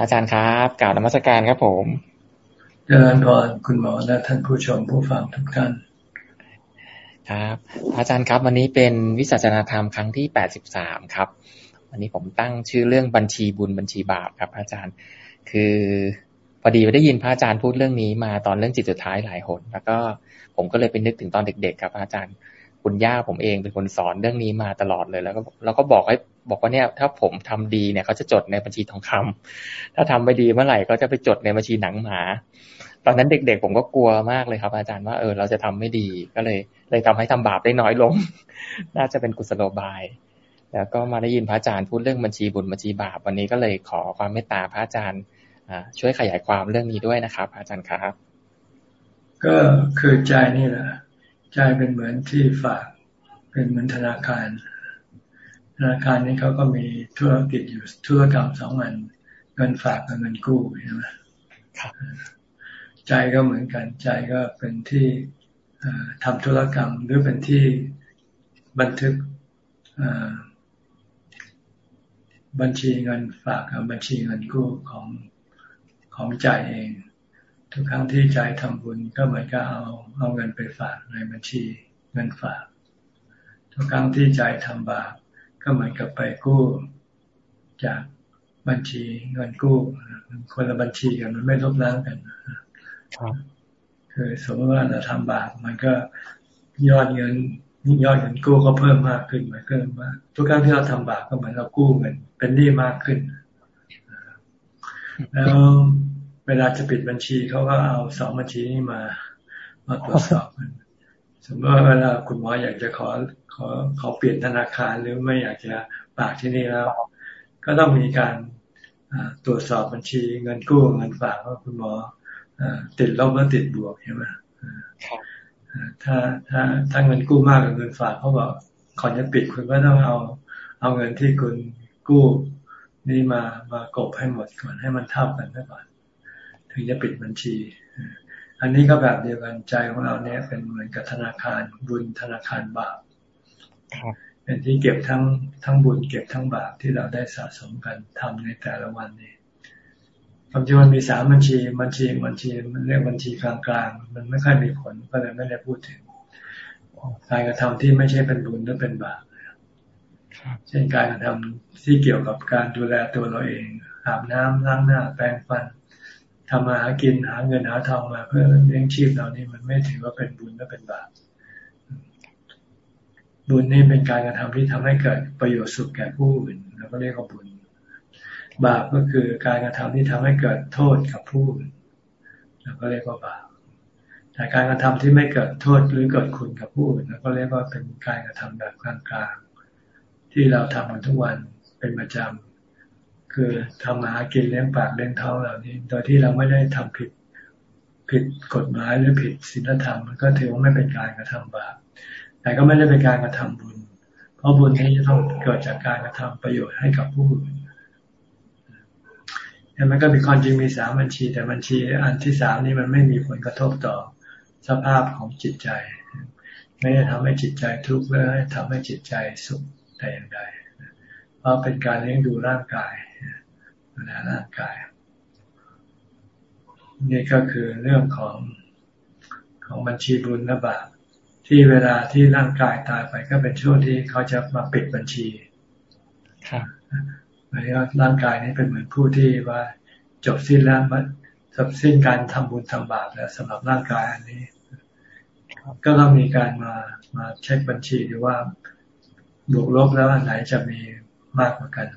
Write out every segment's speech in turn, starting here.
อาจารย์ครับกล่าวนมัสการครับผมเจริญพรคุณหมอและท่านผู้ชมผู้ฟังทุกท่านครับ อาจารย์ครับ วันนี้เป็นวิสัชนาธรรมครั้งที่แปดสิบสามครับ วันนี้ผมตั้งชื่อเรื่องบัญชีบุญบัญชีบาปครับ อาจารย์ คือพอดีได้ยินพระอาจารย์พูดเรื่องนี้มาตอนเรื่องจิตสุดท้ายหลายหนแล้วก็ผมก็เลยไปนึกถึงตอนเด็ก ๆ ครับ อาจารย์ คุณย่าผมเองเป็นคนสอนเรื่องนี้มาตลอดเลย แล้วก็เราก็บอกให้บอกว่าเนี่ยถ้าผมทำดีเนี่ยเขาจะจดในบัญชีทองคำถ้าทำไม่ดีเมื่อไหร่ก็จะไปจดในบัญชีหนังหมา ตอนนั้นเด็กๆผมก็กลัวมากเลยครับ อาจารย์ว่าเออเราจะทำไม่ดีก็เลย เลยทำให้ทำบาปได้น้อยลง น่าจะเป็นกุศโลบาย แล้วก็มาได้ยินพระอาจารย์พูดเรื่องบัญชีบุญบัญชีบาปวันนี้ก็เลยขอความเมตตาพระอาจารย์ช่วยขยายความเรื่องนี้ด้วยนะครับ อาจารย์ครับ ก็คือใจนี่แหละ ใจเป็นเหมือนที่ฝาก เป็นเหมือนธนาคาร ธนาคารนี้เขาก็มีธุรกิจอยู่ธุรกรรมสองอันเงินฝากกับเงินกู้ใช่ไหมใจก็เหมือนกัน ใจก็เป็นที่ทำธุรกรรมหรือเป็นที่บันทึกบัญชีเงินฝากกับบัญชีเงินกู้ของของใจเอง ทุกครั้งที่ใจทำบุญก็เหมือนกับเอาเอาเงินไปฝากในบัญชีเงินฝาก ทุกครั้งที่ใจทำบาปก็เหมือนกับไปกู้ จากบัญชีเงินกู้คนละบัญชีกันมันไม่ลบล้างกันคือสมมติว่าเราทำบาปมันก็ยอดเงินยอดเงินกู้ก็เพิ่มมากขึ้นมาเพิ่มมากทุกครั้งที่เราทำบาปก็เหมือนเรากู้เงินเป็นหนี้มากขึ้น แล้ว เวลาจะปิดบัญชีเขาก็เอาสองบัญชีนี้มา มาตรวจสอบกันสมมติว่าเวลาคุณหมออยากจะขอขอขอเปลี่ยนธนาคารหรือไม่อยากจะฝากที่นี่แล้ว ก็ต้องมีการตรวจสอบบัญชีเงินกู้เงินฝากว่าคุณหมอติดลบหรือติดบวกใช่ไหมถ้าถ้าถ้าเงินกู้มากกว่าเงินฝากเขาบอกก่อนจะปิดคุณก็ต้องเอา เอาเงินที่คุณกู้นี่มามากบให้หมดก่อนให้มันเท่ากันก่อน ถึงจะปิดบัญชี อันนี้ก็แบบเดียวกันใจของเราเนี่ยเป็นเหมือนกับธนาคารบุญธนาคารบาปเป็นที่เก็บทั้งทั้งบุญเก็บทั้งบาปที่เราได้สะสมกันทำในแต่ละวันนี้ความจริงมันมีสามบัญชีบัญชีบัญชีมันเรียกบัญชีกลางๆมันไม่ค่อยมีผลก็เลยไม่ได้พูดถึงการกระทำที่ไม่ใช่เป็นบุญหรือเป็นบาปเช่นการกระทำที่เกี่ยวกับการดูแลตัวเราเองอาบน้ำล้างหน้าแปรงฟัน ทำมาหากินหาเงินหาทองมาเพื่อเลี้ยงชีพเรานี่มันไม่ถือว่าเป็นบุญและเป็นบาปบุญนี่เป็นการกระทำที่ทำให้เกิดประโยชน์สุขแก่ผู้อื่นเราก็เรียกว่าบุญ บาปก็คือการกระทำที่ทำให้เกิดโทษกับผู้อื่นเราก็เรียกว่าบาปแต่การกระทำที่ไม่เกิดโทษหรือเกิดคุณกับผู้อื่นเราก็เรียกว่าเป็นการกระทำแบบกลางๆที่เราทำกันทุกวันเป็นประจำ คือทำมาหากินเลี้ยงปากเลี้ยงท้องเหล่านี้ โดยที่เราไม่ได้ทำผิดผิดกฎหมายหรือผิดศีลธรรมมันก็ถือว่าไม่เป็นการกระทำบาปแต่ก็ไม่ได้เป็นการกระทำบุญ เพราะบุญนี้จะต้องเกิดจากการกระทำประโยชน์ให้กับผู้อื่นมันก็มีความจริงมีสามบัญชี แต่บัญชีอันที่สามนี้มันไม่มีผลกระทบต่อสภาพของจิตใจ ไม่ได้ทำให้จิตใจทุกข์เลยทำให้จิตใจสุขแต่อย่างใดเพราะเป็นการเลี้ยงดูร่างกาย ดูแลร่างกาย นี่ก็คือเรื่องของของบัญชีบุญและบาปที่เวลาที่ร่างกายตายไปก็เป็นช่วงที่เขาจะมาปิดบัญชีครับหมายว่าร่างกายนี้เป็นเหมือนผู้ที่ว่าจบสิ้นแล้วมันจบสิ้นการทำบุญทำบาปแล้วสำหรับร่างกายอันนี้ ก็ต้องมีการมามาเช็คบัญชีดูว่าบวกลบแล้วอันไหนจะมีมากกว่ากัน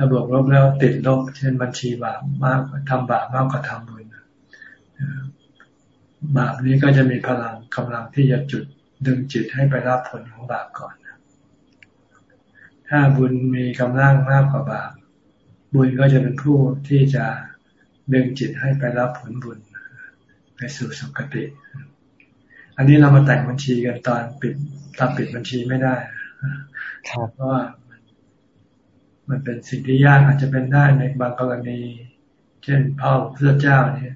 ถ้าบวกลบแล้วติดลบ เช่นบัญชีบาปมากทำบาปมากกว่าทำบุญบาปนี้ก็จะมีพลังกำลังที่จะจุดดึงจิตให้ไปรับผลของบาปก่อนถ้าบุญมีกำลังมากกว่าบาปบุญก็จะเป็นผู้ที่จะดึงจิตให้ไปรับผลบุญ ไปสู่สุคติ อันนี้เรามาแต่งบัญชีกันตอนปิดตอนปิดบัญชีไม่ได้เพราะว่า มันเป็นสิ่งที่ยากอาจจะเป็นได้ในบางกรณี เช่นพ่อพระเจ้าเนี่ย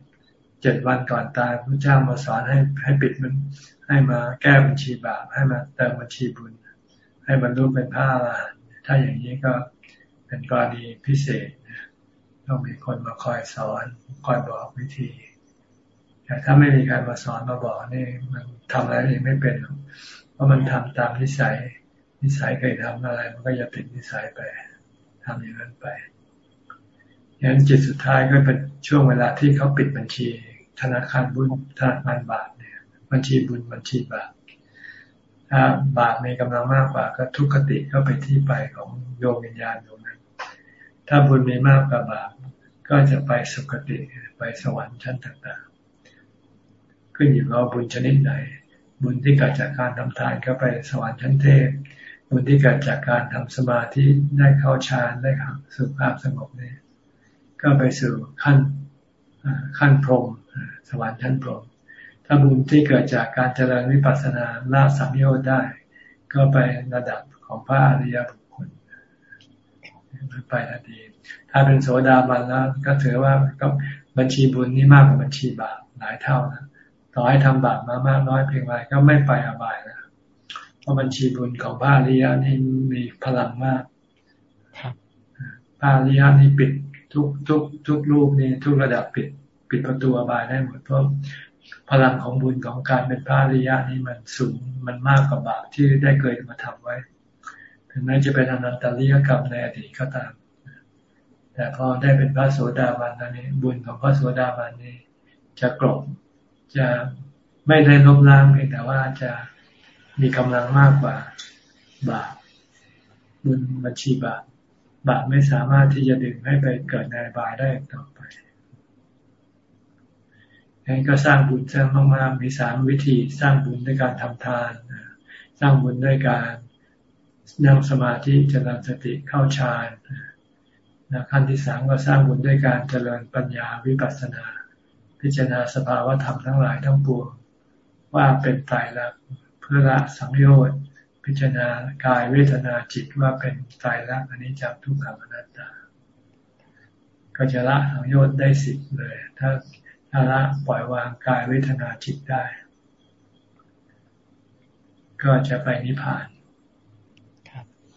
เจ็ดวันก่อนตายพระเจ้ามาสอนให้ให้ปิดมันให้มาแก้บัญชีบาปให้มาเติมบัญชีบุญ ให้บรรลุเป็นพระอรหันต์ถ้าอย่างนี้ก็เป็นกรณีพิเศษต้องมีคนมาคอยสอนคอยบอกวิธี แต่ถ้าไม่มีใครมาสอนมาบอกนี่มันทำอะไรเองไม่เป็นเพราะมันทำตามนิสัยนิสัยเคยทำอะไร มันก็จะติดนิสัยไป ทำอย่างนั้นไปยันจิตสุดท้ายก็เป็นช่วงเวลาที่เขาปิดบัญชี ธนาคารบุญธนาคารบาทเนี่ย บัญชีบุญบัญชีบาปถ้าบาปมีกำลังมากกว่าก็ทุกขติก็ไปที่ไปของโยมวิญญาณตรงนั้น ถ้าบุญมีมากกว่าบาปก็จะไปสุคติไปสวรรค์ชั้นต่างๆ ขึ้นอยู่กับบุญชนิดไหน บุญที่เกิดจากการทำทานก็ไปสวรรค์ชั้นเทพ บุญที่เกิดจากการทำสมาธิได้เข้าฌานได้สู่ความสงบเนี่ยก็ไปสู่ขั้นขั้นพรมสวรรค์ชั้นพรมถ้าบุญที่เกิดจากการเจริญวิปัสสนาละสัมโยชน์ได้ ก็ไประดับของพระอริยบุคคลไปทันทีถ้าเป็นโสดาบันแล้วก็ถือว่าก็บัญชีบุญนี่มากกว่าบัญชีบาปหลายเท่านะต่อให้ทำบาปมามากน้อยเพียงไรก็ไม่ไปอบายนะ เพราะบัญชีบุญของพระอริยนี่มีพลังมากพระอริยนี่ปิดทุกทุกทุกรูปนี่ทุกระดับปิด ปิดประตูอบายได้หมดเพราะพลังของบุญของการเป็นพระอริยะนี่มันสูงมันมากกว่าบาปที่ได้เคยมาทำไว้ ถึงแม้จะเป็นอนันตริยกรรมในอดีตก็ตาม แต่พอได้เป็นพระโสดาบันนี้บุญของพระโสดาบันนี้จะกรบจะไม่ได้ลบล้างเพียงแต่ว่าจะ มีกำลังมากกว่าบาปบุญบัญชีบาปบาปไม่สามารถที่จะดึงให้ไปเกิดในบายได้ต่อไปงั้นก็สร้างบุญสร้างมากๆมีสามวิธีสร้างบุญด้วยการทำทาน สร้างบุญด้วยการนั่งสมาธิเจริญสติเข้าฌานขั้นที่สามก็สร้างบุญด้วยการเจริญปัญญาวิปัสสนา พิจารณาสภาวะธรรมทั้งหลายทั้งปวงว่าเป็นตายแล้ว พื่อละสังโยชน์พิจารณากายเวทนาจิตว่าเป็นตายรักอันนี้จากทุกขังอนัตตา ก็จะละสังโยชน์ได้สิบเลย ถ้าถ้าละปล่อยวางกายเวทนาจิตได้ ก็จะไปนิพพาน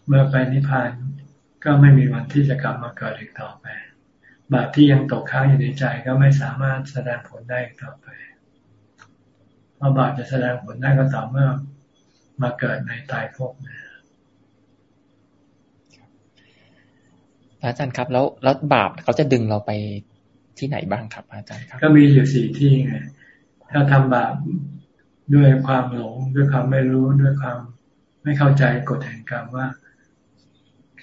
เมื่อไปนิพพานก็ไม่มีวันที่จะกลับมาเกิดอีกต่อไป บาปที่ยังตกค้างอยู่ในใจก็ไม่สามารถแสดงผลได้อีกต่อไปเพราะบาปจะแสดงผลได้ก็ต่อเมื่อมาเกิดในตายภพนะอาจารย์ครับ แล้วแล้วบาปเขาจะดึงเราไปที่ไหนบ้างครับ อาจารย์ครับ ก็มีอยู่สี่ที่ไงถ้าทำบาปด้วยความหลงด้วยความไม่รู้ด้วยความไม่เข้าใจกฎแห่งกรรมว่า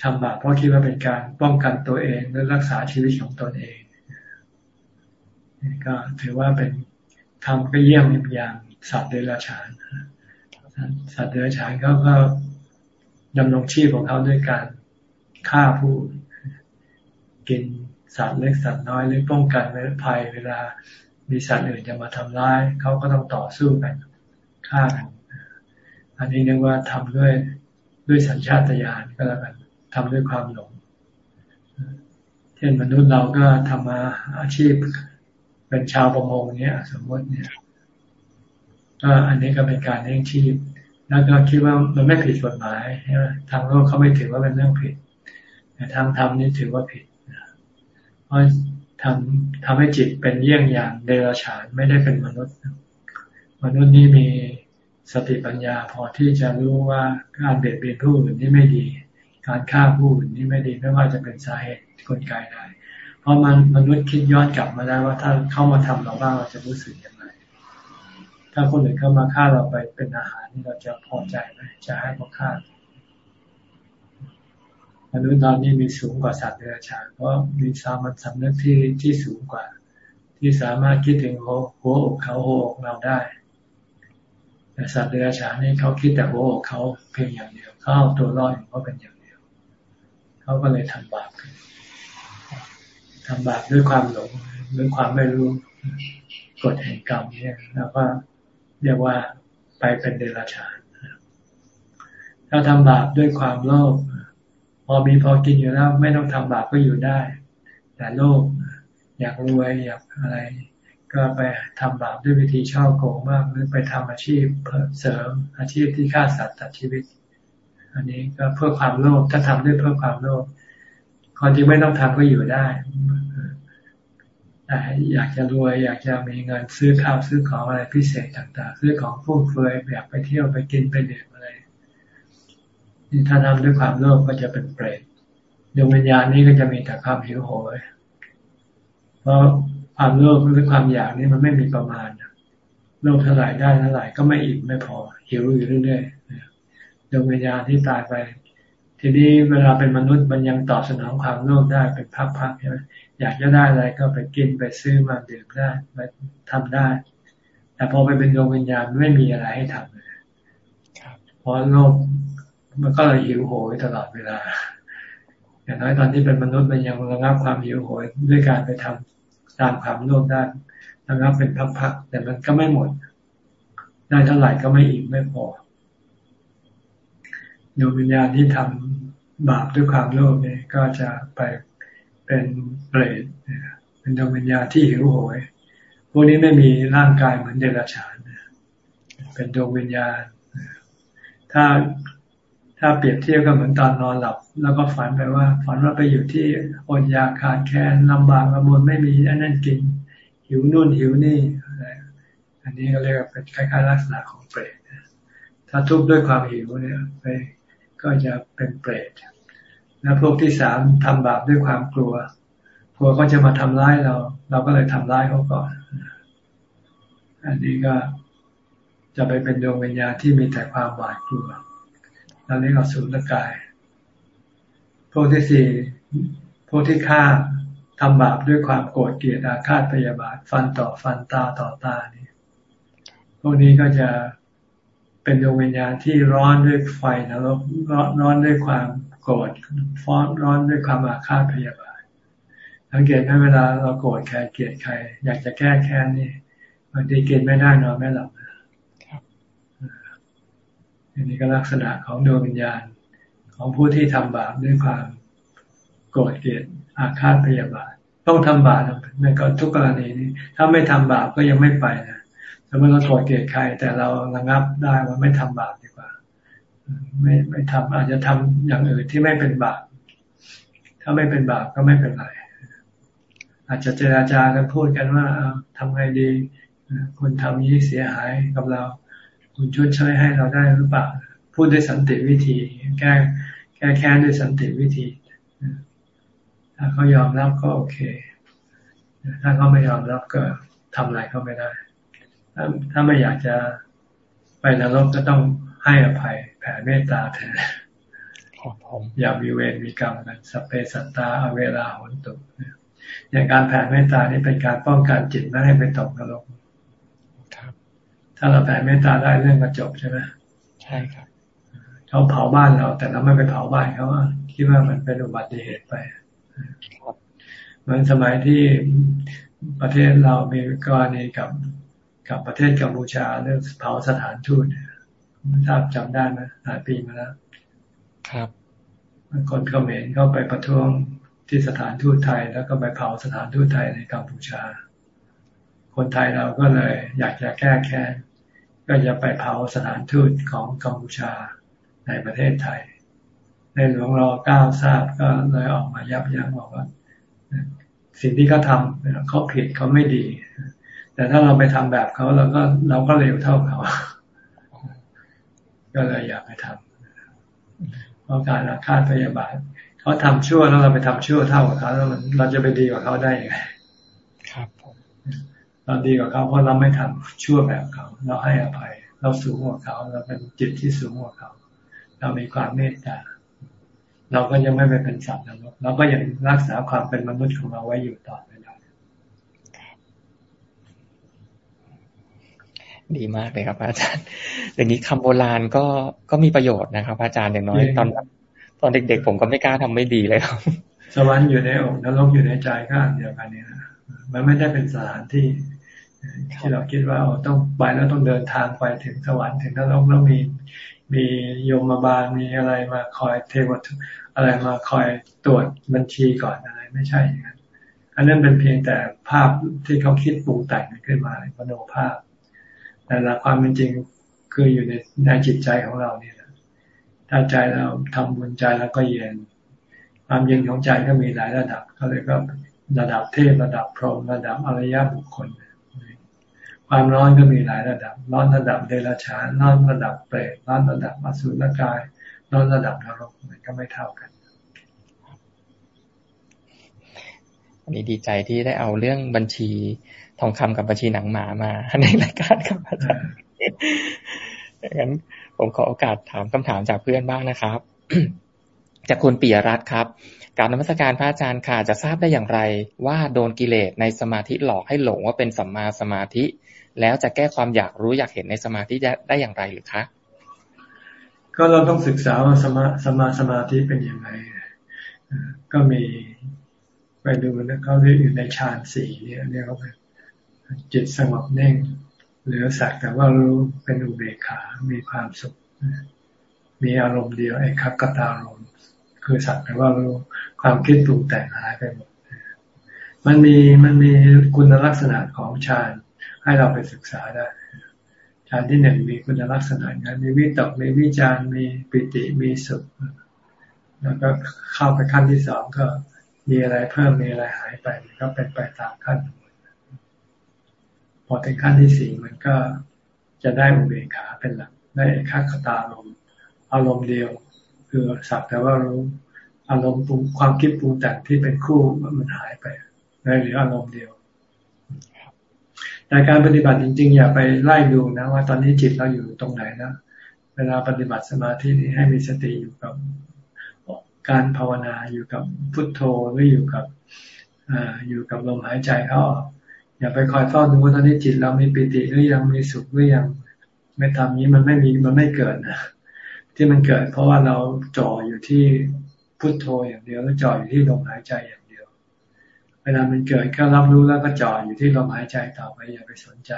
ทำบาปเพราะคิดว่าเป็นการป้องกันตัวเองและรักษาชีวิตของตนเองก็ถือว่าเป็นทำก็เยี่ยมอย่าง สัตว์เดรัจฉานสัตว์เดรัจฉานเขาก็ดำรงชีพของเขาด้วยการฆ่าผู้กินสัตว์เล็กสัตว์น้อยหรือป้องกันไว้ภัยเวลามีสัตว์อื่นจะมาทำร้ายเขาก็ต้องต่อสู้กันฆ่ากันอันนี้เรียกว่าทำด้วยด้วยสัญชาตญาณก็แล้วกันทำด้วยความหลงเช่นมนุษย์เราก็ทำมาอาชีพเป็นชาวประมงเนี้ยสมมติเนี่ย ก็อันนี้ก็เป็นการเลี้ยงชีพ แล้วก็คิดว่ามันไม่ผิดกฎหมายใช่ไหมทางโลกเขาไม่ถือว่าเป็นเรื่องผิด แต่ทางธรรมนี่ถือว่าผิดเพราะทำทำให้จิตเป็นเยี่ยงอย่างเดรัจฉานไม่ได้เป็นมนุษย์ มนุษย์นี่มีสติปัญญาพอที่จะรู้ว่าการเบียดเบียนผู้อื่นนี่ไม่ดี การฆ่าผู้อื่นนี่ไม่ดีไม่ว่าจะเป็นสาเหตุกลไกใดเพราะมันมนุษย์คิดย้อนกลับมาได้ว่าถ้าเข้ามาทำเราบ้างเราจะรู้สึกอย่าง ถ้าคนอื่นเข้ามาฆ่าเราไปเป็นอาหารนี่เราจะพอใจไหมจะให้เขาฆ่ามนุษย์ตอนนี้มีสูงกว่าสัตว์เดรัจฉานเพราะมีสามัญสำนึกที่ที่สูงกว่า ที่สามารถคิดถึงหัวหัวอกเขาหัวอกเราได้แต่สัตว์เดรัจฉานนี่เขาคิดแต่หัวอกเขาเพียงอย่างเดียวเขาเอาตัวรอดอย่างว่าเป็นอย่างเดียวเขาก็เลยทำบาปทำบาปด้วยความหลงด้วยความไม่รู้กฎแห่งกรรมเนี่ยแล้วก็ เรียกว่าไปเป็นเดรัจฉานถ้าทำบาปด้วยความโลภพอมีพอกินอยู่แล้ว ไม่ต้องทำบาปก็อยู่ได้ แต่โลภอยากรวยอยากอะไร ก็ไปทำบาปด้วยวิธีช่อโกงมากหรือไปทำอาชีพเสริมอาชีพที่ฆ่าสัตว์ตัดชีวิต อันนี้ก็เพื่อความโลภถ้าทำด้วยเพื่อความโลภความจริงไม่ต้องทำก็อยู่ได้ อยากจะรวย อยากจะมีเงินซื้อข้าวซื้อของอะไรพิเศษต่าง ๆ ซื้อของฟุ่มเฟือยอยากไปเที่ยวไปกินไปดื่มอะไรนี่ถ้าทำด้วยความโลภก็จะเป็นเปรตดวงวิญญาณนี้ก็จะมีแต่ความหิวโหย เพราะความโลภหรือความอยากนี่มันไม่มีประมาณโลภเท่าไหร่ได้เท่าไหร่ก็ไม่อิ่มไม่พอหิวอยู่เรื่อยๆดวงวิญญาณที่ตายไป ทีนี้เวลาเป็นมนุษย์มันยังตอบสนองความโลภได้เป็นพักๆใช่ไหม อยากจะได้อะไรก็ไปกินไปซื้อมาดื่มได้ไปทำได้ แต่พอไปเป็นดวงวิญญาณไม่มีอะไรให้ทำเลยเพราะโลภมันก็เลยหิวโหยตลอดเวลา อย่างน้อยตอนที่เป็นมนุษย์มันยังระงับความหิวโหยด้วยการไปทำตามความโลภได้ระงับเป็นพักๆแต่มันก็ไม่หมด ได้เท่าไหร่ก็ไม่อิ่มไม่พอดวงวิญญาณที่ทำบาปด้วยความโลภเนี่ยก็จะไปเป็น เปรตเป็นดวงวิญญาณที่หิวโหย พวกนี้ไม่มีร่างกายเหมือนเดรัจฉาน เป็นดวงวิญญาณ ถ้าถ้าเปรียบเทียบก็เหมือนตอนนอนหลับ แล้วก็ฝันไปว่า ฝันว่าไปอยู่ที่อดอยากขาดแคลนลำบากลำบนไม่มีอันนั้นกิน หิวนู่นหิวนี่อะไรอันนี้ก็เรียกว่าเป็นคล้ายๆลักษณะของเปรตถ้าทุกข์ด้วยความหิวเนี่ยไปก็จะเป็นเปรตแล้วพวกที่สามทำบาปด้วยความกลัว ลัวเขาจะมาทำร้ายเรา เราก็เลยทำร้ายเขาก่อน อันนี้ก็จะไปเป็นดวงวิญญาณที่มีแต่ความหวาดกลัวเราเรียกว่าสุลกาย พวกที่สี่พวกที่ฆ่าทำบาปด้วยความโกรธเกลียดอาฆาตพยาบาท ฟันต่อฟันตาต่อตานี่พวกนี้ก็จะเป็นดวงวิญญาณที่ร้อนด้วยไฟนรกร้อนด้วยความโกรธฟ้อนร้อนด้วยความอาฆาตพยาบาท สังเกตไหมเวลาเราโกรธใครเกลียดใคร อยากจะแก้แค้นนี่บางทีกินไม่ได้นอนไม่หลับอันนี้ก็ลักษณะของดวงวิญญาณของผู้ที่ทำบาปด้วยความโกรธเกลียดอาฆาตพยาบาท ต้องทำบาปในกทุกกรณีนี้ ถ้าไม่ทำบาปก็ยังไม่ไปนะสมมติเราโกรธเกลียดใคร แต่เราระงับได้ว่าไม่ทำบาปดีกว่า ไม่ไม่ทำอาจจะทำอย่างอื่นที่ไม่เป็นบาปถ้าไม่เป็นบาปก็ไม่เป็นไร อาจจะเจราจากันพูดกันว่าทำไงดีคุณทำนี้เสียหายกับเรา คุณชดใช้ให้เราได้หรือเปล่าพูดด้วยสันติวิธี แก้แก้แค้นด้วยสันติวิธีถ้าเขายอมรับก็โอเค ถ้าเขาไม่ยอมรับก็ทำอะไรเขาไม่ได้ ถ้าถ้าไม่อยากจะไปนรกก็ต้องให้อภัยแผ่เมตตาแทนอย่ามีเวรมีกรรมกันสเปสัตตาอเวลาหนตุ อย่างการแผ่เมตตานี่เป็นการป้องกันจิตไม่ให้ไปตกนรกถ้าเราแผ่เมตตาได้เรื่องก็จบใช่ไหมใช่ครับเขาเผาบ้านเรา แต่เราไม่ไปเผาบ้านเขาคิดว่ามันเป็นอุบัติเหตุไปเหมือนสมัยที่ประเทศเรามีกรณีกับกับประเทศกัมพูชาเรื่องเผาสถานทูตเนี่ยทราบจำได้ไหมหลายปีมาแล้ว ครับคนเขมรเข้าไปประท้วง ที่สถานทูตไทย แล้วก็ไปเผาสถานทูตไทยในกัมพูชา คนไทยเราก็เลยอยากจะแก้แค้นก็จะไปเผาสถานทูตของกัมพูชาในประเทศไทย ในหลวงรอเก้าทราบก็เลยออกมายับยั้งบอกว่า สิ่งที่เขาทาเขาผิดเขาไม่ดี แต่ถ้าเราไปทำแบบเขาเราก็เราก็เร็วเท่าเขา ก็เลยอยากไปทำเพราะการอาฆาตพยาบาท เขาทำชั่วแล้วเราไปทำชั่วเท่ากับเขาแล้วเราจะไปดีกว่าเขาได้ยังไงครับเราดีกว่าเขาเพราะเราไม่ทำชั่วแบบเขา เราให้อภัย เราสูงกว่าเขา เราเป็นจิตที่สูงกว่าเขา เรามีความเมตตา เราก็ยังไม่ไปเป็นสัตว์นรกเราก็ยังรักษาความเป็นมนุษย์ของเราไว้อยู่ต่อไปได้ดีมากเลยครับอาจารย์อย่างนี้คำโบราณก็ก็มีประโยชน์นะครับอาจารย์อย่างน้อยตอน ตอนเด็กๆผมก็ไม่กล้าทำไม่ดีเลยครับ สวรรค์อยู่ในอกนรกอยู่ในใจก็เดียวกันนี่นะมันไม่ได้เป็นสถานที่ ที่เราคิดว่าต้องไปแล้วต้องเดินทางไปถึงสวรรค์ถึงนรกแล้วมีมีโยมบาลมีอะไรมาคอยเทวดอะไรมาคอยตรวจบัญชีก่อนอะไรไม่ใช่อย่างนั้นอันนั้นเป็นเพียงแต่ภาพที่เขาคิดปรุงแต่งขึ้นมาในโนภาพ แต่ละความเป็นจริงคืออยู่ในในจิตใจของเราเนี่ย ถ้าใจเราทำบุญใจแล้วก็เย็นคความเย็นของใจก็มีหลายระดับเขาเลยก็ระดับเทพระดับพรหมระดับอริยบุคคล ความร้อนก็มีหลายระดับ ร้อนระดับเดรัจฉานร้อนระดับเปรตร้อนระดับอสุรกาย ร้อนระดับนรกมันก็ไม่เท่ากันวันนี้ดีใจที่ได้เอาเรื่องบัญชีทองคำกับบัญชีหนังหมามาในรายการครับอาจารย์งั้น ผมขอโอกาสถามคำถามจากเพื่อนบ้างนะครับ จากคุณปิยรัตน์ครับการนมัสการพระอาจารย์ค่ะจะทราบได้อย่างไร ว่าโดนกิเลสในสมาธิหลอกให้หลงว่าเป็นสัมมาสมาธิ แล้วจะแก้ความอยากรู้อยากเห็นในสมาธิได้อย่างไรหรือคะก็เราต้องศึกษาว่าสมาสมาสมาธิเป็นอยังไงก็มีไปดูนะเขาเรียกอยู่ในฌานสี่เนี่ยเรียกว่าจิตสงบนิ่ง เหลือสักแต่ว่ารู้เป็นอุเบกขา มีความสุข มีอารมณ์เดียวไอ้คักกตารมคือสักแต่ว่ารู้ความคิดปรุงแต่งหายไปหมด มันมีมันมีคุณลักษณะของฌานให้เราไปศึกษาได้ฌานที่หนึ่งมีคุณลักษณะนั้นมีวิตกมีวิจารมีปิติมีสุข แล้วก็เข้าไปขั้นที่สองก็มีอะไรเพิ่มมีอะไรหายไปก็เป็นไปตามขั้นพอ อถึงขั้นที่สี่มันก็จะได้อุเบกขาเป็นหลักได้คัคตาลมอารมณ์เดียว คือสักแต่ว่ารู้อารมณ์ปรุงความคิดปรุงแต่งที่เป็นคู่มันหายไปได้หรืออารมณ์เดียวในการปฏิบัติจริง ๆ อย่าไปไล่ดูนะว่าตอนนี้จิตเราอยู่ตรงไหนนะเวลาปฏิบัติสมาธินี้ให้มีสติอยู่กับการภาวนาอยู่กับพุทโธหรืออยู่กับออยู่กับลมหายใจเข้าอ อย่าไปคอยเฝ้าดูว่าตอนนี้จิตเรามีปิติหรือยังมีสุขหรือยังไม่ทำนี้มันไม่มีมันไม่เกิดนะที่มันเกิด เพราะว่าเราจ่ออยู่ที่พุทโธอย่างเดียวแล้วจ่ออยู่ที่ลมหายใจอย่างเดียว เวลามันเกิดก็รับรู้แล้วก็จ่ออยู่ที่ลมหายใจต่อไปอย่าไปสนใจ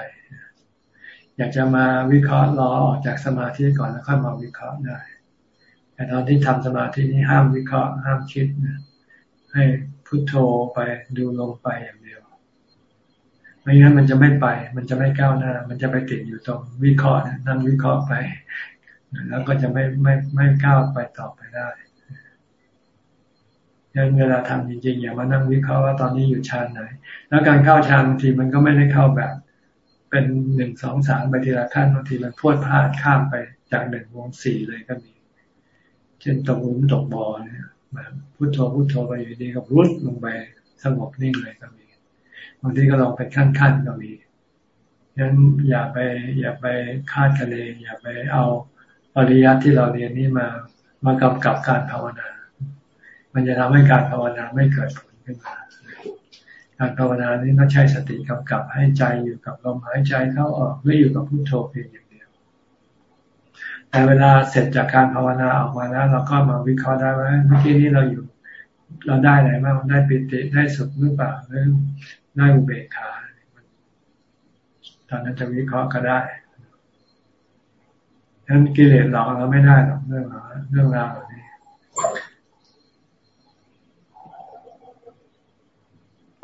อยากจะมาวิเคราะห์รอออกจากสมาธิก่อนแล้วค่อยมาวิเคราะห์ได้ แต่ตอนที่ทำสมาธินี้ห้ามวิเคราะห์ห้ามคิดนะให้พุทโธไปดูลงไปอย่าง ไม่งั้นมันจะไม่ไป มันจะไม่ก้าวหน้า มันจะไปติดอยู่ตรงวิเคราะห์นั่งวิเคราะห์ไป แล้วก็จะไม่ไม่ไม่ก้าวไปต่อไปได้ยังเวลาทำจริงๆอย่ามานั่งวิเคราะห์ว่าตอนนี้อยู่ฌานไหน แล้วการเข้าฌานบางทีมันก็ไม่ได้เข้าแบบ เป็นหนึ่งสองสามไปทีละขั้นบางทีมันพวดพลาดข้ามไปจากหนึ่งวงสี่เลยก็มี เช่นตกหลุมตกบ่อเนี่ยพุทโธพุทโธไปอยู่ดีก็รุดลงไปสงบนิ่งเลยก็มี บางทีก็ลองเป็นขั้นๆก็มีงั้นอย่าไป อย่าไปคาดคะเนอย่าไปเอาปริยัติที่เราเรียนนี่มามากำกับการภาวนา มันจะทำให้การภาวนาไม่เกิดผลขึ้นมาการภาวนานี้ต้องใช้สติกำกับให้ใจอยู่กับลมหายใจเข้าออกไม่อยู่กับพุทโธเพียงอย่างเดียว แต่เวลาเสร็จจากการภาวนาออกมาแล้วเราก็มาวิเคราะห์ได้ว่าเมื่อกี้นี้เราอยู่ เราได้อะไรบ้างได้ปิติได้สุขหรือเปล่าหรือ ได้อุเบกขาตอนนั้นจะวิเคราะห์ก็ได้ฉะนั้นกิเลสหลอกเราไม่ได้หรอกเรื่องราวเรื่องราวแบบนี้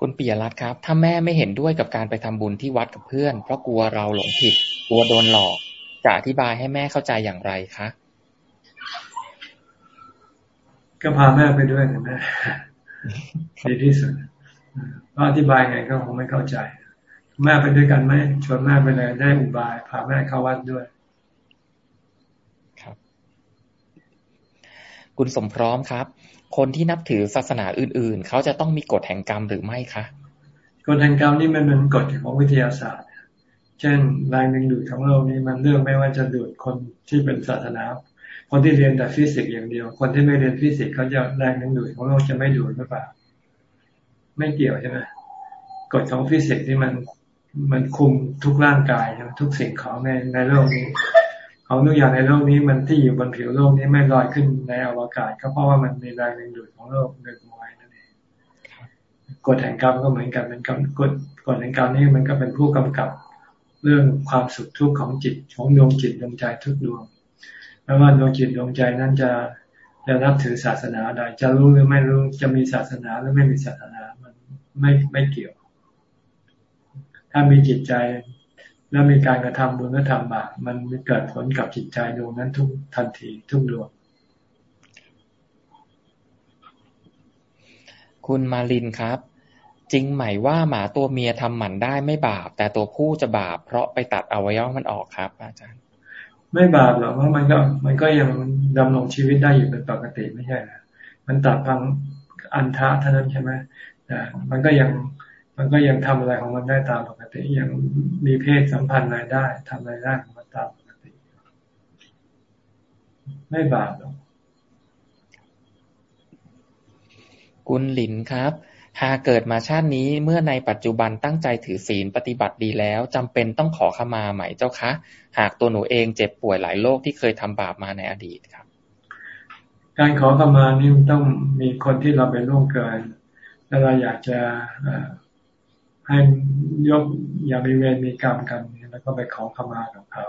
คุณปิยรัตน์ครับ ถ้าแม่ไม่เห็นด้วยกับการไปทำบุญที่วัดกับเพื่อน เพราะกลัวเราหลงผิด กลัวโดนหลอก จะอธิบายให้แม่เข้าใจอย่างไรคะ ก็พาแม่ไปด้วยนะแม่ดีที่สุด ก็อธิบายไงก็คงไม่เข้าใจ แม่ไปด้วยกันไหมชวนแม่ไปเลยได้อุบายพาแม่เข้าวัดด้วย ครับ คุณสมพร้อมครับ คนที่นับถือศาสนาอื่น ๆ เขาจะต้องมีกฎแห่งกรรมหรือไม่คะกฎแห่งกรรมนี่มันเป็นกฎของวิทยาศาสตร์ เช่นแรงดึงดูดของโลกนี้มันเลือกไม่ว่าจะดูดคนที่เป็นศาสนา คนที่เรียนแต่ฟิสิกส์อย่างเดียว คนที่ไม่เรียนฟิสิกส์เขาจะแรงดึงดูดของโลกจะไม่ดูดหรือเปล่า ไม่เกี่ยวใช่ไหมกฎของฟิสิกส์ที่มันมันคุมทุกร่างกายทุกสิ่งของในในโลกนี้ ของทุกอย่างในโลกนี้มันที่อยู่บนผิวโลกนี้ไม่ลอยขึ้นในอวกาศ ก็เพราะว่ามันมีแรงดึงดูดของโลกดึงไว้นั่นเองกฎแห่งกรรมก็เหมือนกันเป็นกฎกฎแห่งกรรมนี้มันก็เป็นผู้กำกับเรื่องความสุขทุกข์ของจิตของดวงจิตดวงใจทุกดวงไม่ว่าดวงจิตดวงใจนั้นจะจะนับถือศาสนาใดจะรู้หรือไม่รู้จะมีศาสนาหรือไม่มีศาสนามั ไม่ไม่เกี่ยว ถ้ามีจิตใจแล้วมีการกระทำบุญและทำบาปมันมีเกิดผลกับจิตใจดวงนั้นทุกทันทีทุกดวงคุณมาลินครับ จริงไหมว่าหมาตัวเมียทำหมันได้ไม่บาป แต่ตัวผู้จะบาป เพราะไปตัดอวัยวะมันออกครับ อาจารย์ ไม่บาปหรอกเพราะมันก็ มันก็ยังดำรงชีวิตได้อยู่เป็นปกติไม่ใช่หรอมันตัดพังอันทะเท่านั้นใช่ไหมแต่ มันก็ยังมันก็ยังทำอะไรของมันได้ตามปกติ ยังมีเพศสัมพันธ์อะไรได้ทำอะไรได้ของมันตามปกติ ไม่บาปหรอกคุณหลินครับหากเกิดมาชาตินี้เมื่อในปัจจุบันตั้งใจถือศีลปฏิบัติดีแล้วจำเป็นต้องขอขมาไหมเจ้าคะ หากตัวหนูเองเจ็บป่วยหลายโรคที่เคยทำบาปมาในอดีตครับ การขอขมานี่ต้องมีคนที่เราไปร่วงเกิน แล้วเราอยากจะให้ยกอย่ามีเวรมีกรรมกันแล้วก็ไปขอขมากับเขา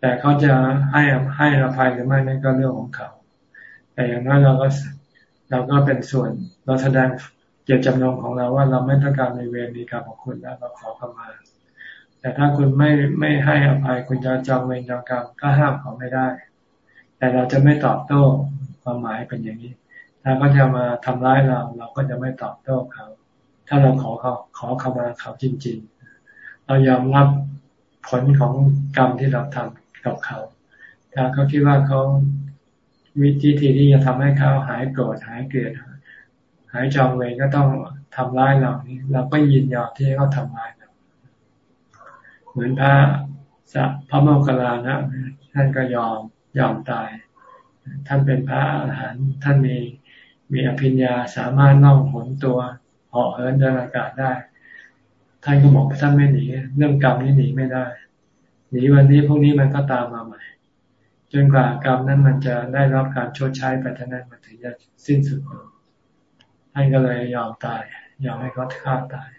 แต่เขาจะให้ให้อภัยหรือไม่นั่นก็เรื่องของเขา แต่อย่างน้อยเราก็เราก็เป็นส่วนเราแสดงเจตจำนงของเราว่าเราไม่ต้องการในเวรมีกรรมของคุณแล้วเราขอขมา แต่ถ้าคุณไม่ไม่ให้อภัยคุณจะจองเวรจองกรรมก็ห้ามเขาไม่ได้ แต่เราจะไม่ตอบโต้ความหมายเป็นอย่างนี้ ถ้าเขาจะมาทำร้ายเรา เราก็จะไม่ตอบโต้เขา ถ้าเราขอเขาขอขมาเขาจริง ๆ เรายอมรับผลของกรรมที่เราทำกับเขา ถ้าเขาคิดว่าเขาวิธีที่จะทำให้เขาหายโกรธหายเกลียดหายจองเวรก็ต้องทำร้ายเรานี้เราก็ยินยอมที่เขาทำร้ายเราเหมือนพระสัพระโมคคัลลานะท่านก็ยอมยอมตาย ท่านเป็นพระอรหันต์ท่านมี มีอภิญญาสามารถน่องหนตัวเหาะเหินเดินอากาศได้ ท่านก็บอกท่านไม่หนี เรื่องกรรมนี้หนีไม่ได้ หนีวันนี้พวกนี้มันก็ตามมาใหม่ จนกว่ากรรมนั้นมันจะได้รับการชดใช้ไปเท่านั้นมันถึงจะสิ้นสุดท่านก็เลยยอมตาย ยอมให้เขาฆ่าตาย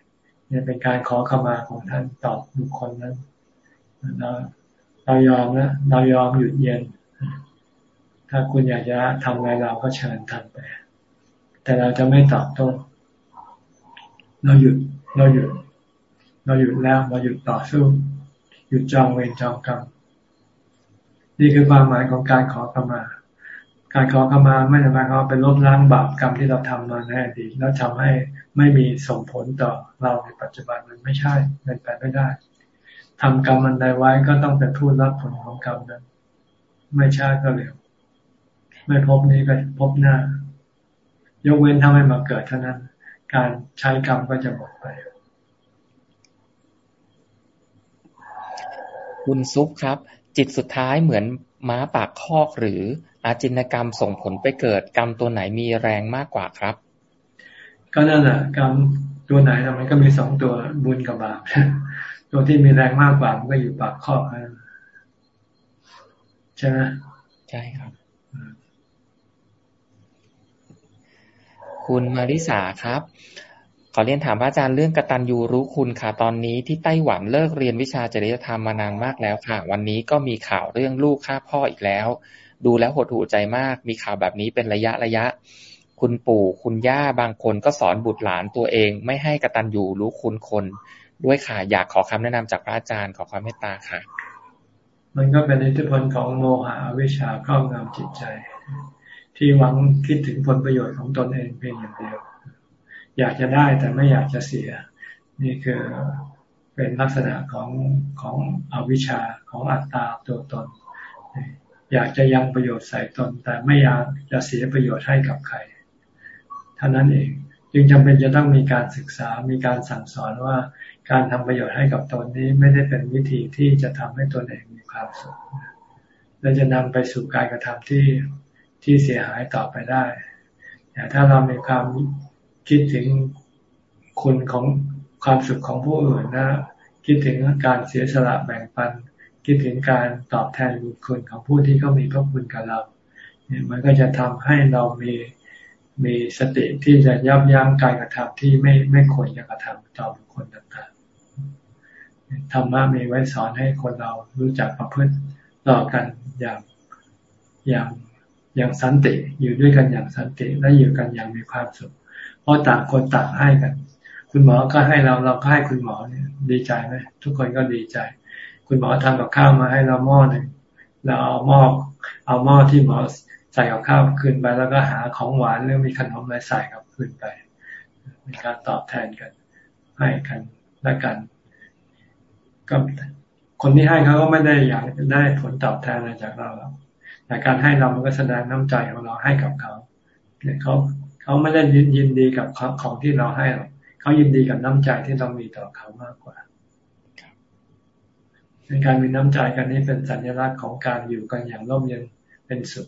เนี่ยเป็นการขอขมาของท่านตอบบุคคลนั้นเราเรายอมนะเรายอมหยุดเย็น ถ้าคุณอยากจะทำอะไรเราก็เชิญทำไป แต่เราจะไม่ตอบโต้เราหยุดเราหยุด เราหยุดแล้วเราหยุดต่อสู้ หยุดจองเวรจองกรรมนี่คือความหมายของการขอขมา การขอขมาไม่ได้หมายความเป็นลบล้างบาปกรรมที่เราทำมาในอดีตแล้วทำให้ไม่มีส่งผลต่อเราในปัจจุบันมันไม่ใช่เป็นไปไม่ได้ทำกรรมมันใดไว้ก็ต้องเป็นผู้รับผลของกรรมนั้น ไม่ช้าก็เร็ว ไม่พบนี้ก็พบหน้า ยกเว้นทำให้มาเกิดเท่านั้น การใช้กรรมก็จะหมดไปคุณซุปครับ จิตสุดท้ายเหมือนม้าปากคอกหรืออาจินกรรมส่งผลไปเกิดกรรมตัวไหนมีแรงมากกว่าครับ ก็นั่นแหละกรรมตัวไหนทำไมก็มีสองตัวบุญกับบาปตัวที่มีแรงมากกว่ามันก็อยู่ปากคอกใช่ไหมใช่ครับ คุณมาริสาครับ ขอเรียนถามพระอาจารย์เรื่องกตัญญูรู้คุณค่ะ ตอนนี้ที่ไต้หวันเลิกเรียนวิชาจริยธรรมมานานมากแล้วค่ะ วันนี้ก็มีข่าวเรื่องลูกฆ่าพ่ออีกแล้ว ดูแล้วหดหู่ใจมาก มีข่าวแบบนี้เป็นระยะระยะ คุณปู่คุณย่าบางคนก็สอนบุตรหลานตัวเอง ไม่ให้กตัญญูรู้คุณคนด้วยค่ะ อยากขอคำแนะนำจากพระอาจารย์ขอความเมตตาค่ะ มันก็เป็นอิทธิพลของโมหะวิชาครอบงำจิตใจ ที่หวังคิดถึงผลประโยชน์ของตนเองเพียงอย่างเดียว อยากจะได้แต่ไม่อยากจะเสีย นี่คือเป็นลักษณะของของอวิชชาของอัตตาตัวตน อยากจะยังประโยชน์ใส่ตน แต่ไม่อยากจะเสียประโยชน์ให้กับใครเท่านั้นเองจึงจำเป็นจะต้องมีการศึกษา มีการสั่งสอนว่าการทำประโยชน์ให้กับตนนี้ไม่ได้เป็นวิธีที่จะทำให้ตนเองมีความสุข และจะนำไปสู่การกระทำที่ ที่เสียหายต่อไปได้แต่ถ้าเรามีความคิดถึงคุณของความสุขของผู้อื่นนะคิดถึงการเสียสละแบ่งปัน คิดถึงการตอบแทนบุญคุณของผู้ที่เขามีพระคุณกับเราเนี่ยมันก็จะทำให้เรามีมีสติที่จะยับยั้งการกระทำที่ไม่ไม่ควรจะกระทำต่อบุคคลต่างๆธรรมะมีไว้สอนให้คนเรารู้จักประพฤติต่อกันอย่างอย่าง อย่างสันติอยู่ด้วยกันอย่างสันติและอยู่กันอย่างมีความสุข เพราะต่างคนต่างให้กัน คุณหมอก็ให้เราเราก็ให้คุณหมอเนี่ยดีใจไหมทุกคนก็ดีใจ คุณหมอทำกับข้าวมาให้เราหม้อหนึ่งเราเอาหม้อเอาหม้อที่หมอใส่กับข้าวคืนไป แล้วก็หาของหวานหรือมีขนมอะไรใส่กับคืนไปเป็นการตอบแทนกัน ให้กันและกันก็คนที่ให้เขาก็ไม่ได้อยากได้ผลตอบแทนอะไรจากเรา แต่การให้เรามันก็แสดงน้ำใจของเราให้กับเขาเนี่ยเขาเขาไม่ได้ยินดีกับของที่เราให้หรอกเขายินดีกับน้ำใจที่เรามีต่อเขามากกว่าในการมีน้ำใจกันนี้เป็นสัญลักษณ์ของการอยู่กันอย่างร่มเย็นเป็นสุข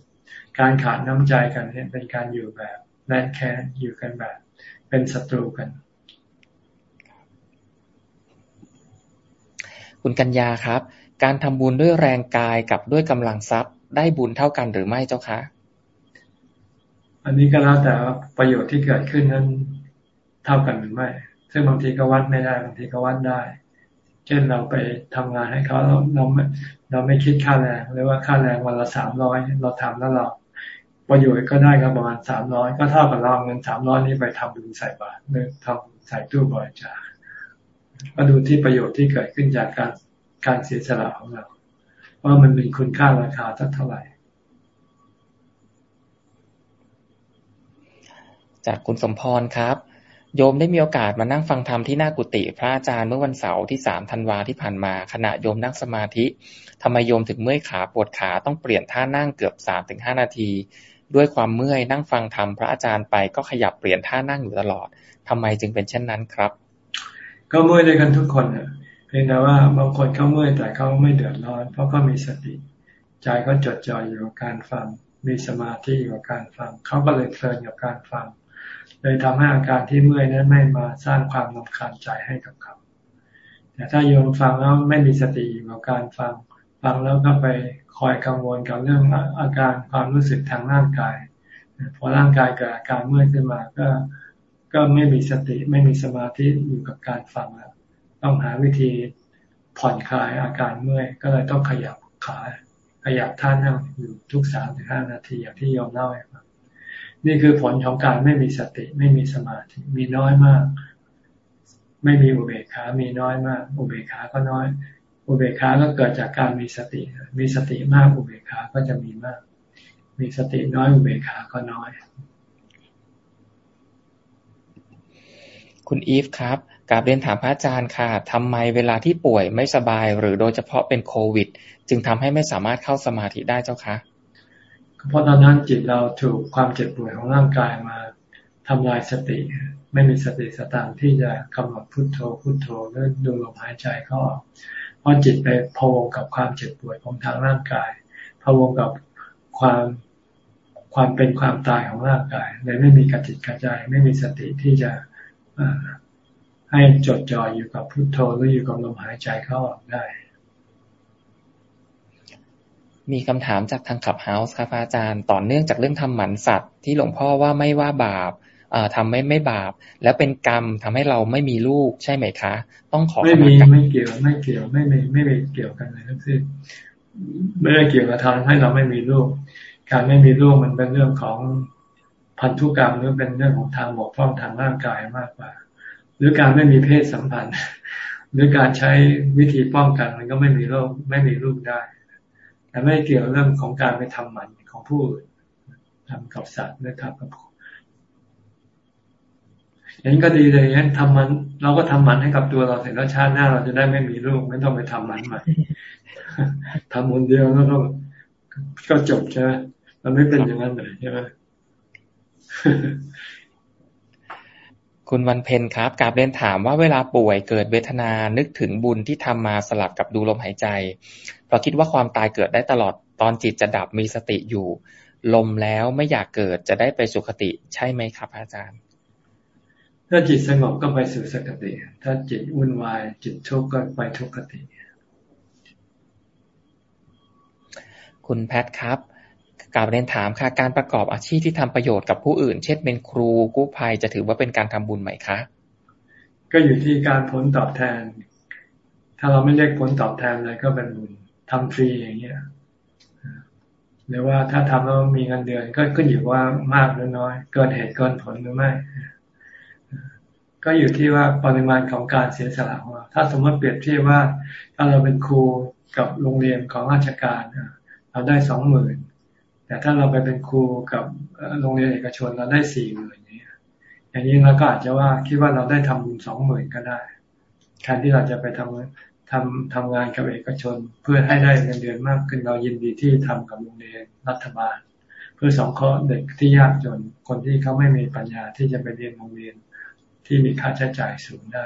การขาดน้ำใจกันเนี่ยเป็นการอยู่แบบแรงแค้นอยู่กันแบบ เป็นศัตรูกัน คุณกัญญาครับ การทำบุญด้วยแรงกายกับด้วยกำลังทรัพย์ ได้บุญเท่ากันหรือไม่เจ้าคะ อันนี้ก็แล้วแต่ประโยชน์ที่เกิดขึ้นนั้นเท่ากันหรือไม่ ซึ่งบางทีก็วัดไม่ได้ บางทีก็วัดได้ เช่นเราไปทำงานให้เขาเราเราไม่เราไม่คิดค่าแรงหรือว่าค่าแรงวันละสามร้อยเราทำแล้วเราประโยชน์ก็ได้ก็ประมาณสามร้อยก็เท่ากับเราเงินสามร้อยนี้ไปทำบุญใส่บาตรหรือทำใส่ตู้บริจาคก็ดูที่ประโยชน์ที่เกิดขึ้นจากการการเสียสละของเรา ว่ามันมีคุณค่าราคาเท่าไหร่ จากคุณสมพรครับ โยมได้มีโอกาสมานั่งฟังธรรมที่หน้ากุฏิพระอาจารย์เมื่อวันเสาร์ที่สามธันวาที่ผ่านมา ขณะโยมนั่งสมาธิทำไมโยมถึงเมื่อยขาปวดขาต้องเปลี่ยนท่านั่งเกือบสามถึงห้านาที ด้วยความเมื่อยนั่งฟังธรรมพระอาจารย์ไปก็ขยับเปลี่ยนท่านั่งอยู่ตลอดทำไมจึงเป็นเช่นนั้นครับ ก็เมื่อยด้วยกันทุกคนเนี่ยเพียงแต่ว่าบางคนเขาเมื่อยแต่เขาไม่เดือดร้อน เพราะเขามีสติใจเขาจดจ่ออยู่กับการฟัง มีสมาธิอยู่กับการฟังเขาก็เลยเพลินกับการฟัง เลยทำให้อาการที่เมื่อยนั้นไม่มาสร้างความรำคาญใจให้กับเขาแต่ถ้าโยมฟังแล้วไม่มีสติอยู่กับการฟัง ฟังแล้วก็ไปคอยกังวลกับเรื่องอาการความรู้สึกทางร่างกายพอร่างกายเกิดอาการเมื่อยขึ้นมาก็ก็ไม่มีสติไม่มีสมาธิอยู่กับการฟังแล้ว ต้องหาวิธีผ่อนคลายอาการเมื่อย ก็เลยต้องขยับขาขยับท่านั่งอยู่ทุกสามถึงห้านาทีอย่างที่ยอมเล่าให้ฟังนี่คือผลของการไม่มีสติ ไม่มีสมาธิมีน้อยมาก ไม่มีอุเบกขามีน้อยมาก อุเบกขาก็น้อย อุเบกขาก็เกิดจากการมีสติ มีสติมากอุเบกขาก็จะมีมาก มีสติน้อยอุเบกขาก็น้อย คุณอีฟครับ กราบเรียนถามพระอาจารย์ค่ะทำไมเวลาที่ป่วยไม่สบายหรือโดยเฉพาะเป็นโควิด จึงทำให้ไม่สามารถเข้าสมาธิได้เจ้าคะเพราะตอนนั้นจิตเราถูกความเจ็บป่วยของร่างกายมาทำลายสติ ไม่มีสติสตางที่จะกำหนดพุทโธพุทโธหรือดูลมหายใจเขาออกเพราะจิตไปพวงกับความเจ็บป่วยของทางร่างกายพวงกับความความเป็นความตายของร่างกายเลยไม่มีกระติกกระจไม่มีสติที่จะ ให้จดจ่ออยู่กับพุทโธหรืออยู่กับลมหายใจเข้าออกได้ มีคำถามจากทางขับเฮาส์ครับอาจารย์ ต่อเนื่องจากเรื่องทำหมันสัตว์ที่หลวงพ่อว่าไม่ว่าบาปทำไม่ไม่บาป แล้วเป็นกรรมทำให้เราไม่มีลูกใช่ไหมคะ ต้องขอไม่มีไม่เกี่ยวไม่เกี่ยวไม่ไม่ไม่ไม่เกี่ยวกันเลยทั้งสิ้นไม่ได้เกี่ยวกับทางให้เราไม่มีลูก การไม่มีลูกมันเป็นเรื่องของพันธุกรรมหรือเป็นเรื่องของทางบกพร่องทางร่างกายมากกว่า หรือการไม่มีเพศสัมพันธ์ หรือการใช้วิธีป้องกันมันก็ไม่มีโรคไม่มีลูกได้ แต่ไม่เกี่ยวเรื่องของการไปทำหมันของผู้อื่นทำกับสัตว์หรือทำกับอย่างนี้ก็ดีเลยงั้นทำมัน เราก็ทำหมันให้กับตัวเราเสร็จแล้วชาติหน้าเราจะได้ไม่มีลูกไม่ต้องไปทำหมันใหม่ทำคนเดียวแล้วก็ก็จบใช่ไหมมันไม่เป็นอย่างนั้นเลยใช่ไหม คุณวันเพ็ญครับกาบเรียนถามว่าเวลาป่วยเกิดเวทนานึกถึงบุญที่ทำมาสลับกับดูลมหายใจเพราะคิดว่าความตายเกิดได้ตลอดตอนจิตจะดับมีสติอยู่ ลมแล้วไม่อยากเกิดจะได้ไปสุคติใช่ไหมครับอาจารย์ ถ้าจิตสงบก็ไปสู่สุคติ ถ้าจิตวุ่นวายจิตทุกข์ก็ไปทุกขติ คุณแพทครับ กาบเรียนถามค่ะการประกอบอาชีพที่ทำประโยชน์กับผู้อื่น เช่นเป็นครูกู้ภัยจะถือว่าเป็นการทำบุญไหมคะ ก็อยู่ที่การผลตอบแทน ถ้าเราไม่เรียกผลตอบแทนเลยก็เป็นบุญทำฟรีอย่างเงี้ยหรือว่าถ้าทำแล้วมีเงินเดือน ก็ขึ้นอยู่ว่ามากหรือน้อย เกินเหตุเกินผลหรือไม่ ก็อยู่ที่ว่าปริมาณของการเสียสละของเราถ้าสมมติเปรียบเทียบว่า ถ้าเราเป็นครูกับโรงเรียนของราชการเราได้สองหมื่น แต่ถ้าเราไปเป็นครูกับโรงเรียนเอกชนเราได้สี่หมื่นนี้อย่างนี้เราก็อาจจะว่าคิดว่าเราได้ทำบุญสองหมื่นก็ได้แทนที่เราจะไปทำทำทำงานกับเอกชน เพื่อให้ได้เงินเดือนมากขึ้นเรายินดีที่ทำกับโรงเรียนรัฐบาล เพื่อสองข้อเด็กที่ยากจนคนที่เขาไม่มีปัญญาที่จะไปเรียนโรงเรียนที่มีค่าใช้จ่ายสูงได้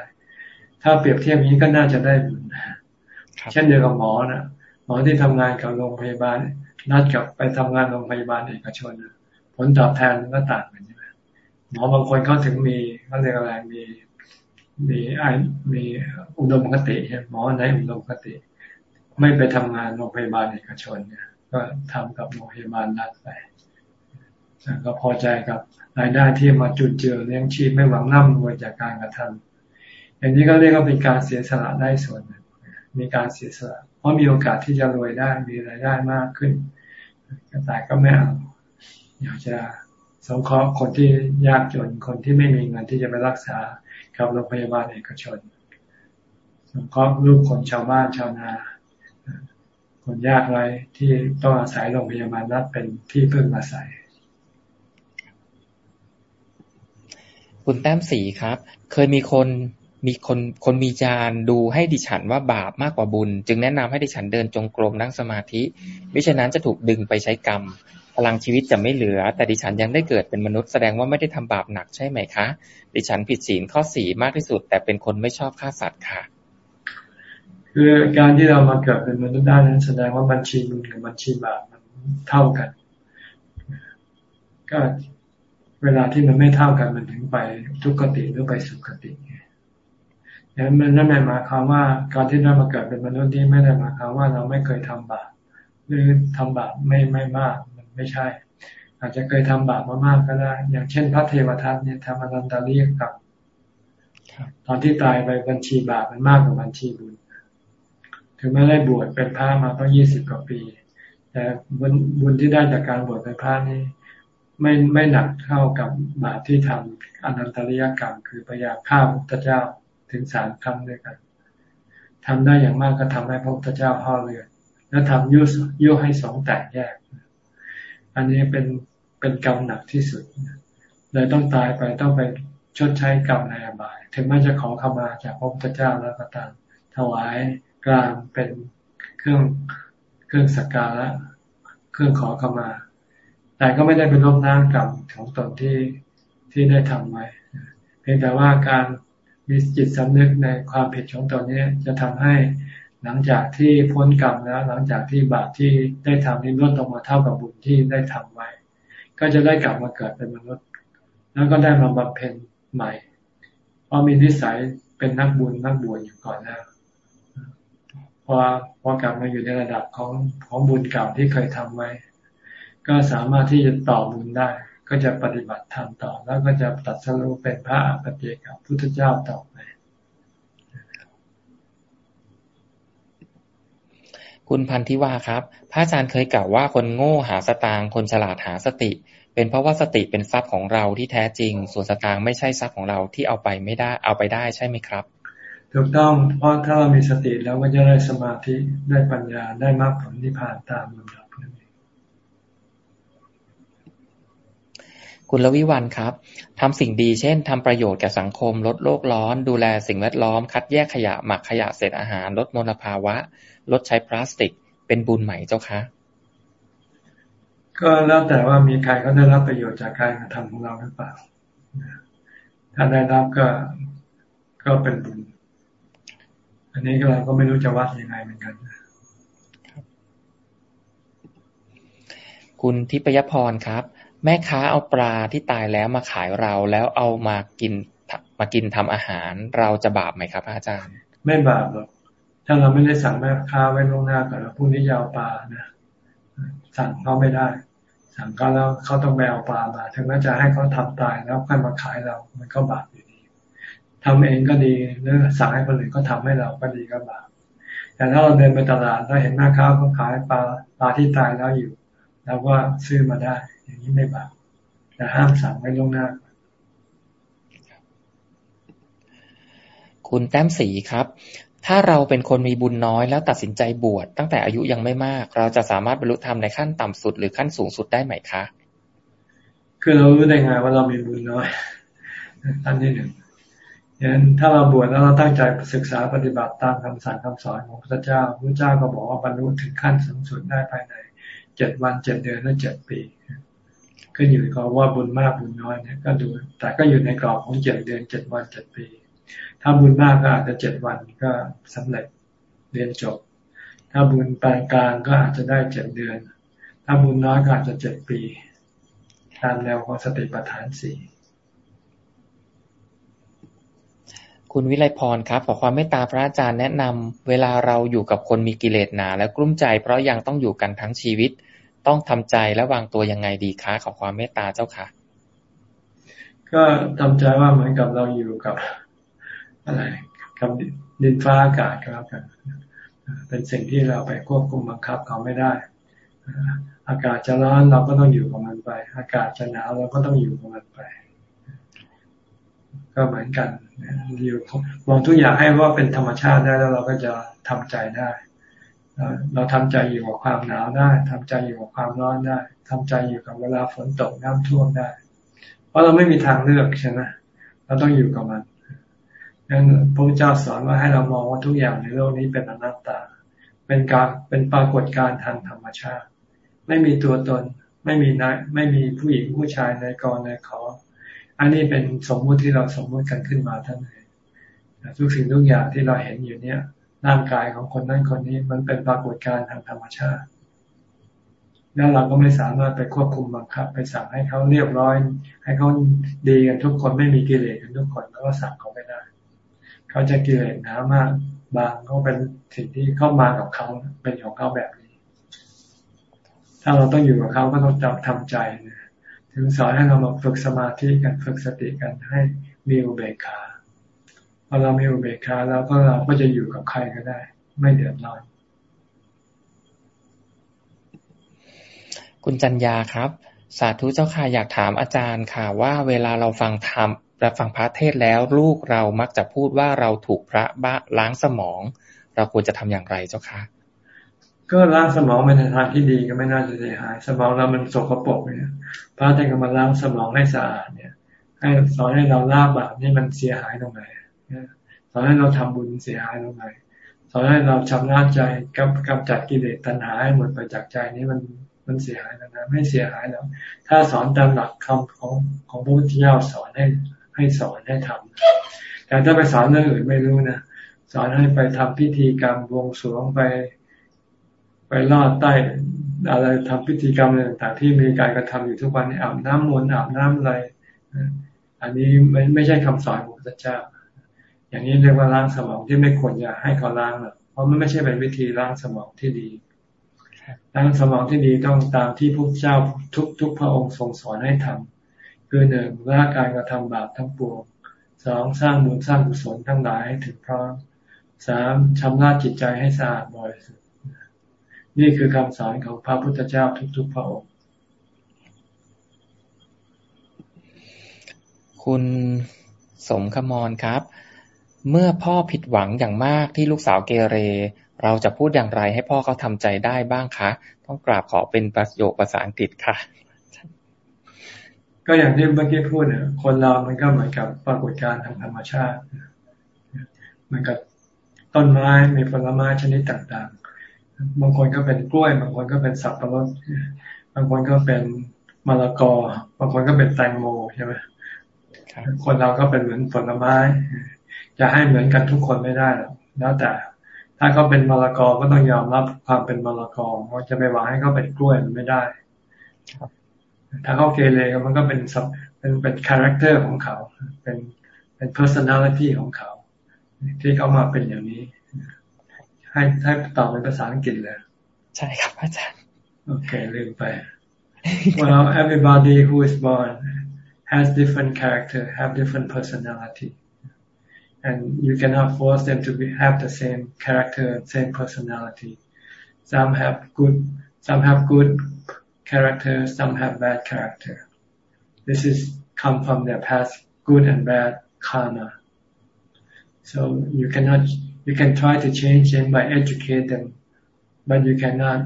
ถ้าเปรียบเทียบนี้ก็น่าจะได้บุญเช่นเดียวกับหมอนะหมอที่ทำงานกับโรงพยาบาล นัดกับไปทำงานโรงพยาบาลเอกชนผลตอบแทนก็ต่างกันใช่ไหมหมอบางคนเขาถึงมีเขาเรียกอะไรมีมีไอมีอุดมคติหมอในอุดมคติ ไม่ไปทำงานโรงพยาบาลเอกชนเนี่ย ก็ทำกับโรงพยาบาลรัฐไปก็พอใจกับรายได้ที่มาจุนเจือเลี้ยงชีพไม่หวังร่ำรวยจากการกระทำอย่างนี้ก็เรียกว่าเป็นการเสียสละได้ส่วนหนึ่ง มีการเสียสละ เพราะมีโอกาสที่จะรวยได้มีรายได้มากขึ้นแต่ก็ไม่เอาอยากจะสงเคราะห์คนที่ยากจนคนที่ไม่มีเงินที่จะไปรักษากับโรงพยาบาลเอกชน สงเคราะห์ลูกคนชาวบ้านชาวนา คนยากไรที่ต้องอาศัยโรงพยาบาลรัฐเป็นที่พึ่งอาศัย คุณแต้มสีครับ เคยมีคน มีคนคนมีจานดูให้ดิฉันว่าบาปมากกว่าบุญ จึงแนะนำให้ดิฉันเดินจงกรมนั่งสมาธิมิฉะนั้นจะถูกดึงไปใช้กรรม พลังชีวิตจะไม่เหลือ แต่ดิฉันยังได้เกิดเป็นมนุษย์แสดงว่าไม่ได้ทำบาปหนักใช่ไหมคะ ดิฉันผิดศีลข้อสี่มากที่สุด แต่เป็นคนไม่ชอบฆ่าสัตว์ค่ะ คือการที่เรามาเกิดเป็นมนุษย์ได้นั้น แสดงว่าบัญชีบุญกับบัญชีบาปมันเท่ากัน ก็เวลาที่มันไม่เท่ากันมันถึงไปทุกขติหรือไปสุขติเนี่ยมันนั่นหมายความว่าการที่เรามาเกิดเป็นมนุษย์ที่ไม่ได้หมายความว่าเราไม่เคยทำบาปหรือทำบาปไม่ไม่มากมันไม่ใช่ อาจจะเคยทำบาปมามากก็ได้ อย่างเช่น พระเทวทัตเนี่ยทำอนันตเริยกรรมตอนที่ตายไปบัญชีบาปมันมากกว่าบัญชีบุญถึงแม้ได้บวชเป็นพระมาตั้งยี่สิบกว่าปี แต่บุญบุญที่ได้จากการบวชเป็นพระนี่ไม่ไม่หนักเท่ากับบาปที่ทำอนันตริยกรรม คือพยายามฆ่าพระพุทธเจ้า ถึงสามครั้งด้วยกันทำได้อย่างมากก็ทำให้พระพุทธเจ้าห่อเลือแล้วทำยุยุให้สองแตกแยก อันนี้เป็นเป็นกรรมหนักที่สุดเลยต้องตายไปต้องไปชดใช้กรรมในอบาย ถึงแม้จะขอขมาจากพระพุทธเจ้าแล้วก็ตามถวายกลางเป็นเครื่องเครื่องสักการะเครื่องขอขมา แต่ก็ไม่ได้เป็นลบล้างกรรมของตนที่ที่ได้ทำไว้เพียงแต่ว่าการ มีจิตสำนึกในความผิดของตนนี้จะทำให้หลังจากที่พ้นกรรมแล้ว หลังจากที่บาปที่ได้ทำนี้ลดลงมาเท่ากับบุญที่ได้ทำไว้ ก็จะได้กลับมาเกิดเป็นมนุษย์ แล้วก็ได้มาบำเพ็ญใหม่ เพราะมีนิสัยเป็นนักบุญนักบวชอยู่ก่อนแล้วพอพอกลับมาอยู่ในระดับของของบุญเก่าที่เคยทำไว้ ก็สามารถที่จะต่อบุญได้ ก็จะปฏิบัติธรรมต่อ แล้วก็จะตัดสรุปเป็นพระปฏิเจกับพุทธเจ้าต่อไปคุณพันธิวาครับ พระอาจารย์เคยกล่าวว่าคนโง่หาสตางคนฉลาดหาสติ เป็นเพราะว่าสติเป็นทรัพย์ของเราที่แท้จริง ส่วนสตางไม่ใช่ทรัพย์ของเราที่เอาไปไม่ได้เอาไปได้ใช่ไหมครับ ถูกต้องเพราะถ้าเรามีสติแล้วก็จะได้สมาธิได้ปัญญาได้มรรคผลนิพพานตามลำดับ คุณลวิวันครับทำสิ่งดีเช่นทำประโยชน์แก่สังคม ลดโลกร้อน ดูแลสิ่งแวดล้อม คัดแยกขยะหมักขยะเศษอาหาร ลดมลภาวะ ลดใช้พลาสติก เป็นบุญใหม่เจ้าคะ ก็แล้วแต่ว่ามีใครก็ได้รับประโยชน์จากการกระทำของเราหรือเปล่า ถ้าได้รับก็ก็เป็นบุญ อันนี้เราก็ไม่รู้จะวัดยังไงเหมือนกันคุณทิพยพรครับ แม่ค้าเอาปลาที่ตายแล้วมาขายเราแล้วเอามากินมากินทำอาหารเราจะบาปไหมครับ อาจารย์ ไม่บาปหรอกถ้าเราไม่ได้สั่งแม่ค้าไว้ล่วงหน้าก่อนแล้วพรุ่งนี้ยาวปลานะสั่งเขาไม่ได้ สั่งเขาแล้วเขาต้องไปเอาปลามาถึงแม้จะให้เขาทำตายแล้วค่อยมาขายเรา มันก็บาปอยู่ดีทำเองก็ดีหรือสั่งให้คนอื่นก็ทำให้เราก็ดีก็บาปแต่ถ้าเราเดินไปตลาดแล้วเห็นแม่ค้าเขาขายปลาปลาที่ตายแล้วอยู่เราก็ซื้อมาได้ อย่างนี้ไม่บาปแต่ห้ามสั่งไว้ล่วงหน้า คุณแต้มสีครับ ถ้าเราเป็นคนมีบุญน้อยแล้วตัดสินใจบวชตั้งแต่อายุยังไม่มาก เราจะสามารถบรรลุธรรมในขั้นต่ำสุดหรือขั้นสูงสุดได้ไหมคะ คือเรารู้ได้ไงว่าเรามีบุญน้อยท่านที่หนึ่งฉะนั้นถ้าเราบวชแล้วเราตั้งใจศึกษาปฏิบัติตามคำสั่งคำสอนของพระเจ้าพระเจ้าก็บอกว่าบรรลุถึงขั้นสูงสุดได้ภายในเจ็ดวันเจ็ดเดือนและเจ็ดปี ก็อยู่กับว่าบุญมากบุญน้อยเนี่ยก็ดู แต่ก็อยู่ในกรอบของเจ็ดเดือนเจ็ดวันเจ็ดปี ถ้าบุญมากก็อาจจะเจ็ดวันก็สำเร็จเรียนจบ ถ้าบุญปานกลางก็อาจจะได้เจ็ดเดือน ถ้าบุญน้อยก็อาจจะเจ็ดปี ตามแนวของสติปัฏฐานสี่คุณวิไลพรครับ ขอความเมตตาพระอาจารย์แนะนำเวลาเราอยู่กับคนมีกิเลสหนา และกลุ้มใจเพราะยังต้องอยู่กันทั้งชีวิต ต้องทำใจและวางตัวยังไงดีคะขอความเมตตาเจ้าค่ะ ก็ทำใจว่าเหมือนกับเราอยู่กับอะไรกับดินฟ้าอากาศครับกันเป็นสิ่งที่เราไปควบคุมบังคับเขาไม่ได้ อากาศจะร้อนเราก็ต้องอยู่กับมันไป อากาศจะหนาวเราก็ต้องอยู่กับมันไป ก็เหมือนกันอยู่มองทุกอย่างให้ว่าเป็นธรรมชาติได้แล้วเราก็จะทำใจได้ เราทำใจอยู่กับความหนาวได้ทำใจอยู่กับความร้อนได้ทำใจอยู่กับเวลาฝนตกน้ำท่วมได้ เพราะเราไม่มีทางเลือกใช่ไหมเราต้องอยู่กับมันดังนั้นพระพุทธเจ้าสอนว่าให้เรามองว่าทุกอย่างในโลกนี้เป็นอนัตตา เป็นการเป็นปรากฏการณ์ทางธรรมชาติ ไม่มีตัวตน ไม่มีนายไม่มีผู้หญิงผู้ชายในกรในขอ อันนี้เป็นสมมุติที่เราสมมุติกันขึ้นมาทั้งนั้นทุกสิ่งทุกอย่างที่เราเห็นอยู่เนี่ย ร่างกายของคนนั้นคนนี้มันเป็นปรากฏการณ์ทางธรรมชาติ แล้วเราก็ไม่สามารถไปควบคุมบังคับ ไปสั่งให้เขาเรียบร้อย ให้เขาดีกันทุกคนไม่มีกิเลสกันทุกคนแล้วก็สั่งเขาไม่ได้ เขาจะกิเลสหนามากบางก็เป็นสิ่งที่เข้ามากับเขาเป็นของเขาแบบนี้ ถ้าเราต้องอยู่กับเขาก็ต้องจำทำใจนะถึงสอนให้เรามาฝึกสมาธิกันฝึกสติกันให้มีอุเบกขา พอเรามีอุเบกขาแล้วก็เราก็จะอยู่กับใครก็ได้ ไม่เดือดร้อน คุณจัญญาครับ สาธุเจ้าค่ะอยากถามอาจารย์ค่ะ ว่าเวลาเราฟังธรรมและฟังพระเทศแล้ว ลูกเรามักจะพูดว่าเราถูกพระบ้าล้างสมอง เราควรจะทำอย่างไรเจ้าคะก็ล้างสมองไปในทางที่ดีก็ไม่น่าจะเสียหาย สมองเรามันสกปรกเนี่ยพระท่านก็มาล้างสมองให้สะอาดเนี่ย ให้สอนให้เราลาบบาปนี่มันเสียหายตรงไหน สอนให้เราทำบุญเสียหายตรงไหนสอนให้เราชำระใจกับกำจัดกิเลสตัณหาให้หมดไปจากใจนี้มันมันเสียหายตรงนั้นไม่เสียหายแล้วถ้าสอนตามหลักคำของของพระพุทธเจ้าสอนให้ให้สอนให้ทำแต่ถ้าไปสอนเรื่องอื่นไม่รู้นะสอนให้ไปทำพิธีกรรมบวงสรวงไป ไปลอดใต้อะไรทำพิธีกรรมอะไรต่างๆที่มีการกระทำอยู่ทุกวันอาบน้ำมนต์อาบน้ำอะไรอันนี้ไม่ไม่ใช่คำสอนของพระเจ้า อย่างนี้เรียกว่าล้างสมองที่ไม่ควรจะให้เขาล้างหรอกเพราะมันไม่ใช่เป็นวิธีล้างสมองที่ดีล้างสมองที่ดีต้องตามที่พระเจ้าทุกทุกพระองค์ทรงสอนให้ทำคือหนึ่งละการกระทำบาปทั้งปวงสองสร้างบุญสร้างกุศลทั้งหลายให้ถึงพร้อมสามชำระจิตใจให้สะอาดบริสุทธินี่คือคำสอนของพระพุทธเจ้าทุกๆพระองค์คุณสมคมรครับ เมื่อพ่อผิดหวังอย่างมากที่ลูกสาวเกเร เราจะพูดอย่างไรให้พ่อเขาทำใจได้บ้างคะ ต้องกราบขอเป็นประโยคภาษาอังกฤษค่ะ ก็อย่างที่เมื่อกี้พูดเนี่ยคนเรามันก็เหมือนกับปรากฏการณ์ทางธรรมชาติเหมือนกับต้นไม้มีผลไม้ชนิดต่างๆ บางคนก็เป็นกล้วย บางคนก็เป็นสับปะรด บางคนก็เป็นมะละกอ บางคนก็เป็นแตงโมใช่ไหมคนเราก็เป็นเหมือนผลไม้ จะให้เหมือนกันทุกคนไม่ได้หรอกแล้วแต่ ถ้าเขาเป็นมะละกอก็ต้องยอมรับความเป็นมะละกอเราจะไปหวังให้เขาเป็นกล้วยมันไม่ได้ถ้าเขาเกเรมันก็เป็นเป็นเป็น character ของเขา เป็นเป็น personality ของเขา ที่เขามาเป็นอย่างนี้ ให้ให้ตอบเป็นภาษาอังกฤษเลยใช่ครับอาจารย์โอเคลืมไป well everybody who is born has different character have different personality and you cannot force them to be have the same character same personality. Some have good some have good character some have bad character. This is come from their past good and bad karma. So you cannot you can try to change them by educate them, but you cannot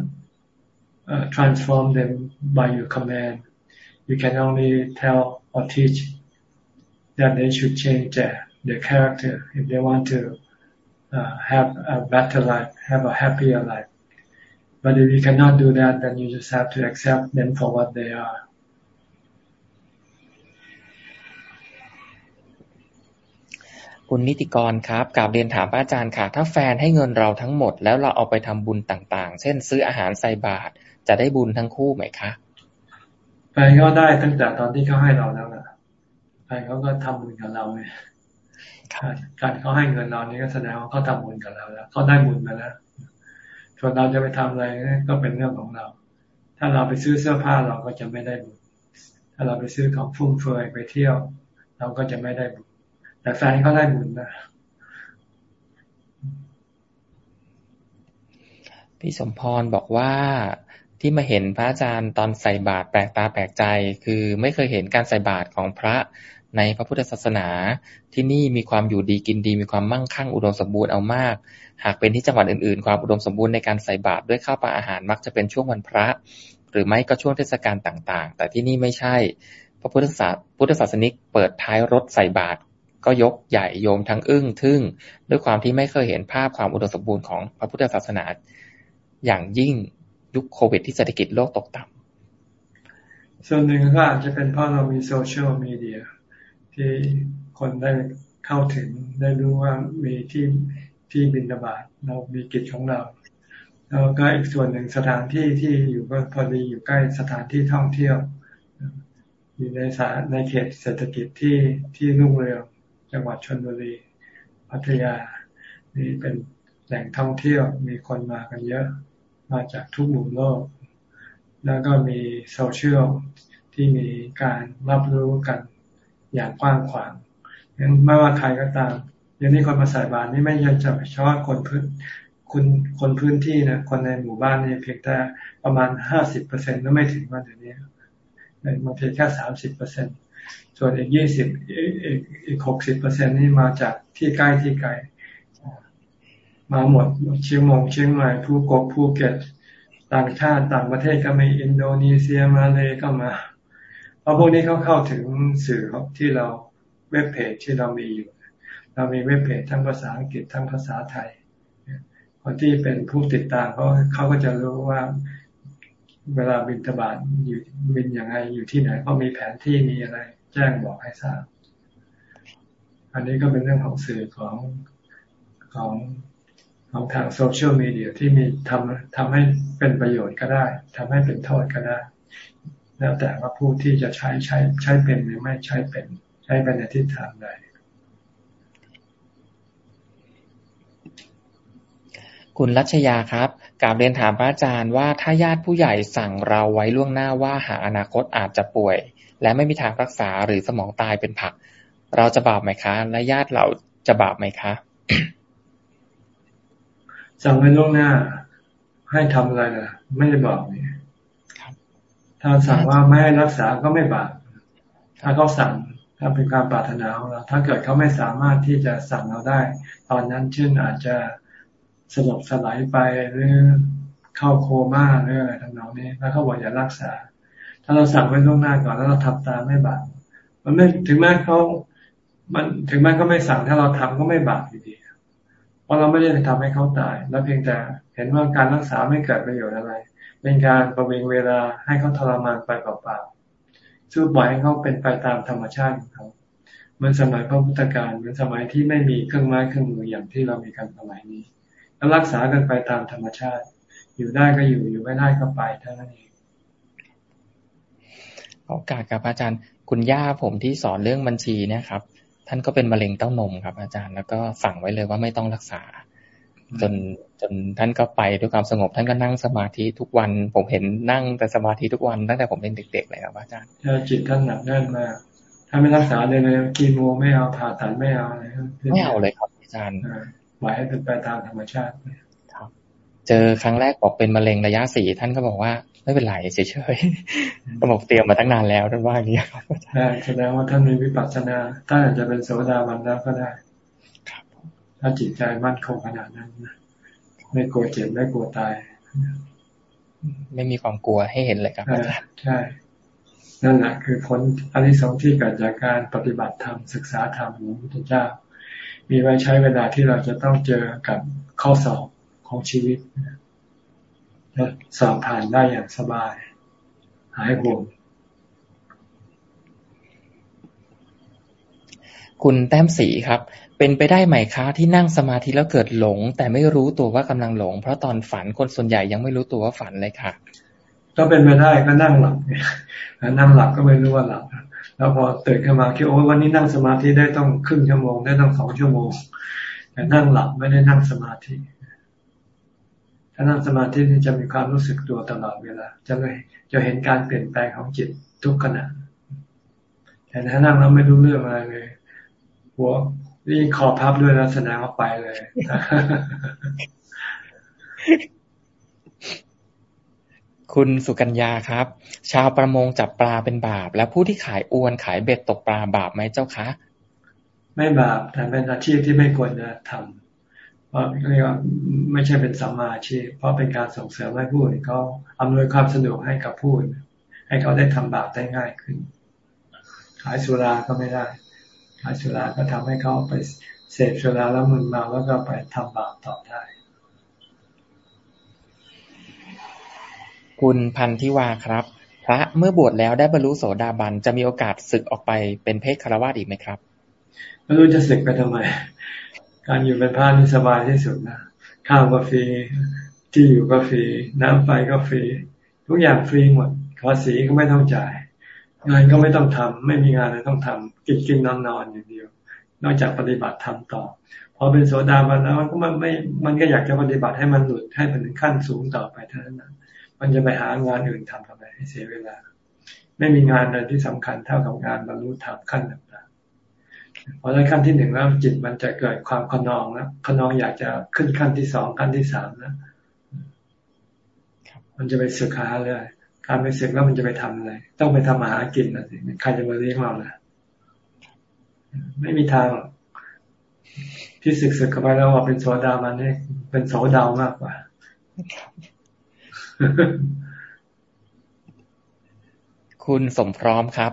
uh, transform them by your command. You can only tell or teach that they should change their, their character if they want to uh, have a better life, have a happier life. But if you cannot do that, then you just have to accept them for what they are. คุณนิติกรครับกราบเรียนถามพระอาจารย์ค่ะ ถ้าแฟนให้เงินเราทั้งหมด แล้วเราเอาไปทำบุญต่าง ๆ เช่น ซื้ออาหารใส่บาตรจะได้บุญทั้งคู่ไหมคะแฟนก็ได้ตั้งแต่ตอนที่เขาให้เราแล้วนะแฟนเขาก็ทำบุญกับเราไง การเขาให้เงินเรานี่ก็แสดงว่าเขาทำบุญกับเราแล้วเขาได้บุญมาแล้วส่วนเราจะไปทำอะไรก็เป็นเรื่องของเรา ถ้าเราไปซื้อเสื้อผ้าเราก็จะไม่ได้บุญถ้าเราไปซื้อของฟุ่มเฟือยไปเที่ยว เราก็จะไม่ได้บุญแต่แฟนเขาได้บุญนะพี่สมพรบอกว่าที่มาเห็นพระอาจารย์ตอนใส่บาตรแปลกตาแปลกใจ คือไม่เคยเห็นการใส่บาตรของพระ ในพระพุทธศาสนาที่นี่มีความอยู่ดีกินดี มีความมั่งคั่งอุดมสมบูรณ์เอามาก หากเป็นที่จังหวัดอื่นๆ ความอุดมสมบูรณ์ในการใส่บาตรด้วยข้าวปลาอาหารมักจะเป็นช่วงวันพระ หรือไม่ก็ช่วงเทศกาลต่างๆ แต่ที่นี่ไม่ใช่ พระพุทธศาสพุทธศาสนิกเปิดท้ายรถใส่บาตรก็ยกใหญ่โยมทั้งอึ้งทึ่ง ด้วยความที่ไม่เคยเห็นภาพความอุดมสมบูรณ์ของพระพุทธศาสนา อย่างยิ่งยุคโควิดที่เศรษฐกิจโลกตกต่ำส่วนหนึ่งก็อาจจะเป็นเพราะเรามีโซเชียลมีเดีย ที่คนได้เข้าถึงได้รู้ว่ามีที่ที่บินบาตเรามีกิจของเรา แล้วก็อีกส่วนหนึ่งสถานที่ที่อยู่ก็พอดีอยู่ใกล้สถานที่ท่องเที่ยว อยู่ในสาในเขตเศรษฐกิจที่ที่รุ่งเรืองจังหวัดชนบุรีพัทยา นี่เป็นแหล่งท่องเที่ยวมีคนมากันเยอะมาจากทุกมุมโลก แล้วก็มีโซเชียลที่มีการรับรู้กัน อย่างกว้างขวางยังไม่ว่าใครก็ตามอย่างนี้คนมาใส่บาตรนี่ไม่ใช่เฉพาะคนพื้นคุณคนพื้นที่นะคนในหมู่บ้านนี่เพียงแต่ประมาณห้าสิบเปอร์เซ็นต์ก็ไม่ถึงว่าเดี๋ยวนี้บางทีแค่สามสิบเปอร์เซ็นต์ส่วนอีกยี่สิบอีกหกสิบเปอร์เซ็นต์นี่มาจากที่ใกล้ที่ไกล มาหมดเชียงมงเชียงใหม่ภูกบภูเก็ตต่างชาติต่างประเทศก็มีอินโดนีเซียมาเลยก็มา เพราะพวกนี้เขาเข้าถึงสื่อที่เราเว็บเพจที่เรามีอยู่ เรามีเว็บเพจทั้งภาษาอังกฤษทั้งภาษาไทยคนที่เป็นผู้ติดตามเขาเขาก็จะรู้ว่าเวลาบินทบาทอยู่บินอย่างไรอยู่ที่ไหนเขามีแผนที่มีอะไร แจ้งบอกให้ทราบ อันนี้ก็เป็นเรื่องของสื่อของของของทางโซเชียลมีเดียที่มีทำทำให้เป็นประโยชน์ก็ได้ทำให้เป็นโทษก็ได้ แล้วแต่ว่าผู้ที่จะใช้ใช้ใช้เป็นหรือไม่ใช้เป็นใช้ไปในทิศทางใดคุณรัชยาครับกราบเรียนถามพระอาจารย์ว่าถ้าญาติผู้ใหญ่สั่งเราไว้ล่วงหน้าว่าหาอนาคตอาจจะป่วย และไม่มีทางรักษาหรือสมองตายเป็นผัก เราจะบาปไหมคะ และญาติเราจะบาปไหมคะ สั่งไว้ล่วงหน้า ให้ทำอะไรล่ะ ไม่ได้บอกนี่ ถ้าสั่งว่าไม่ให้รักษาก็ไม่บาปถ้าเขาสั่งถ้าเป็นการปรารถนาของเรา ถ้าเกิดเขาไม่สามารถที่จะสั่งเราได้ ตอนนั้นเช่นอาจจะสลบสลายไปหรือเข้าโคม่าหรืออะไรทำนองนี้แล้วเขาบอกอย่ารักษา ถ้าเราสั่งไว้ล่วงหน้าก่อนแล้วเราทำตามไม่บาปมันไม่ถึงแม้เขามันถึงแม้เขาไม่สั่งถ้าเราทำก็ไม่บาปอยู่ดีเพราะเราไม่ได้ไปทำให้เขาตาย แล้วเพียงแต่เห็นว่าการรักษาไม่เกิดประโยชน์อะไร เป็นการประเวงเวลาให้เขาทรมานไปเปล่าๆสู้ปล่อยให้เขาเป็นไปตามธรรมชาติของเขาเหมือนสมัยพระพุทธการเหมือนสมัยที่ไม่มีเครื่องไม้เครื่องมืออย่างที่เรามีกันสมัยนี้ แล้วรักษากันไปตามธรรมชาติ อยู่ได้ก็อยู่อยู่ไม่ได้ก็ไปเท่านั้นเองโอกาสกับอาจารย์ คุณย่าผมที่สอนเรื่องบัญชีเนี่ยครับ ท่านก็เป็นมะเร็งเต้านมครับ อาจารย์แล้วก็สั่งไว้เลยว่าไม่ต้องรักษา จน จนท่านก็ไปด้วยความสงบท่านก็นั่งสมาธิทุกวัน ผมเห็นนั่งแต่สมาธิทุกวันตั้งแต่ผมเป็นเด็กๆเลยครับอาจารย์จิตท่านหนักแน่นมากถ้าไม่รักษาเลยเลยกีโมไม่เอาผ่าตัดไม่เอาอะไรไม่เอาเลยครับอาจารย์ปล่อยให้เป็นไปตามธรรมชาติครับ เจอครั้งแรกบอกเป็นมะเร็งระยะสี่ท่านก็บอกว่าไม่เป็นไรเฉยๆก็บอกเตรียมมาตั้งนานแล้วท่านว่าอย่างนี้ครับแสดงว่าท่านมีวิปัสสนาท่านอาจจะเป็นโสดาบันแล้วก็ได้ถ้าจิตใจมั่นคงขนาดนั้นนะ ไม่กลัวเจ็บไม่กลัวตาย ไม่มีความกลัวให้เห็นเลยครับอาจารย์ใช่ นั่นแหละคือผลอันที่สองที่เกิดจากการปฏิบัติธรรมศึกษาธรรมของพระพุทธเจ้า มีไว้ใช้เวลาที่เราจะต้องเจอกับข้อสอบของชีวิตและสอบผ่านได้อย่างสบาย หายห่วงคุณแต้มสีครับ เป็นไปได้ไหมคะ ที่นั่งสมาธิแล้วเกิดหลง แต่ไม่รู้ตัวว่ากำลังหลง เพราะตอนฝันคนส่วนใหญ่ยังไม่รู้ตัวว่าฝันเลยค่ะ ก็เป็นไปได้ก็นั่งหลับนั่งหลับก็ไม่รู้ว่าหลับแล้วพอตื่นขึ้นมาคิดโอ้วันนี้นั่งสมาธิได้ต้องครึ่งชั่วโมงได้ต้องสองชั่วโมงแต่นั่งหลับไม่ได้นั่งสมาธิถ้านั่งสมาธินี่จะมีความรู้สึกตัวตลอดเวลา จะเลยจะเห็นการเปลี่ยนแปลงของจิตทุกขณะแต่ถ้านั่งแล้วไม่รู้เรื่องอะไรเลยหัว นี่คอพับด้วยลักษณะว่าไปเลย คุณสุกัญญาครับ ชาวประมงจับปลาเป็นบาป และผู้ที่ขายอวนขายเบ็ดตกปลาบาปไหมเจ้าคะ ไม่บาปแต่เป็นอาชีพที่ไม่ควรจะทำเพราะเรียกว่าไม่ใช่เป็นสัมมาอาชีพ เพราะเป็นการส่งเสริมให้ผู้อื่นเขาอำนวยความสะดวกให้กับผู้อื่นให้เขาได้ทำบาปได้ง่ายขึ้น ขายสุราก็ไม่ได้ ขายสุราก็ทำให้เขาไปเสพสุราแล้วมึนเมาแล้วก็ไปทำบาปต่อได้ คุณพันธิวาครับ พระเมื่อบวชแล้วได้บรรลุโสดาบันจะมีโอกาสศึกออกไปเป็นเพศคารวะอีกไหมครับไม่รู้จะศึกไปทำไม การอยู่เป็นพระนี่สบายที่สุดนะข้าวก็ฟรีที่อยู่ก็ฟรีน้ำไฟก็ฟรีทุกอย่างฟรีหมดภาษีก็ไม่ต้องจ่ายงานก็ไม่ต้องทำไม่มีงานอะไรต้องทำ กินกินนอนนอนอย่างเดียว นอกจากปฏิบัติทำต่อพอเป็นโสดาบันแล้วมันก็มันไม่ มันก็อยากจะปฏิบัติให้มันหลุดให้มันถึงขั้นสูงต่อไปเท่านั้นนะมันจะไปหางานอื่นทำทำไมให้เสียเวลา ไม่มีงานอะไรที่สำคัญเท่ากับงานบรรลุธรรมขั้นต่างๆพอได้ขั้นที่หนึ่งแล้วจิตมันจะเกิดความขนองแล้วขนองอยากจะขึ้นขั้นที่สองขั้นที่สามนะมันจะไปศึกษาเลยการไปศึกแล้วมันจะไปทำอะไรต้องไปทำอาหากินนะสิใครจะมาเลี้ยงเราล่ะ ไม่มีทางหรอกที่ศึกศึกเข้าไปแล้วว่าเป็นโสดามันเนี่ยเป็นโสดาวมากกว่าคุณสมพร้อมครับ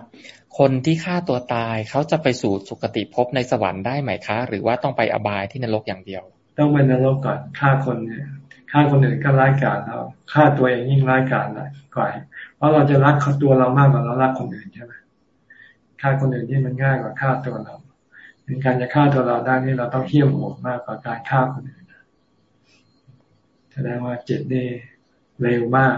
คนที่ฆ่าตัวตายเขาจะไปสู่สุคติภพในสวรรค์ได้ไหมคะ หรือว่าต้องไปอบายที่นรกอย่างเดียว ต้องไปนรกก่อนฆ่าคนเนี่ยฆ่าคนอื่นก็ร้ายกาจแล้วฆ่าตัวเองยิ่งร้ายกาจเลยกว่าเพราะเราจะรักตัวเรามากกว่าเรารักคนอื่นใช่ไหม ฆ่าคนอื่นที่มันง่ายกว่าฆ่าตัวเราในการจะฆ่าตัวเราได้นี่เราต้องเที่ยมโหดมากกว่าการฆ่าคนอื่นแสดงว่าจิตนี่เร็วมาก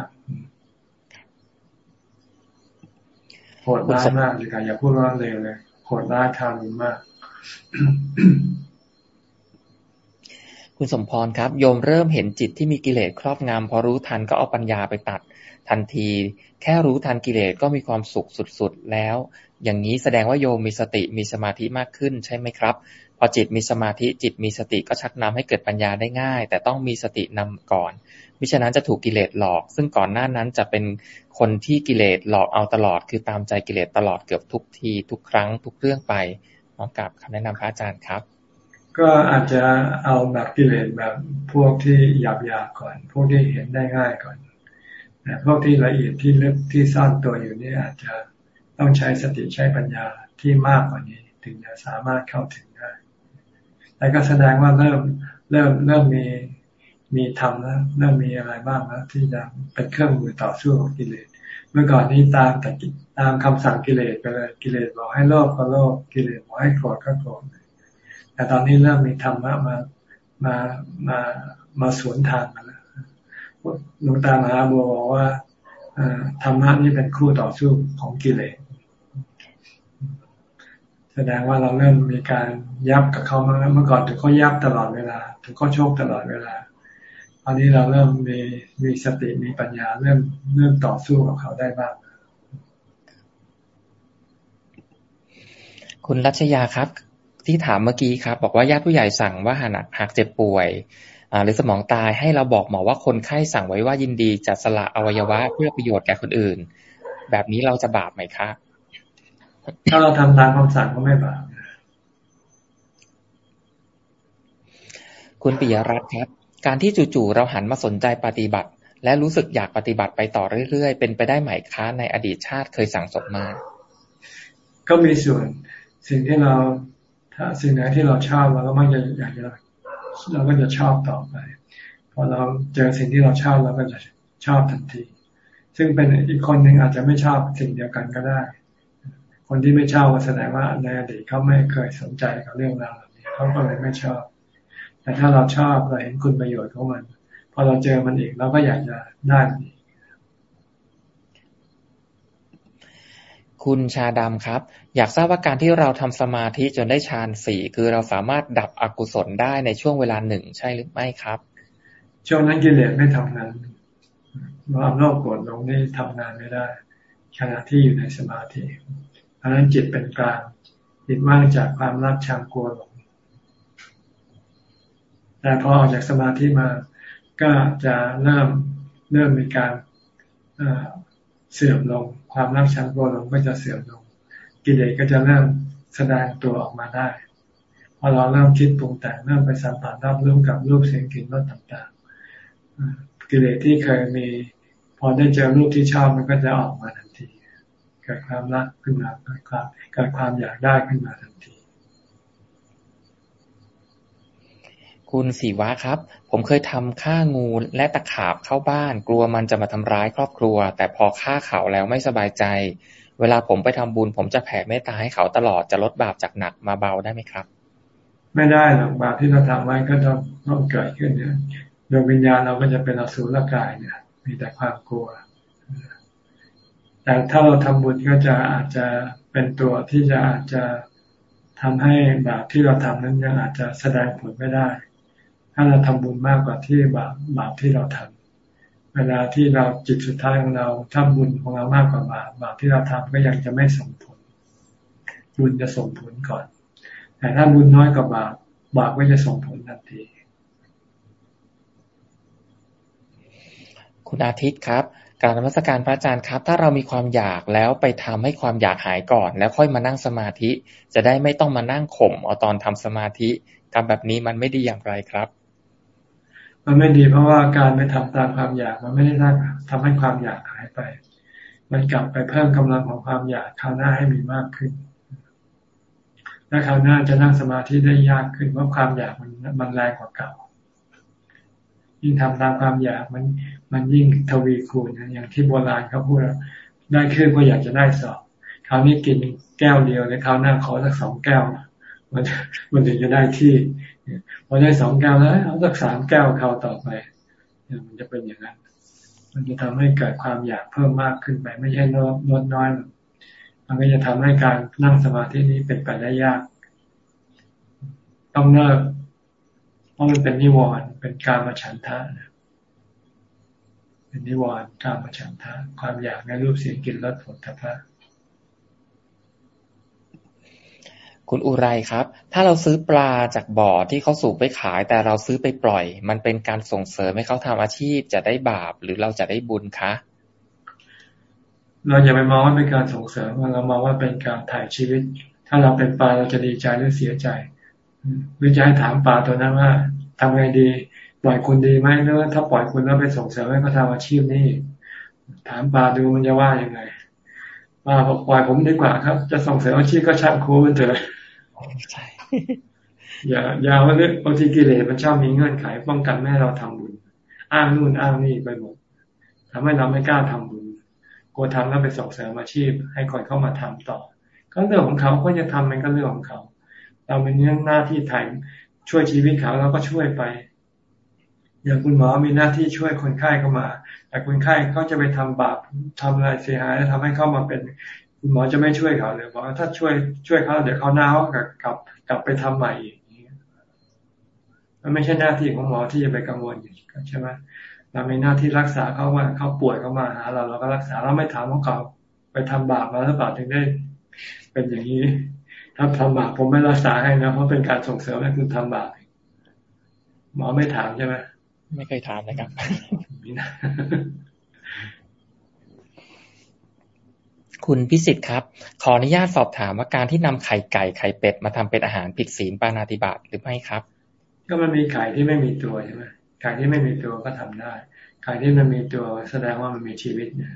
โหดร้ายมากเลยค่ะอย่าพูดว่าเร็วเลยโหดร้ายทารุณมาก คุณสมพรครับ โยมเริ่มเห็นจิตที่มีกิเลสครอบงำพอรู้ทันก็เอาปัญญาไปตัด ทันที แค่รู้ทันกิเลสก็มีความสุขสุดๆแล้ว อย่างนี้แสดงว่าโยมมีสติมีสมาธิมากขึ้นใช่ไหมครับ พอจิตมีสมาธิจิตมีสติก็ชักนำให้เกิดปัญญาได้ง่าย แต่ต้องมีสตินำก่อนมิฉะนั้นจะถูกกิเลสหลอก ซึ่งก่อนหน้านั้นจะเป็นคนที่กิเลสหลอกเอาตลอด คือตามใจกิเลสตลอดเกือบทุกทีทุกครั้งทุกเรื่องไปน้องกับคำแนะนำพระอาจารย์ครับ ก็อาจจะเอาแบบกิเลสแบบพวกที่หยาบหยาก่อน พวกที่เห็นได้ง่ายก่อน แต่พวกที่ละเอียดที่ลึกที่ซ่อนตัวอยู่นี่อาจจะต้องใช้สติใช้ปัญญาที่มากกว่านี้ ถึงจะสามารถเข้าถึงได้ แต่ก็แสดงว่าเริ่มเริ่มเริ่มมีมีธรรมแล้วเริ่มมีอะไรบ้างแล้วที่จะเป็นเครื่องมือต่อสู้กับกิเลส เมื่อก่อนนี้ตามแต่ตามคำสั่งกิเลสไปเลยกิเลสบอกให้โลภก็โลภกิเลสบอกให้โกรธก็โกรธแต่ตอนนี้เริ่มมีธรรมะมามามามาสวนทางกันแล้ว หลวงตามหาบัวบอกว่าธรรมะนี่เป็นคู่ต่อสู้ของกิเลสแสดงว่าเราเริ่มมีการยับกับเขามาเมื่อก่อนถึงเขายับตลอดเวลาถึงเขาโชคตลอดเวลาตอนนี้เราเริ่มมีมีสติมีปัญญาเริ่มเริ่มต่อสู้กับเขาได้บ้างคุณรัชยาครับ ที่ถามเมื่อกี้ครับ บอกว่าญาติผู้ใหญ่สั่งว่าหากหากเจ็บป่วย หรือสมองตายให้เราบอกหมอว่าคนไข้สั่งไว้ว่ายินดีจะสละอวัยวะเพื่อประโยชน์แก่คนอื่น แบบนี้เราจะบาปไหมคะ ถ้าเราทำตามคำสั่งก็ไม่บาปคุณปิยรัตน์ครับ การที่จู่ๆเราหันมาสนใจปฏิบัติ และรู้สึกอยากปฏิบัติไปต่อเรื่อยๆ เป็นไปได้ไหมคะในอดีตชาติเคยสั่งสมมา ก็มีส่วนสิ่งที่เราถ้าสิ่งไหนที่เราชอบเราก็มักจะอยากจะ เราก็จะชอบต่อไป พอเราเจอสิ่งที่เราชอบเราก็จะชอบทันที ซึ่งเป็นอีกคนหนึ่งอาจจะไม่ชอบสิ่งเดียวกันก็ได้ คนที่ไม่ชอบก็แสดงว่าในอดีตเขาไม่เคยสนใจกับเรื่องราวเหล่านี้เขาก็เลยไม่ชอบ แต่ถ้าเราชอบเราเห็นคุณประโยชน์ของมัน พอเราเจอมันอีกเราก็อยากจะได้อีก คุณชาดำครับ อยากทราบว่าการที่เราทำสมาธิจนได้ฌานสี่คือเราสามารถดับอกุศลได้ในช่วงเวลาหนึ่งใช่หรือไม่ครับ ช่วงนั้นกิเลสไม่ทำงานความโลภโกรธลงนี่ทำงานไม่ได้ ขณะที่อยู่ในสมาธิเพราะนั้นจิตเป็นกลางจิตว่างจากความรักชังกลัวหลงแต่พอออกจากสมาธิมาก็จะเริ่มเริ่มมีการ เสื่อมลง ความรักชังกลัวลงก็จะเสื่อมลง กิเลสก็จะเริ่มแสดงตัวออกมาได้พอเราเริ่มคิดปรุงแต่งเริ่มไปสัมผัสรับรู้กับรูปเสียงกลิ่นรสต่างๆ กิเลสที่เคยมี พอได้เจอรูปที่ชอบมันก็จะออกมาทันที เกิดความรักขึ้นมาเกิดความเกิดความอยากได้ขึ้นมาทันที คุณสีวะครับ ผมเคยทำฆ่างูและตะขาบเข้าบ้าน กลัวมันจะมาทำร้ายครอบครัว แต่พอฆ่าเขาแล้วไม่สบายใจ เวลาผมไปทำบุญ ผมจะแผ่เมตตาให้เขาตลอดจะลดบาปจากหนักมาเบาได้ไหมครับ ไม่ได้หรอกบาปที่เราทำไว้ก็ต้องต้องเกิดขึ้นเนี่ยดวงวิญญาณเราก็จะเป็นอสุรกายเนี่ย มีแต่ความกลัว แต่ถ้าเราทำบุญก็จะอาจจะเป็นตัวที่จะอาจจะทำให้บาปที่เราทำนั้นยังอาจจะแสดงผลไม่ได้ ถ้าเราทำบุญมากกว่าที่บาปบาปที่เราทำเวลาที่เราจิตสุดท้ายของเราทำบุญของเรามากกว่าบาปบาปที่เราทำก็ยังจะไม่ส่งผล บุญจะส่งผลก่อน แต่ถ้าบุญน้อยกว่าบาปบาปก็จะส่งผลทันทีคุณอาทิตย์ครับ การนมัสการพระอาจารย์ครับ ถ้าเรามีความอยากแล้วไปทำให้ความอยากหายก่อน แล้วค่อยมานั่งสมาธิ จะได้ไม่ต้องมานั่งข่มเอาตอนทำสมาธิทำแบบนี้มันไม่ดีอย่างไรครับ มันไม่ดีเพราะว่าการไม่ทำตามความอยากมันไม่ได้ทำให้ความอยากหายไป มันกลับไปเพิ่มกำลังของความอยากคราวหน้าให้มีมากขึ้น และคราวหน้าจะนั่งสมาธิได้ยากขึ้นเพราะความอยากมันมันแรงกว่าเก่า ยิ่งทำตามความอยากมันมันยิ่งทวีคูณอย่างที่โบราณเขาพูดได้ขึ้นก็อยากจะได้สอบคราวนี้กินแก้วเดียวในคราวหน้าขอสักสองแก้ว มันมันถึงจะได้ที่ อได้สองแก้วแล้วเอาสักสามแก้วคราวต่อไปมันจะเป็นอย่างนั้น มันจะทำให้เกิดความอยากเพิ่มมากขึ้นไป ไม่ใช่ลดลดน้อย มันก็จะทำให้การนั่งสมาธินี้เป็นไปได้ยาก ต้องเลิกเพราะมันเป็นนิวรณ์เป็นการมาฉันทะเป็นนิวรณ์การมาฉันทะความอยากในรูปเสียงกลิ่นรสผลตภะ คุณอุไรครับ ถ้าเราซื้อปลาจากบ่อที่เขาสูบไปขาย แต่เราซื้อไปปล่อย มันเป็นการส่งเสริมให้เขาทำอาชีพจะได้บาปหรือเราจะได้บุญคะ เราอย่าไปมองว่าเป็นการส่งเสริมเรามองว่าเป็นการถ่ายชีวิต ถ้าเราเป็นปลาเราจะดีใจหรือเสียใจหรือจะให้ถามปลาตัวนั้นว่าทำไงดี ปล่อยคุณดีไหมหรือถ้าปล่อยคุณแล้วไปส่งเสริมให้เขาทำอาชีพนี้ถามปลาดูมันจะว่ายังไงปลาบอกปล่อยผมดีกว่าครับ จะส่งเสริมอาชีพก็ช่างครูมันเถอะ อย่าอย่าว่าเรื่องบางทีกิเลสมันชอบมีเงื่อนไขป้องกันไม่ให้เราทำบุญ อ้างนู่นอ้างนี่ไปหมดทำให้เราไม่กล้าทำบุญกลัวทำแล้วไปส่งเสริมอาชีพ ให้คนเข้ามาทำต่อ ก็เรื่องของเขาเขาจะทำมันก็เรื่องของเขา เราเป็นเรื่องหน้าที่ถ่ายช่วยชีวิตเขาเราก็ช่วยไป อย่างคุณหมอมีหน้าที่ช่วยคนไข้เข้ามา แต่คนไข้เขาจะไปทำบาปทำอะไรเสียหายแล้วทำให้เข้ามาเป็น คุณหมอจะไม่ช่วยเขาเลยบอกว่าถ้าช่วยช่วยเขาเดี๋ยวเขาหน้าเขากลับกลับกลับไปทำใหม่อีกมันไม่ใช่หน้าที่ของหมอที่จะไปกังวลใช่ไหมเรามีหน้าที่รักษาเขาว่าเขาป่วยเขามาหาเราเราก็รักษาเราไม่ถามว่าเขาไปทำบาปมาหรือเปล่าถึงได้ เป็นอย่างนี้ ถ้าทำบาปผมไม่รักษาให้นะเพราะเป็นการส่งเสริมให้คุณทำบาปหมอไม่ถามใช่ไหมไม่เคยถามนะครับ คุณพิสิทธิ์ครับ ขออนุญาตสอบถามว่าการที่นำไข่ไก่ไข่เป็ดมาทำเป็นอาหารผิดศีลปานาติบาตหรือไม่ครับ ก็มันมีไข่ที่ไม่มีตัวใช่ไหมไข่ที่ไม่มีตัวก็ทำได้ ไข่ที่มันมีตัวแสดงว่ามันมีชีวิตเนี่ย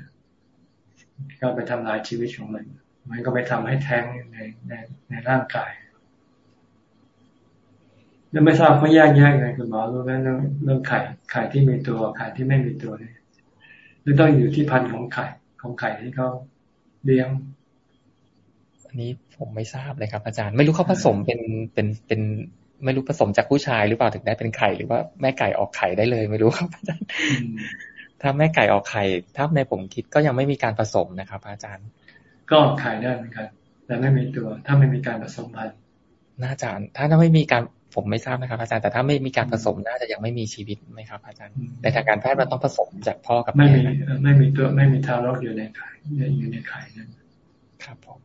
ก็ไปทำลายชีวิตของมัน มันก็ไปทำให้แท้งในในในร่างกายแล้วไม่ทราบเขาแยกแยกไงคุณหมอรู้ไหมเรื่องเรื่องไข่ไข่ที่มีตัวไข่ที่ไม่มีตัวเนี่ยหรือต้องอยู่ที่พันธุ์ของไข่ของไข่ที่เขา เลี้ยง อันนี้ผมไม่ทราบเลยครับ อาจารย์ ไม่รู้เขาผสมเป็นเป็นเป็นไม่รู้ผสมจากผู้ชายหรือเปล่าถึงได้เป็นไข่หรือว่าแม่ไก่ออกไข่ได้เลย ไม่รู้ครับอาจารย์ถ้าแม่ไก่ออกไข่ถ้าในผมคิดก็ยังไม่มีการผสมนะครับ อาจารย์ ก็ออกไข่ได้เหมือนกัน แต่ไม่มีตัว ถ้าไม่มีการผสมพันธุ์น่าจะถ้าไม่มีการ ผมไม่ทราบนะครับอาจารย์แต่ถ้าไม่มีการผสมน่าจะยังไม่มีชีวิตไหมครับ อาจารย์ในทางการแพทย์มันต้องผสมจากพ่อกับแม่ไม่มีไม่มีตัวไม่มีทารกอยู่ในไข่อยู่ในไข่นั่นครับผม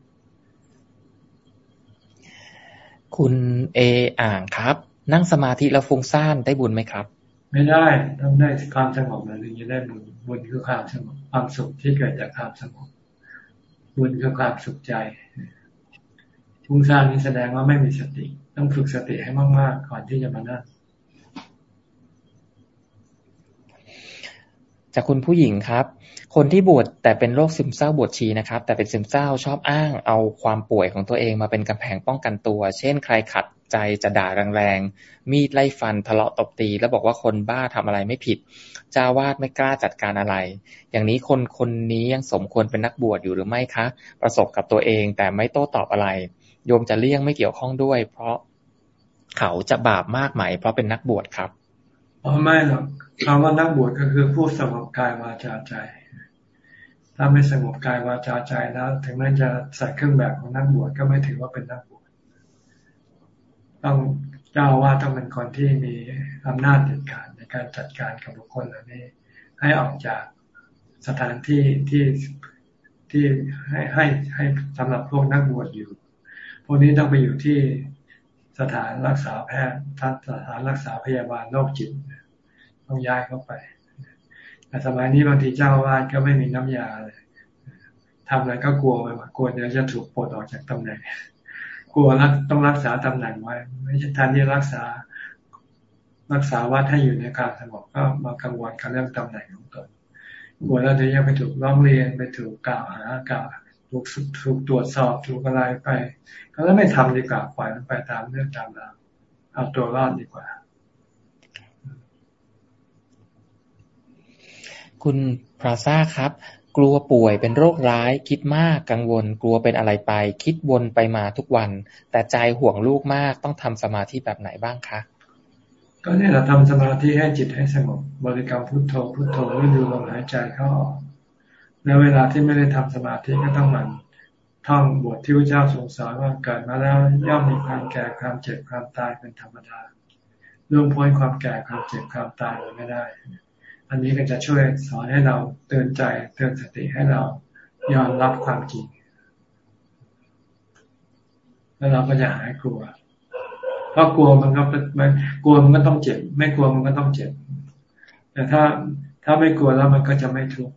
คุณเออ่างครับ นั่งสมาธิแล้วฟุ้งซ่านได้บุญไหมครับ ไม่ได้ต้องได้ความสงบนะถึงจะได้บุญบุญคือความสงบความสุขที่เกิดจากความสงบบุญคือความสุขใจ ฟุ้งซ่านนี้แสดงว่าไม่มีสติ ต้องฝึกสติให้มากๆก่อนที่จะมานั่งจากคุณผู้หญิงครับ คนที่บวชแต่เป็นโรคซึมเศร้าบวชชีนะครับ แต่เป็นซึมเศร้าชอบอ้าง เอาความป่วยของตัวเองมาเป็นกำแพงป้องกันตัว เช่น ใครขัดใจจะด่าแรงๆ มีดไล่ฟันทะเลาะตบตี แล้วบอกว่าคนบ้าทำอะไรไม่ผิด เจ้าวาดไม่กล้าจัดการอะไร อย่างนี้คนคนนี้ยังสมควรเป็นนักบวชอยู่หรือไม่คะ ประสบกับตัวเองแต่ไม่โต้ตอบอะไร โยมจะเลี่ยงไม่เกี่ยวข้องด้วย เพราะเขาจะบาปมากไหม เพราะเป็นนักบวชครับอ๋อไม่หรอกคำว่านักบวชก็คือผู้สงบกายวาจาใจ ถ้าไม่สงบกายวาจาใจแล้วถึงแม้จะใส่เครื่องแบบของนักบวชก็ไม่ถือว่าเป็นนักบวชต้องเจ้าว่าต้องเป็นคนที่มีอำนาจเด็ดขาดในการจัดการกับบุคคลเหล่านี้ ให้ออกจากสถานที่ที่ที่ให้ให้ให้สำหรับพวกนักบวชอยู่ พวกนี้ต้องไปอยู่ที่สถานรักษาแพทย์สถานรักษาพยาบาลโรคจิตต้องย้ายเข้าไป แต่สมัยนี้บางทีเจ้าวาดก็ไม่มีน้ำยาเลยทำอะไรก็กลัวไปกลัวเดี๋ยวจะถูกปลดออกจากตำแหน่ง กลัวรักต้องรักษาตำแหน่งไว้ ไม่ใช่ทนที่รักษา รักษาวัดให้อยู่ในการสงบก็มากังวลกับเรื่องตำแหน่งของตนกลัวแล้วเดี๋ยวจะไปถูกร้องเรียนไปถูกกล่าวหากล่าว ถูกถูกตรวจสอบถูกอะไรไป ก็แล้วไม่ทำดีกว่าปล่อยมันไปตามเรื่องตามราวเอาตัวรอดดีกว่า คุณพราซ่าครับ กลัวป่วยเป็นโรคร้าย คิดมากกังวล กลัวเป็นอะไรไป คิดวนไปมาทุกวัน แต่ใจห่วงลูกมากต้องทำสมาธิแบบไหนบ้างคะก็เนี่ยเราทำสมาธิให้จิตให้สงบบริกรรมพุทโธพุทโธหรือดูลมหายใจเข้าออก แล้วเวลาที่ไม่ได้ทำสมาธิก็ต้องมันท่องบทที่พระเจ้าทรงสอนว่าเกิดมาแล้วย่อมมีความแก่ความเจ็บความตายเป็นธรรมดาล่วงพ้นความแก่ความเจ็บความตายไม่ได้ อันนี้ก็จะช่วยสอนให้เราเตือนใจเตือนสติให้เรายอมรับความจริง แล้วเราก็จะหายกลัว เพราะกลัวมันก็ไม่กลัวมันก็ต้องเจ็บ ไม่กลัวมันก็ต้องเจ็บ แต่ถ้าถ้าไม่กลัวแล้วมันก็จะไม่ทุกข์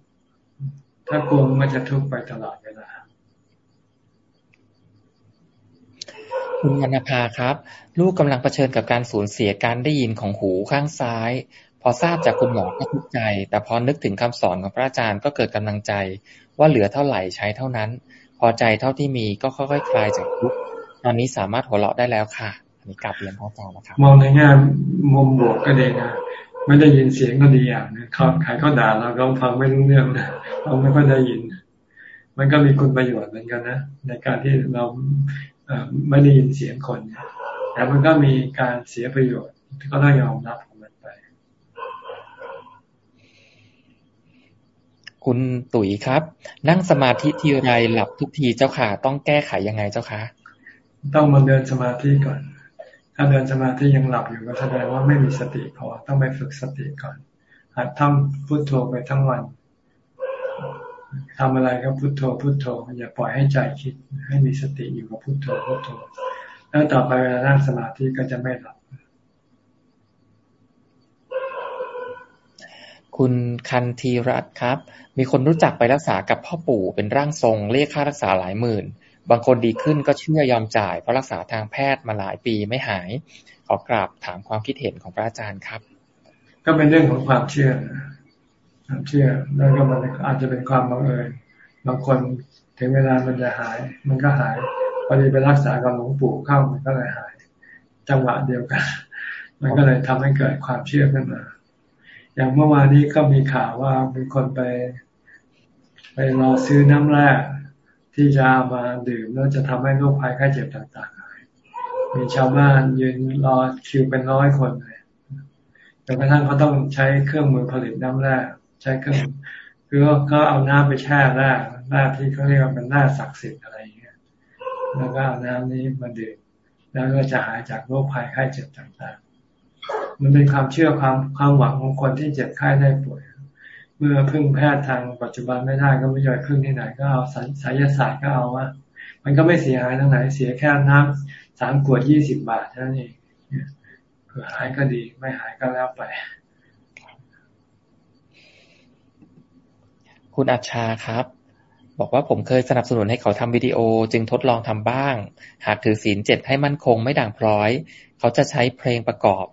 ถ้ากลัวมันจะทุกข์ไปตลอดเวลาคุณวรรณภาครับ ลูกกำลังเผชิญกับการสูญเสียการได้ยินของหูข้างซ้าย พอทราบจากคุณหมอก็ทุกข์ใจ แต่พอนึกถึงคำสอนของพระอาจารย์ก็เกิดกำลังใจ ว่าเหลือเท่าไหร่ใช้เท่านั้น พอใจเท่าที่มีก็ค่อยๆคลายจากทุกข์ตอนนี้สามารถหัวเราะได้แล้วค่ะ อันนี้กลับเรียนพ่ออาจารย์นะครับ มองในแง่มุมบวกก็ดีนะ ไม่ได้ยินเสียงก็ดีอย่างนะเขาใครก็ด่าเราก็ฟังไม่รู้เรื่องนะเราไม่ก็ได้ยิน มันก็มีคุณประโยชน์เหมือนกันนะในการที่เราไม่ได้ยินเสียงคน แต่มันก็มีการเสียประโยชน์ก็ต้องยอมรับของมันไป คุณตุ๋ยครับ นั่งสมาธิทีไรหลับทุกทีเจ้าค่ะ ต้องแก้ไขยังไงเจ้าคะ ต้องมาเดินสมาธิก่อน ถ้าเดินสมาธิยังหลับอยู่ก็แสดงว่าไม่มีสติพอต้องไปฝึกสติก่อนหัดทำพุโทโธไปทั้งวันทำอะไรก็พุโทโธพุโทโธอย่าปล่อยให้ใจคิด ให้มีสติอยู่กับพุโทโธพุโทโธ แล้วต่อไปเวลานั่งสมาธิก็จะไม่หลับ คุณคันธีรัตครับ มีคนรู้จักไปรักษากับพ่อปู่เป็นร่างทรงเรียกค่ารักษาหลายหมื่น บางคนดีขึ้นก็เชื่อยอมจ่าย เพราะรักษาทางแพทย์มาหลายปีไม่หาย ขอกราบถามความคิดเห็นของพระอาจารย์ครับ ก็เป็นเรื่องของความเชื่อความเชื่อแล้วก็มันอาจจะเป็นความบังเอิญบางคนถึงเวลามันจะหาย มันก็หายพอดีไปรักษากับหลวงปู่เข้ามันก็เลยหาย จังหวะเดียวกัน มันก็เลยทำให้เกิดความเชื่อขึ้นมา อย่างเมื่อวานนี้ก็มีข่าวว่ามีคนไป ไปรอซื้อน้ำแร่ ที่จะมาดื่มแล้วจะทำให้โรคภัยไข้เจ็บต่างๆหายมีชาวบ้านยืนรอคิวเป็นร้อยคนเลยจนกระทั่งเขาต้องใช้เครื่องมือผลิตน้ำแร่ใช้เครื่องคือก็เอาน้ำไปแช่แร่แร่ที่เขาเรียกว่าเป็นแร่ศักดิ์สิทธิ์อะไรอย่างเงี้ยแล้วก็เอาน้ำนี้มาดื่มแล้วก็จะหายจากโรคภัยไข้เจ็บต่างๆ มันเป็นความเชื่อความความหวังของคนที่เจ็บไข้ได้ป่วย เมื่อพึ่งแพทย์ทางปัจจุบันไม่ได้ก็ไม่ยอยพึ่งที่ไหน ก็เอาสายศาสตร์ก็เอาว่า มันก็ไม่เสียหายทางไหนเสียแค่น้ำสามขวดยี่สิบบาทเท่านั้นเองเผื่อหายก็ดีไม่หายก็แล้วไป คุณอัชชาครับ บอกว่าผมเคยสนับสนุนให้เขาทำวิดีโอจึงทดลองทำบ้าง หากถือศีลเจ็ดให้มั่นคงไม่ด่างพร้อย เขาจะใช้เพลงประกอบ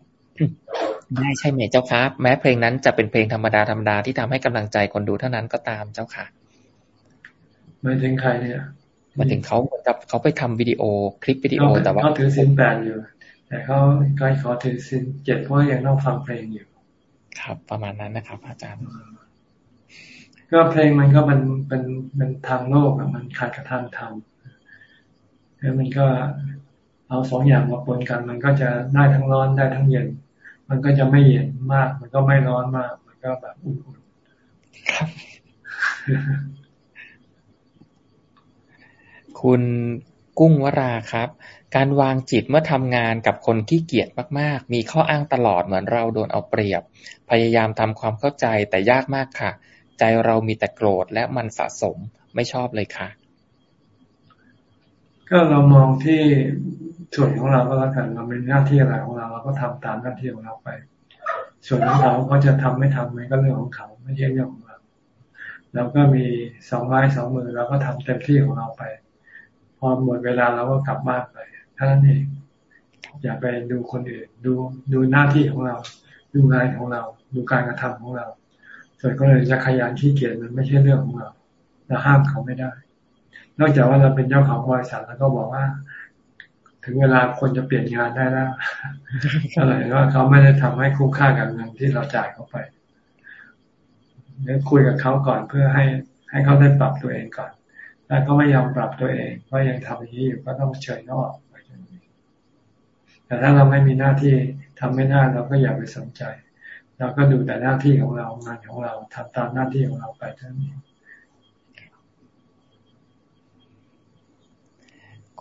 ได้ใช่ไหมเจ้าครับแม้เพลงนั้นจะเป็นเพลงธรรมดาธรรมดาที่ทำให้กำลังใจคนดูเท่านั้นก็ตามเจ้าค่ะไม่ถึงใครเนี่ยมาถึงเขาเหมือนกับเขาไปทำวิดีโอคลิปวิดีโอ แต่ว่าเขาถือศีลแปดอยู่แต่เขาใกล้ขอถือศีลเจ็ดเพราะยังต้องฟังเพลงอยู่ ครับ ประมาณนั้นนะครับ อาจารย์ ก็เพลงมันก็มันเป็นเป็นทางโลกอะมันขาดกับทางธรรมแล้วมันก็เอาสองอย่างมาปนกัน มันก็จะได้ทั้งร้อนได้ทั้งเย็น มันก็จะไม่เย็นมาก มันก็ไม่ร้อนมาก มันก็แบบอุ่นๆคุณกุ้งวราครับ การวางจิตเมื่อทำงานกับคนขี้เกียจมาก ๆ มีข้ออ้างตลอดเหมือนเราโดนเอาเปรียบ พยายามทำความเข้าใจแต่ยากมากค่ะ ใจเรามีแต่โกรธและมันสะสมไม่ชอบเลยค่ะ ก็เรามองที่ ส่วนของเราก็แล้วกันเราเป็นหน้าที่อะไรของเราเราก็ทำตามหน้าที่ของเราไป ส่วนของเขาเขาจะทำไม่ทำมันก็เรื่องของเขาไม่ใช่เรื่องของเราเราก็มีสองไม้สองมือเราก็ทำเต็มที่ของเราไป พอหมดเวลาเราก็กลับบ้านไปแค่นั้นเองอย่าไปดูคนอื่นดูดูหน้าที่ของเรา ดูงานของเรา ดูการกระทำของเรา ส่วนคนอื่นจะขยันขี้เกียจมันไม่ใช่เรื่องของเราเราห้ามเขาไม่ได้ นอกจากว่าเราเป็นเจ้าของบริษัทแล้วก็บอกว่า ถึงเวลาคนจะเปลี่ยนงานได้แล้วอะไรว่าเขาไม่ได้ทำให้คุ้มค่ากับเงินที่เราจ่ายเขาไปเนี่ยคุยกับเขาก่อนเพื่อให้ให้เขาได้ปรับตัวเองก่อน ถ้าเขาไม่ยอมปรับตัวเองก็ยังทำอย่างนี้อยู่ก็ต้องเฉยนอกแต่ถ้าเราไม่มีหน้าที่ทำไม่ได้เราก็อย่าไปสนใจ เราก็ดูแต่หน้าที่ของเรางานของเราทำตามหน้าที่ของเราไปเท่านี้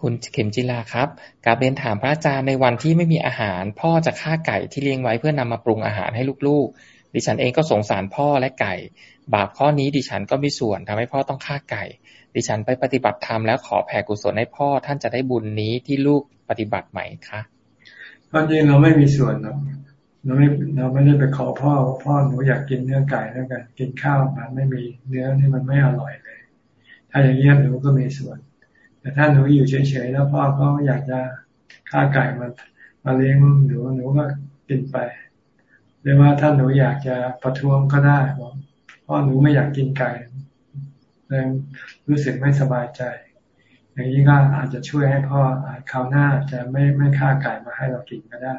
คุณเข็มจิลาครับกาเบนถามพระอาจารย์ในวันที่ไม่มีอาหาร พ่อจะฆ่าไก่ที่เลี้ยงไว้เพื่อนำมาปรุงอาหารให้ลูกๆ ดิฉันเองก็สงสารพ่อและไก่ บาปข้อนี้ดิฉันก็มีส่วนทำให้พ่อต้องฆ่าไก่ ดิฉันไปปฏิบัติธรรมแล้วขอแผ่กุศลให้พ่อท่านจะได้บุญนี้ที่ลูกปฏิบัติใหม่คะความจริงเราไม่มีส่วนหรอกเราไม่เราไม่ได้ไปขอพ่อว่าพ่อหนูอยากกินเนื้อไก่แล้วกันกินข้าวมันไม่มีเนื้อที่มันไม่อร่อยเลย ถ้าอย่างนี้หนูก็มีส่วน แต่ถ้าหนูอยู่เฉยๆแล้วพ่อก็อยากจะฆ่าไก่มามาเลี้ยงหนูหนูก็กินไปหรือว่าถ้าหนูอยากจะประท้วงก็ได้บอกพ่อหนูไม่อยากกินไก่เลยรู้สึกไม่สบายใจ อย่างนี้ก็อาจจะช่วยให้พ่อคราวหน้าจะไม่ไม่ฆ่าไก่มาให้เรากินก็ได้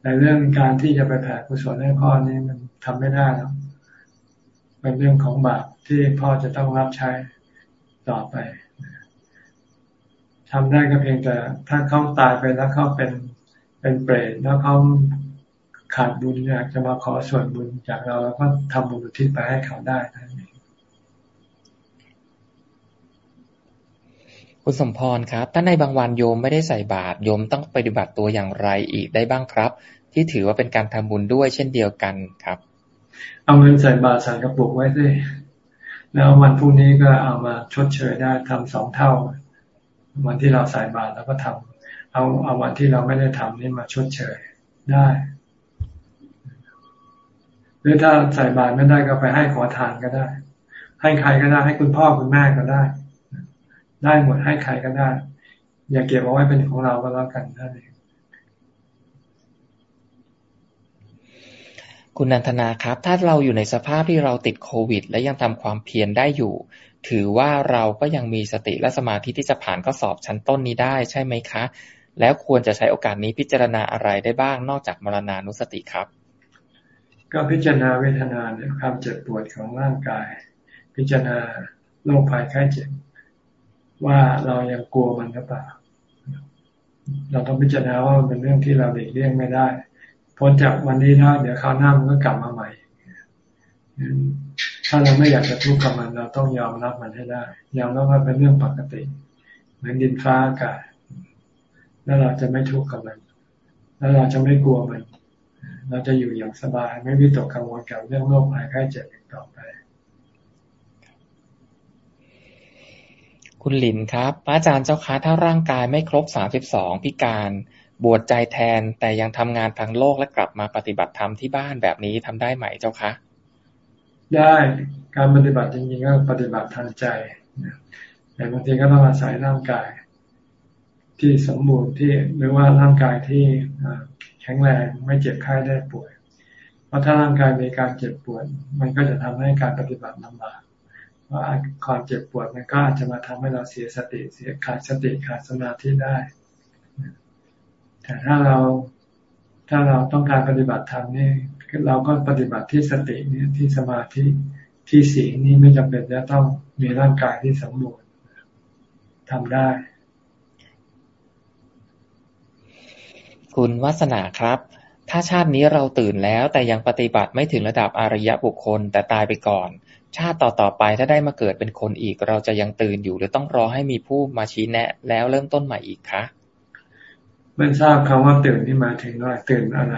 แต่เรื่องการที่จะไปแผ่กุศลให้พ่อนี่มันทำไม่ได้แล้วเป็นเรื่องของบาปที่พ่อจะต้องรับใช้ต่อไป ทำได้ก็เพียงแต่ถ้าเขาตายไปแล้วเขาเป็นเป็นเปรตแล้วเขาขาดบุญอยากจะมาขอส่วนบุญจากเราแล้วก็ทำบุญอุทิศไปให้เขาได้นั่นเองคุณสมพรครับ ถ้าในบางวันโยมไม่ได้ใส่บาตรโยมต้องปฏิบัติตัวอย่างไรอีกได้บ้างครับ ที่ถือว่าเป็นการทำบุญด้วยเช่นเดียวกันครับ เอาเงินใส่บาตรใส่กระปุกไว้สิแล้ววันพรุ่งนี้ก็เอามาชดเชยได้ทำสองเท่า วันที่เราใส่บาตรแล้วก็ทำเอาเอาวันที่เราไม่ได้ทำนี่มาชดเชยได้ หรือถ้าใส่บาตรไม่ได้ก็ไปให้ขอทานก็ได้ ให้ใครก็ได้ ให้คุณพ่อคุณแม่ก็ได้ ได้หมดให้ใครก็ได้ อย่าเก็บเอาไว้เป็นของเราก็แล้วกันนั่นเองคุณนันทนาครับ ถ้าเราอยู่ในสภาพที่เราติดโควิด และยังทำความเพียรได้อยู่ ถือว่าเราก็ยังมีสติและสมาธิที่จะผ่านข้อสอบชั้นต้นนี้ได้ใช่ไหมคะ แล้วควรจะใช้โอกาสนี้พิจารณาอะไรได้บ้างนอกจากมรณานุสติครับ ก็พิจารณาเวทนาเนี่ยความเจ็บปวดของร่างกาย พิจารณาโรคภัยไข้เจ็บ ว่าเรายังกลัวมันหรือเปล่า เราต้องพิจารณาว่ามันเป็นเรื่องที่เราเด็กเลี่ยงไม่ได้พ้นจากวันนี้แล้วเดี๋ยวคราวหน้ามันก็กลับมาใหม่ ถ้าเราไม่อยากจะทุกข์กับมัน เราต้องยอมรับมันให้ได้ยอมรับว่าเป็นเรื่องปกติ เหมือนดินฟ้าอากาศแล้วเราจะไม่ทุกข์กับมัน แล้วเราจะไม่กลัวมัน เราจะอยู่อย่างสบาย ไม่วิตกกังวลกับเรื่องโรคภัยไข้เจ็บอีกต่อไป คุณหลินครับพระอาจารย์เจ้าคะถ้าร่างกายไม่ครบสามสิบสองพิการบวชใจแทนแต่ยังทำงานทางโลกและกลับมาปฏิบัติธรรมที่บ้านแบบนี้ทำได้ไหมเจ้าคะ ได้การปฏิบัติจริงๆก็ปฏิบัติทางใจแต่บางทีก็ต้องอาศัยร่างกาย ที่สมบูรณ์ที่หรือว่าร่างกายที่แข็งแรงไม่เจ็บไข้ได้ป่วย เพราะถ้าร่างกายมีการเจ็บปวด มันก็จะทำให้การปฏิบัติลำบากว่าความเจ็บปวดมันก็อาจจะมาทำให้เราเสียสติเสียขาดสติขาดสมาธิได้ แต่ถ้าเราถ้าเราต้องการปฏิบัติธรรมนี่ เราก็ปฏิบัติที่สตินี่ที่สมาธิที่สีนี่ไม่จำเป็นจะต้องมีร่างกายที่สมบูรณ์ทำได้ คุณวัสนาครับ ถ้าชาตินี้เราตื่นแล้วแต่ยังปฏิบัติไม่ถึงระดับอริยบุคคลแต่ตายไปก่อน ชาติต่อต่อไปถ้าได้มาเกิดเป็นคนอีก เราจะยังตื่นอยู่หรือต้องรอให้มีผู้มาชี้แนะ แล้วเริ่มต้นใหม่อีกคะไม่ทราบคำว่าตื่นที่มาถึงว่าตื่นอะไร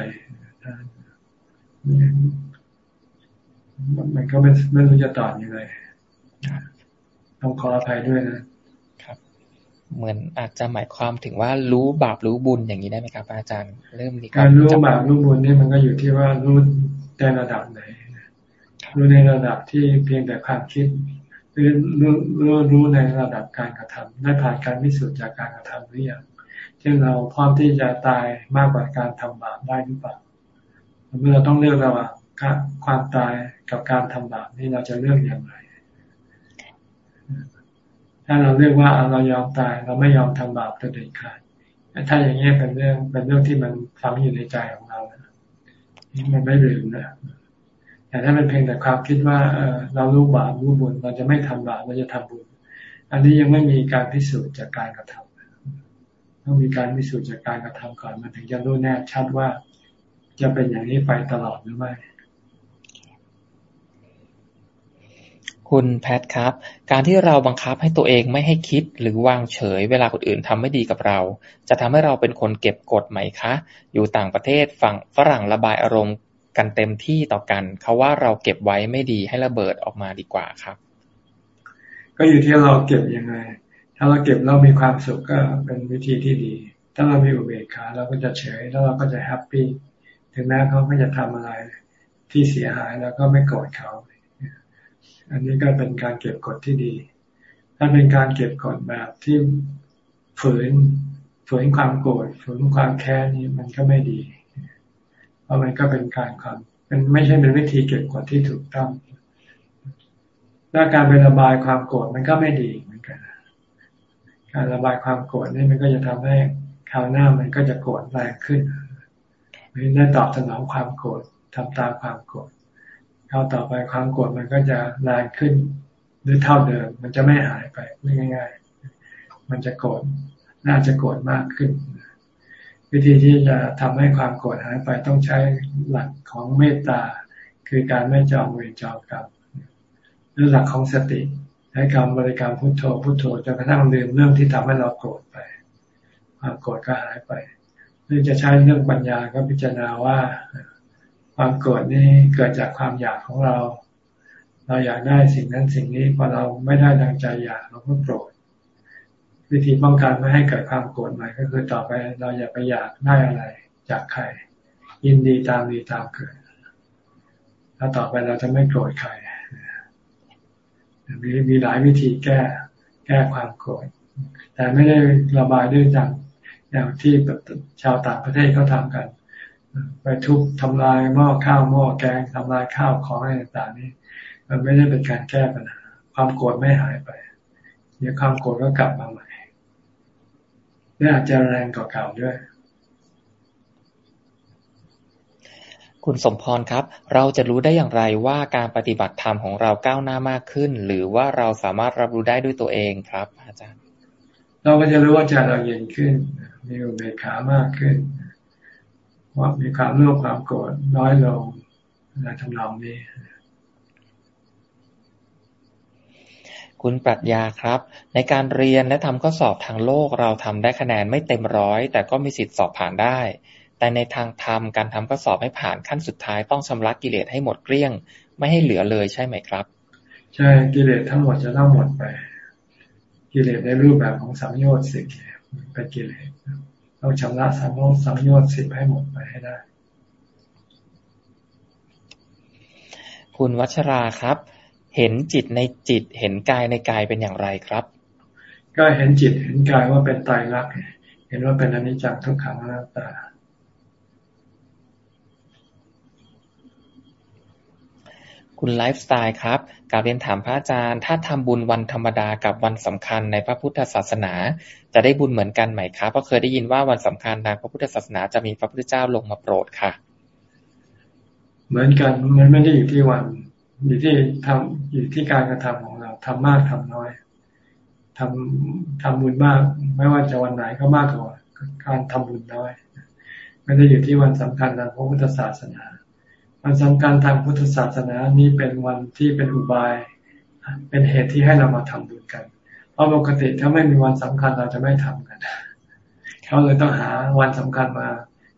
มันก็ไม่ไม่รู้จะตอบยังไงต้องขออภัยด้วยนะครับ เหมือนอาจจะหมายความถึงว่ารู้บาปรู้บุญอย่างนี้ได้ไหมครับ อาจารย์เริ่มมีการรู้บาปรู้บุญนี่มันก็อยู่ที่ว่ารู้ในระดับไหนรู้ในระดับที่เพียงแต่ความคิดหรือรู้รู้รู้ในระดับการกระทำได้ผ่านการพิสูจน์จากการกระทำหรือยังเช่นเราพร้อมที่จะตายมากกว่าการทำบาปได้หรือเปล่า เมื่อเราต้องเลือกระหว่างความตายกับการทำบาปนี่เราจะเลือกอย่างไร ถ้าเราเลือกว่าเรายอมตายเราไม่ยอมทำบาปตัวเด็ดขาดถ้าอย่างนี้เป็นเรื่องเป็นเรื่องที่มันฝังอยู่ในใจของเรานะมันไม่ลืมนะแต่ถ้ามันเพียงแต่ความคิดว่าเออเรารู้บาปรู้บุญเราจะไม่ทำบาปเราจะทำบุญ อันนี้ยังไม่มีการพิสูจน์จากการกระทำต้องมีการพิสูจน์จากการกระทำก่อนมันถึงจะรู้แน่ชัดว่า จะเป็นอย่างนี้ไปตลอดหรือไม่คุณแพทครับ การที่เราบังคับให้ตัวเองไม่ให้คิดหรือวางเฉย เวลาคนอื่นทำไม่ดีกับเรา จะทำให้เราเป็นคนเก็บกดไหมคะ อยู่ต่างประเทศฝั่งฝรั่งระบายอารมณ์กันเต็มที่ต่อกันเขาว่าเราเก็บไว้ไม่ดีให้ระเบิดออกมาดีกว่าครับ ก็อยู่ที่เราเก็บยังไง ถ้าเราเก็บเรามีความสุขก็เป็นวิธีที่ดี ถ้าเรามีอุเบกขาเราก็จะเฉยแล้วเราก็จะแฮปปี้ ถึงแม้เขาไม่จะทำอะไรที่เสียหายเราก็ไม่โกรธเขา อันนี้ก็เป็นการเก็บกดที่ดี ถ้าเป็นการเก็บกดแบบที่ฝืนฝืนความโกรธฝืนความแค้นนี้มันก็ไม่ดี เพราะมันก็เป็นการความเป็นไม่ใช่เป็นวิธีเก็บกดที่ถูกต้องถ้าการไประบายความโกรธมันก็ไม่ดีเหมือนการระบายความโกรธนี่มันก็จะทำให้คราวหน้ามันก็จะโกรธแรงขึ้น ไม่ได้ตอบสนองความโกรธทำตามความโกรธคราต่อไปความโกรธมันก็จะแรงขึ้นหรือเท่าเดิม มันจะไม่หายไปง่าย ๆ มันจะโกรธน่าจะโกรธมากขึ้น วิธีที่จะทำให้ความโกรธหายไปต้องใช้หลักของเมตตาคือการไม่จองเวรจองกรรมหรือหลักของสติให้คำบริกรรมพุทโธพุทโธจนกระทั่งลืมเรื่องที่ทำให้เราโกรธไป ความโกรธก็หายไป หรือจะใช้เรื่องปัญญาก็พิจารณาว่าความโกรธนี่เกิดจากความอยากของเรา เราอยากได้สิ่งนั้นสิ่งนี้พอเราไม่ได้ดังใจอยากเราก็โกรธวิธีป้องกันไม่ให้เกิดความโกรธใหม่ก็คือต่อไปเราอย่าไปอยากได้อะไรจากใคร ยินดีตามดีตามเกิดแล้วต่อไปเราจะไม่โกรธใครมีมีหลายวิธีแก้แก้ความโกรธแต่ไม่ได้ระบายด้วยจัง อย่างที่ชาวต่างประเทศเขาทากัน ไปทุบทำลายหม้อข้าวหม้อแกงทำลายข้าวของอะไรต่างๆนี่มันไม่ได้เป็นการแก้ปัญหา ความโกรธไม่หายไปเดี๋ยวความโกรธก็กลับมาใหม่และอาจจะแรงกว่าเก่าด้วยคุณสมพรครับ เราจะรู้ได้อย่างไรว่าการปฏิบัติธรรมของเราก้าวหน้ามากขึ้น หรือว่าเราสามารถรับรู้ได้ด้วยตัวเองครับ อาจารย์ เราก็จะรู้ว่าใจเราเย็นขึ้น มีอุเบกขามากขึ้นว่ามีความโลภความโกรธน้อยลงในทำนองนี้ คุณปรัชญาครับ ในการเรียนและทำข้อสอบทางโลกเราทำได้คะแนนไม่เต็มร้อย แต่ก็มีสิทธิ์สอบผ่านได้ แต่ในทางธรรมการทำข้อสอบให้ผ่านขั้นสุดท้ายต้องชำระกิเลสให้หมดเกลี้ยง ไม่ให้เหลือเลยใช่ไหมครับ ใช่กิเลสทั้งหมดจะต้องหมดไป กิเลสในรูปแบบของสัมโยชน์สิบ เป็นกิเลสต้องชำระสัมโยชน์สัมโยชน์สิบให้หมดไปให้ได้ คุณวัชราครับ เห็นจิตในจิตเห็นกายในกายเป็นอย่างไรครับ ก็เห็นจิตเห็นกายว่าเป็นตายรัก เห็นว่าเป็นอนิจจังทุกขังอนัตตา คุณไลฟ์สไตล์ครับกาเรียนถามพระอาจารย์ ถ้าทำบุญวันธรรมดากับวันสำคัญในพระพุทธศาสนา จะได้บุญเหมือนกันไหมครับ เพราะเคยได้ยินว่าวันสำคัญทางพระพุทธศาสนาจะมีพระพุทธเจ้าลงมาโปรดค่ะ เหมือนกัน มันไม่ได้อยู่ที่วัน อยู่ที่ทำอยู่ที่การกระทำของเราทำมากทำน้อยทำทำบุญมาก ไม่ว่าจะวันไหนก็มากกว่าการทำบุญน้อย ไม่ได้อยู่ที่วันสำคัญทางพระพุทธศาสนา วันสำคัญทางพุทธศาสนานี้เป็นวันที่เป็นอุบาย เป็นเหตุที่ให้เรามาทำบุญกัน เพราะปกติถ้าไม่มีวันสำคัญเราจะไม่ทำกันเขาเลยต้องหาวันสำคัญมา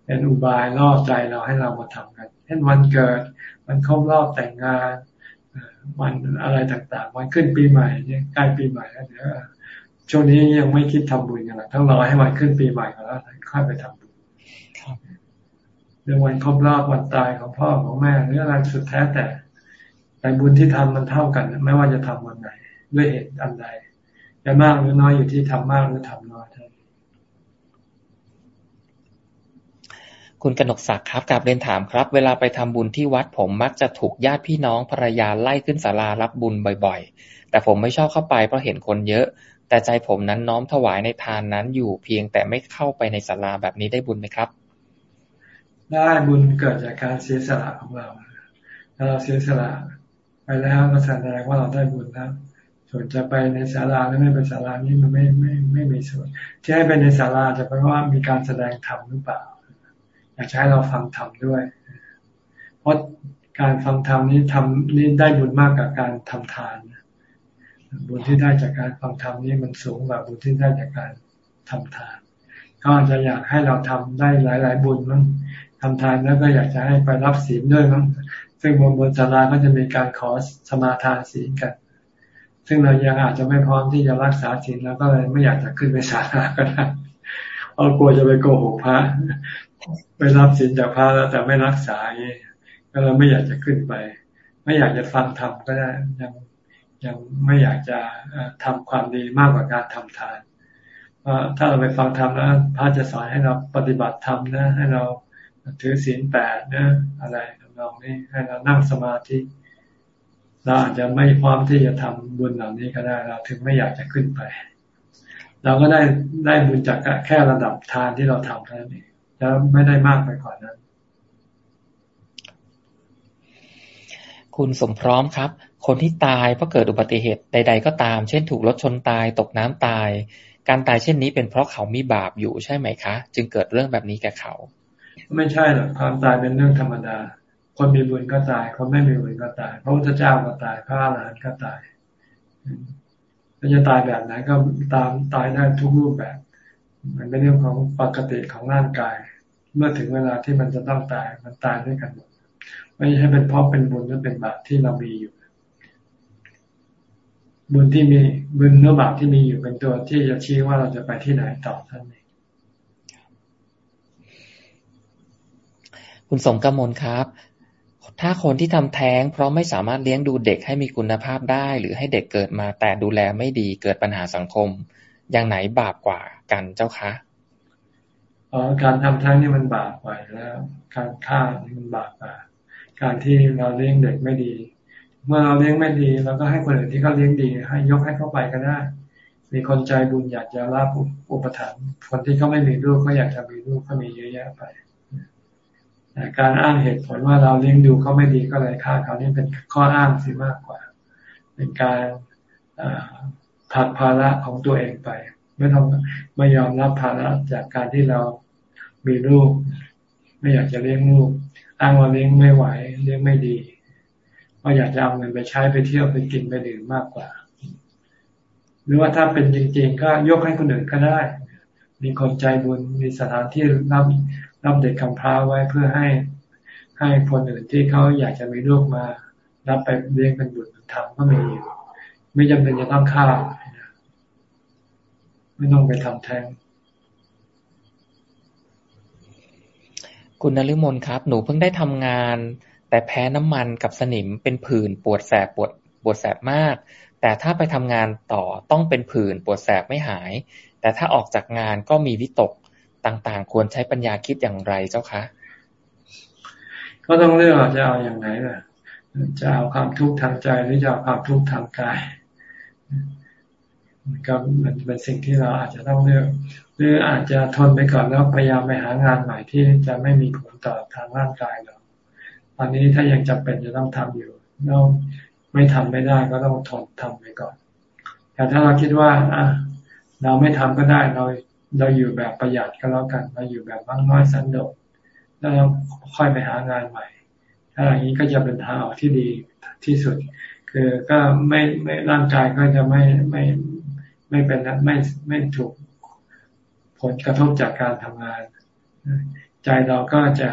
เป็นอุบายล่อใจเราให้เรามาทำกันเช่นวันเกิดวันครบรอบแต่งงานวันอะไรต่างๆ วันขึ้นปีใหม่เนี่ยใกล้ปีใหม่แล้วเดี๋ยวช่วงนี้ยังไม่คิดทำบุญกันต้องรอให้วันขึ้นปีใหม่ก่อนแล้วค่อยไปทำบุญ เรื่องวันครบรอบวันตายของพ่อของแม่หรืออะไรสุดแท้แต่แต่บุญที่ทำมันเท่ากัน ไม่ว่าจะทำวันไหน ด้วยเหตุอันใดจะมากหรือน้อยอยู่ที่ทำมากหรือทำน้อยเท่านั้นคุณกนกศักดิ์ครับกับเรียนถามครับ เวลาไปทำบุญที่วัดผมมักจะถูกญาติพี่น้องภรรยาไล่ขึ้นศาลารับบุญบ่อย ๆ แต่ผมไม่ชอบเข้าไปเพราะเห็นคนเยอะ แต่ใจผมนั้นน้อมถวายในทานนั้นอยู่เพียงแต่ไม่เข้าไปในศาลาแบบนี้ได้บุญไหมครับ ได้บุญเกิดจากการเสียสละของเราถ้าเราเสียสละไปแล้วก็แสดงว่าเราได้บุญแล้วส่วนจะไปในศาลาหรือไม่ไปศาลานี้มันไม่ไม่ไม่มีส่วนที่ให้ไปในศาลาจะเป็นว่ามีการแสดงธรรมหรือเปล่า อยากใช้เราฟังธรรมด้วย เพราะการฟังธรรมนี้ทำนี่ได้บุญมากกว่าการทำทานบุญที่ได้จากการฟังธรรมนี้มันสูงกว่าบุญที่ได้จากการทำทานเขาอาจจะอยากให้เราทำได้หลาย ๆ บุญมั้ง ทำทานแล้วก็อยากจะให้ไปรับศีลด้วยมั้งซึ่งบนบนศาลาก็จะมีการขอสมาทานศีลกัน ซึ่งเรายังอาจจะไม่พร้อมที่จะรักษาศีลแล้วก็เลยไม่อยากจะขึ้นไปศาลาก็ได้เพราะกลัวจะไปโกหกพระไปรับศีลจากพระแล้วแต่ไม่รักษาอย่างนี้ก็เลยไม่อยากจะขึ้นไป ไม่อยากจะฟังธรรมก็ได้ยังยังไม่อยากจะทำความดีมากกว่าการทำทานถ้าเราไปฟังธรรมแล้วพระจะสอนให้เราปฏิบัติธรรมนะ ให้เรา ถือศีลแปดนะอะไรทำนองนี้ให้เรานั่งสมาธิเราอาจจะไม่พร้อมที่จะทำบุญเหล่านี้ก็ได้ เราถึงไม่อยากจะขึ้นไป เราก็ได้ได้บุญจากแค่ระดับทานที่เราทำเท่านั้นเองจะไม่ได้มากไปกว่านั้น คุณสมพร้อมครับ คนที่ตายเพราะเกิดอุบัติเหตุใด ๆ ก็ตาม เช่นถูกรถชนตายตกน้ำตาย การตายเช่นนี้เป็นเพราะเขามีบาปอยู่ใช่ไหมคะ จึงเกิดเรื่องแบบนี้แก่เขา ไม่ใช่หรอกความตายเป็นเรื่องธรรมดา คนมีบุญก็ตาย คนไม่มีบุญก็ตาย พระพุทธเจ้าก็ตาย พระอรหันต์ก็ตายจะตายแบบไหนก็ตามตายได้ทุกรูปแบบ มันเป็นเรื่องของปกติของร่างกาย เมื่อถึงเวลาที่มันจะต้องตายมันตายด้วยกันหมดไม่ใช่เป็นเพราะเป็นบุญหรือเป็นบาปที่เรามีอยู่ บุญที่มีบุญหรือบาปที่มีอยู่เป็นตัวที่จะชี้ว่าเราจะไปที่ไหนต่อท่านเอง คุณสมกมลครับ ถ้าคนที่ทำแท้ง เพราะไม่สามารถเลี้ยงดูเด็กให้มีคุณภาพได้ หรือให้เด็กเกิดมาแต่ดูแลไม่ดีเกิดปัญหาสังคม อย่างไหนบาปกว่ากันเจ้าคะออการทำแท้งนี่มันบาปไปแล้ว การฆ่านี่มันบาปกว่าการที่เราเลี้ยงเด็กไม่ดี เมื่อเราเลี้ยงไม่ดีเราก็ให้คนอื่นที่เขาเลี้ยงดี ให้ยกให้เข้าไปก็ได้ มีคนใจบุญอยากจะรับอุปถัมภ์คนที่เขาไม่มีลูกก็อยากจะมีลูกก็มีเยอะแยะไป แต่การอ้างเหตุผลว่าเราเลี้ยงดูเขาไม่ดีก็เลยฆ่าเขานี่เป็นข้ออ้างสิมากกว่า เป็นการผักภาระของตัวเองไป ไม่ต้องไม่ยอมรับภาระจากการที่เรามีลูก ไม่อยากจะเลี้ยงลูก อ้างว่าเลี้ยงไม่ไหวเลี้ยงไม่ดีว่าอยากจะเอาเงินไปใช้ไปเที่ยวไปกินไปดื่มมากกว่า หรือว่าถ้าเป็นจริง ๆ ก็ยกให้คนอื่นก็ได้ มีคนใจบุญมีสถานที่รับ รับเด็กกำพร้าไว้เพื่อให้ให้คนอื่นที่เขาอยากจะมีลูกมา รับไปเลี้ยงเป็นบุตรธรรมก็มีอยู่ไม่จำเป็นจะต้องฆ่าไม่ต้องไปทำแท้งคุณนฤมลครับ หนูเพิ่งได้ทำงาน แต่แพ้น้ำมันกับสนิมเป็นผื่นปวดแสบปวดปวดแสบมาก แต่ถ้าไปทำงานต่อต้องเป็นผื่นปวดแสบไม่หาย แต่ถ้าออกจากงานก็มีวิตก ต่างๆ ควรใช้ปัญญาคิดอย่างไรเจ้าคะก็ต้องเลือกจะเอาอย่างไหนล่ะ จะเอาความทุกข์ทางใจหรือจะเอาความทุกข์ทางกายมันก็มันเป็นสิ่งที่เราอาจจะต้องเลือกหรืออาจจะทนไปก่อนแล้วพยายามไปหางานใหม่ที่จะไม่มีผลต่อทางร่างกายเราตอนนี้ถ้ายังจำเป็นจะต้องทำอยู่เราไม่ทำไม่ได้ก็ต้องทนทำไปก่อน แต่ถ้าเราคิดว่าอะเราไม่ทำก็ได้เรา เราอยู่แบบประหยัดก็แล้วกันเราอยู่แบบบ้างน้อยสันโดษแล้วเราค่อยไปหางานใหม่ถ้าอย่างนี้ก็จะเป็นทางออกที่ดีที่สุด คือก็ไม่ไม่ร่างกายก็จะไม่ไม่ไม่เป็นไม่ไม่ถูกผลกระทบจากการทำงาน ใจเราก็จะ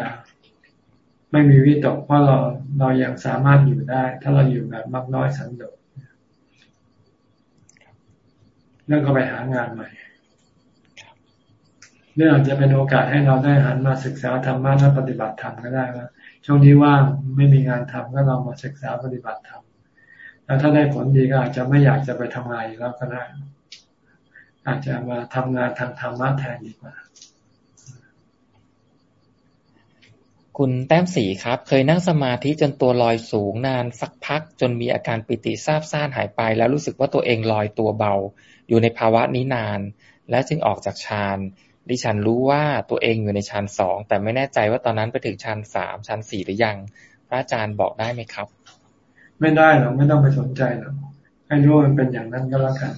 ไม่มีวิตกเพราะเราเรายังสามารถอยู่ได้ ถ้าเราอยู่แบบมากน้อยสันโดษแล้วก็ไปหางานใหม่ เรื่ออาจจะเป็นโอกาสให้เราได้หันมาศึกษาธรรมะและปฏิบัติธรรมก็ได้ว่า ช่วงนี้ว่างไม่มีงานทำก็เรามาศึกษาปฏิบัติธรรมแล้วถ้าได้ผลดีก็อาจจะไม่อยากจะไปทำงานแล้วก็ได้อาจจะมาทำงานทางธรรมะแทนดีกว่า คุณแต้มสีครับ เคยนั่งสมาธิจนตัวลอยสูงนานสักพัก จนมีอาการปิติซาบซ่านหายไป แล้วรู้สึกว่าตัวเองลอยตัวเบา อยู่ในภาวะนี้นาน และจึงออกจากฌาน ดิฉันรู้ว่าตัวเองอยู่ในชั้นสองแต่ไม่แน่ใจว่าตอนนั้นไปถึงชั้นสามชั้นสี่หรือยัง พระอาจารย์บอกได้ไหมครับ ไม่ได้หรอกไม่ต้องไปสนใจหรอกให้รู้มันเป็นอย่างนั้นก็แล้วกัน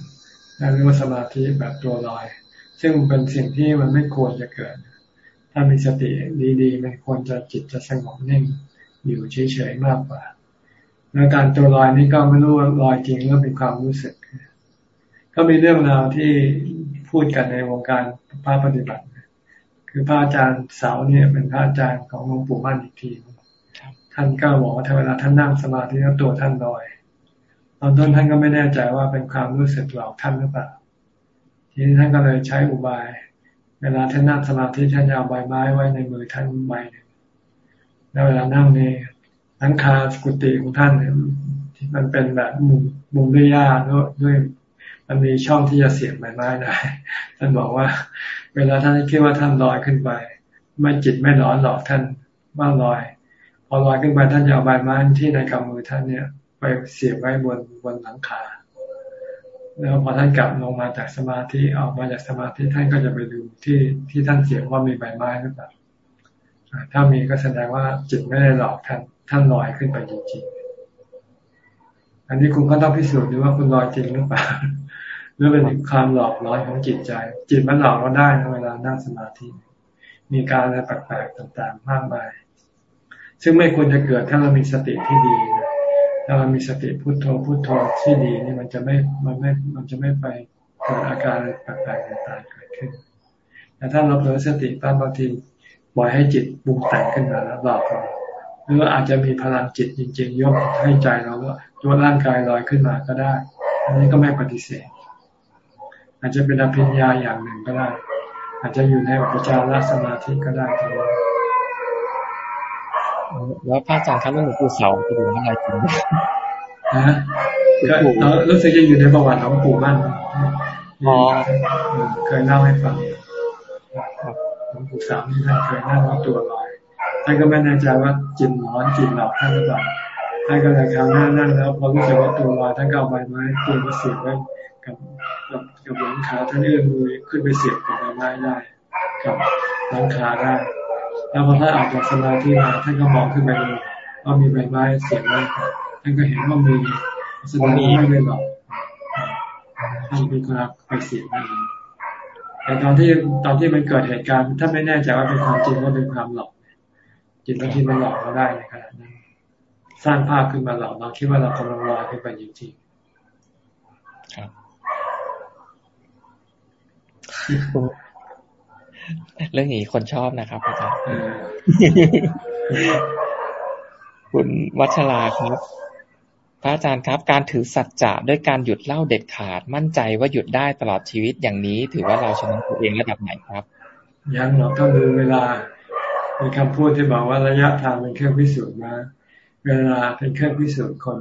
นั่นเรียกว่าสมาธิแบบตัวลอย ซึ่งเป็นสิ่งที่มันไม่ควรจะเกิด ถ้ามีสติดีๆมันควรจะจิตจะสงบนิ่งอยู่เฉยๆมากกว่าแล้วการตัวลอยนี่ก็ไม่รู้ว่าลอยจริงหรือเป็นความรู้สึก ก็มีเรื่องราวที่ พูดกันในวงการพระปฏิบัติ คือพระอาจารย์เสาเนี่ยเป็นพระอาจารย์ของหลวงปู่มั่นอีกทีท่านก็บอกว่าถ้าเวลาท่านนั่งสมาธิแล้วตัวท่านลอยตอนต้นท่านก็ไม่แน่ใจว่าเป็นความรู้สึกหลอกท่านหรือเปล่า ทีนี้ท่านก็เลยใช้อุบาย เวลาท่านนั่งสมาธิท่านจะเอาใบไม้ไว้ในมือท่านใบหนึ่งแล้วเวลานั่งในนังคาสกุติของท่านเนี่ยมันเป็นแบบมุมมุมด้วยหญ้าด้วย มันมีช่องที่จะเสียบใบไม้ได้ท่านบอกว่า เวลาท่านคิดว่าท่านลอยขึ้นไป ไม่จิตไม่ร้อนหลอกท่านว่าลอย พอลอยขึ้นไปท่านจะเอาใบไม้ที่ในกำมือท่านเนี่ย ไปเสียบไว้บนบนหลังคา แล้วพอท่านกลับลงมาจากสมาธิออกมาจากสมาธิท่านก็จะไปดูที่ที่ท่านเสียบว่ามีใบไม้หรือเปล่าถ้ามีก็แสดงว่าจิตไม่ได้หลอกท่านท่านลอยขึ้นไปจริงๆอันนี้คุณก็ต้องพิสูจน์ดูว่าคุณลอยจริงหรือเปล่า หรือเป็นความหลอกหลอนของจิตใจ จิตมันหลอกเราได้เวลานั่งสมาธิ มีการอะไรแปลกๆต่างๆ มากมาย ซึ่งไม่ควรจะเกิดถ้าเรามีสติที่ดีถ้าเรามีสติพุโทโธพุโทโธที่ดีนี่มันจะไม่มันไม่มันจะไม่ไปเกิดอาการแปลกๆต่างๆเกิดขึ้นแต่ถ้าเราเผลอสติตั้งบางทีปล่อยให้จิตบุกแต่งขึ้นมาแล้วหลอกเราหรืออาจจะมีพลังจิตจริงๆยกให้ใจเราตัวร่างกายลอยขึ้นมาก็ได้ อันนี้ก็ไม่ปฏิเสธ อาจจะเป็นอภิญญาอย่างหนึ่งก็ได้ อาจจะอยู่ในอุปจารสมาธิก็ได้ครับแล้วพระอาจารย์ครับเรื่องหลวงปู่เสาจะดูอะไรจริงนะก็รู้สึกจะอยู่ในประวัติของปู่มั่นอ๋อเคยเล่าให้ฟังลวงปู่สามที่ท่านเคยนั่งแล้วตัวลอยท่านก็ไม่แน่ใจว่าจินหมอนจินหลอกท่านหรือเปล่าท่านก็เลยคราวหน้านั่งแล้วพอรู้สึกว่าตัวลอยท่านก็เอาใบไม้ตีมาเสียบไว้ กับกับกับหลังขาท่านเอื้อมมือขึ้นไปเสียบกับใบไม้ได้กับหลังขาได้แล้วพอท่านออกจากสมาธิมาท่านก็มองขึ้นไปดูว่ามีใบไม้เสียบไว้ท่านก็เห็นว่ามีแสดงว่าไม่ได้หลอกท่านมีคนไปเสียบไว้แต่ตอนที่ตอนที่มันเกิดเหตุการณ์ถ้านไม่แน่ใจว่าเป็นความจริงว่าเป็นความหลอกจิตบางทีมันหลอกเราได้ในขณะนั้นสร้างภาพขึ้นมาหลอกเราคิดว่าเรากำลังลอยขึ้นไปจริงๆครับ เรื่องนี้คนชอบนะครับอาจารย์คุณวัชราครับพระอาจารย์ครับ การถือสัจจะด้วยการหยุดเล่าเด็ดขาด มั่นใจว่าหยุดได้ตลอดชีวิตอย่างนี้ ถือว่าเราชนะตัวเองระดับไหนครับ ยังเราต้องดูเวลามีคำพูดที่บอกว่าระยะทางเป็นเครื่องพิสูจน์มาเวลาเป็นเครื่องพิสูจน์คน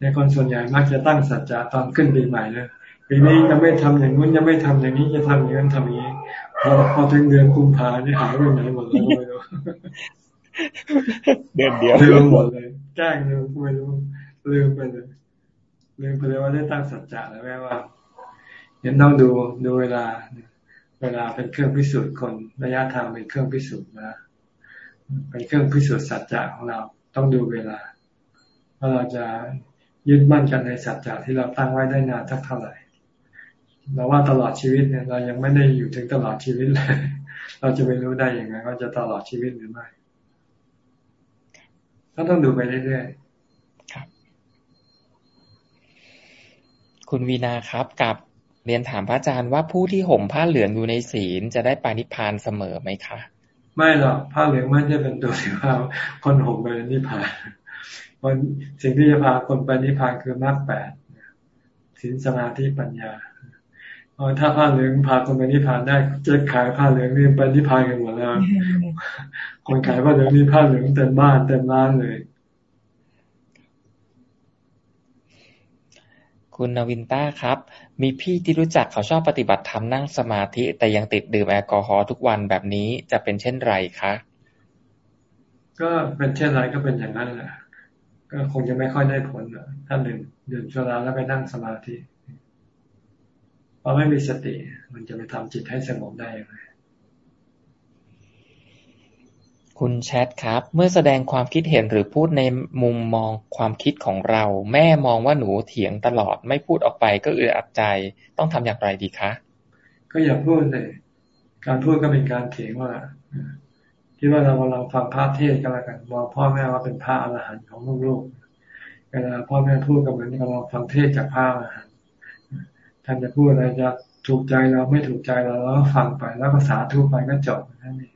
ในคนส่วนใหญ่มักจะตั้งสัจจะตอนขึ้นปีใหม่นะ ปีนี้จะไม่ทำอย่างนู้นจะไม่ทำอย่างนี้จะทำอย่างนั้นทำอย่างนี้พอพอถึงเดือนกุมภาเนี่ยหายไปไหนหมดแล้วไม่รู้เดือนเดียวลืมหมดเลยแจ้งลืมไม่รู้ลืมไปเลยลืมไปเลยว่าได้ตั้งสัจจะแล้วแม่ว่ายังต้องดูดูเวลา เวลาเป็นเครื่องพิสูจน์คนระยะทางเป็นเครื่องพิสูจน์นะเป็นเครื่องพิสูจน์สัจจะของเราต้องดูเวลาว่าเราจะยึดมั่นกันในสัจจะที่เราตั้งไว้ได้นานสักเท่าไหร่ เราว่าตลอดชีวิตเนี่ยเรายังไม่ได้อยู่ถึงตลอดชีวิตเลย เราจะไปรู้ได้ยังไงว่าจะตลอดชีวิตหรือไม่ก็ต้องดูไปเรื่อยๆครับ คุณวีนาครับกับเรียนถามพระอาจารย์ว่าผู้ที่ห่มผ้าเหลืองอยู่ในศีลจะได้ปานิพานเสมอไหมคะ ไม่หรอกผ้าเหลืองไม่ใช่เป็นตัวที่พาคนห่มไปนิพพานคนสิ่งที่จะพาคนไปนิพพานคือมรรคแปดศีลสมาธิปัญญา ถ้าผ้าเหลืองพาคนไปนิพพานได้จะขายผ้าเหลืองนี่ไปนิพพานกันหมดแล้วคนขายผ้าเหลืองนี่ผ้าเหลืองเต็มบ้านเต็มร้านเลย คุณนวินต้าครับ มีพี่ที่รู้จักเขาชอบปฏิบัติธรรมนั่งสมาธิ แต่ยังติดดื่มแอลกอฮอล์ทุกวันแบบนี้จะเป็นเช่นไรคะ ก็เป็นเช่นไรก็เป็นอย่างนั้นแหละก็คงจะไม่ค่อยได้ผลถ้าดื่มดื่มชราแล้วไปนั่งสมาธิ พอไม่มีสติ มันจะไปทำจิตให้สงบได้ยังไงคุณแชทครับ เมื่อแสดงความคิดเห็นหรือพูดในมุมมองความคิดของเรา แม่มองว่าหนูเถียงตลอดไม่พูดออกไปก็อึดอัดใจ ต้องทำอย่างไรดีคะ ก็อย่าพูดเลย การพูดก็เป็นการเถียงว่าคิดว่าเรากำลังฟังพระเทศกันแล้วกันมองพ่อแม่ว่าเป็นพระอรหันต์ของลูกๆเวลาพ่อแม่พูดก็เหมือนกำลังฟังเทศจากพระอรหันต์ ท่านจะพูดอะไรจะถูกใจเราไม่ถูกใจเราเราก็ฟังไปแล้วก็สาธุไปก็จบนั่นเอง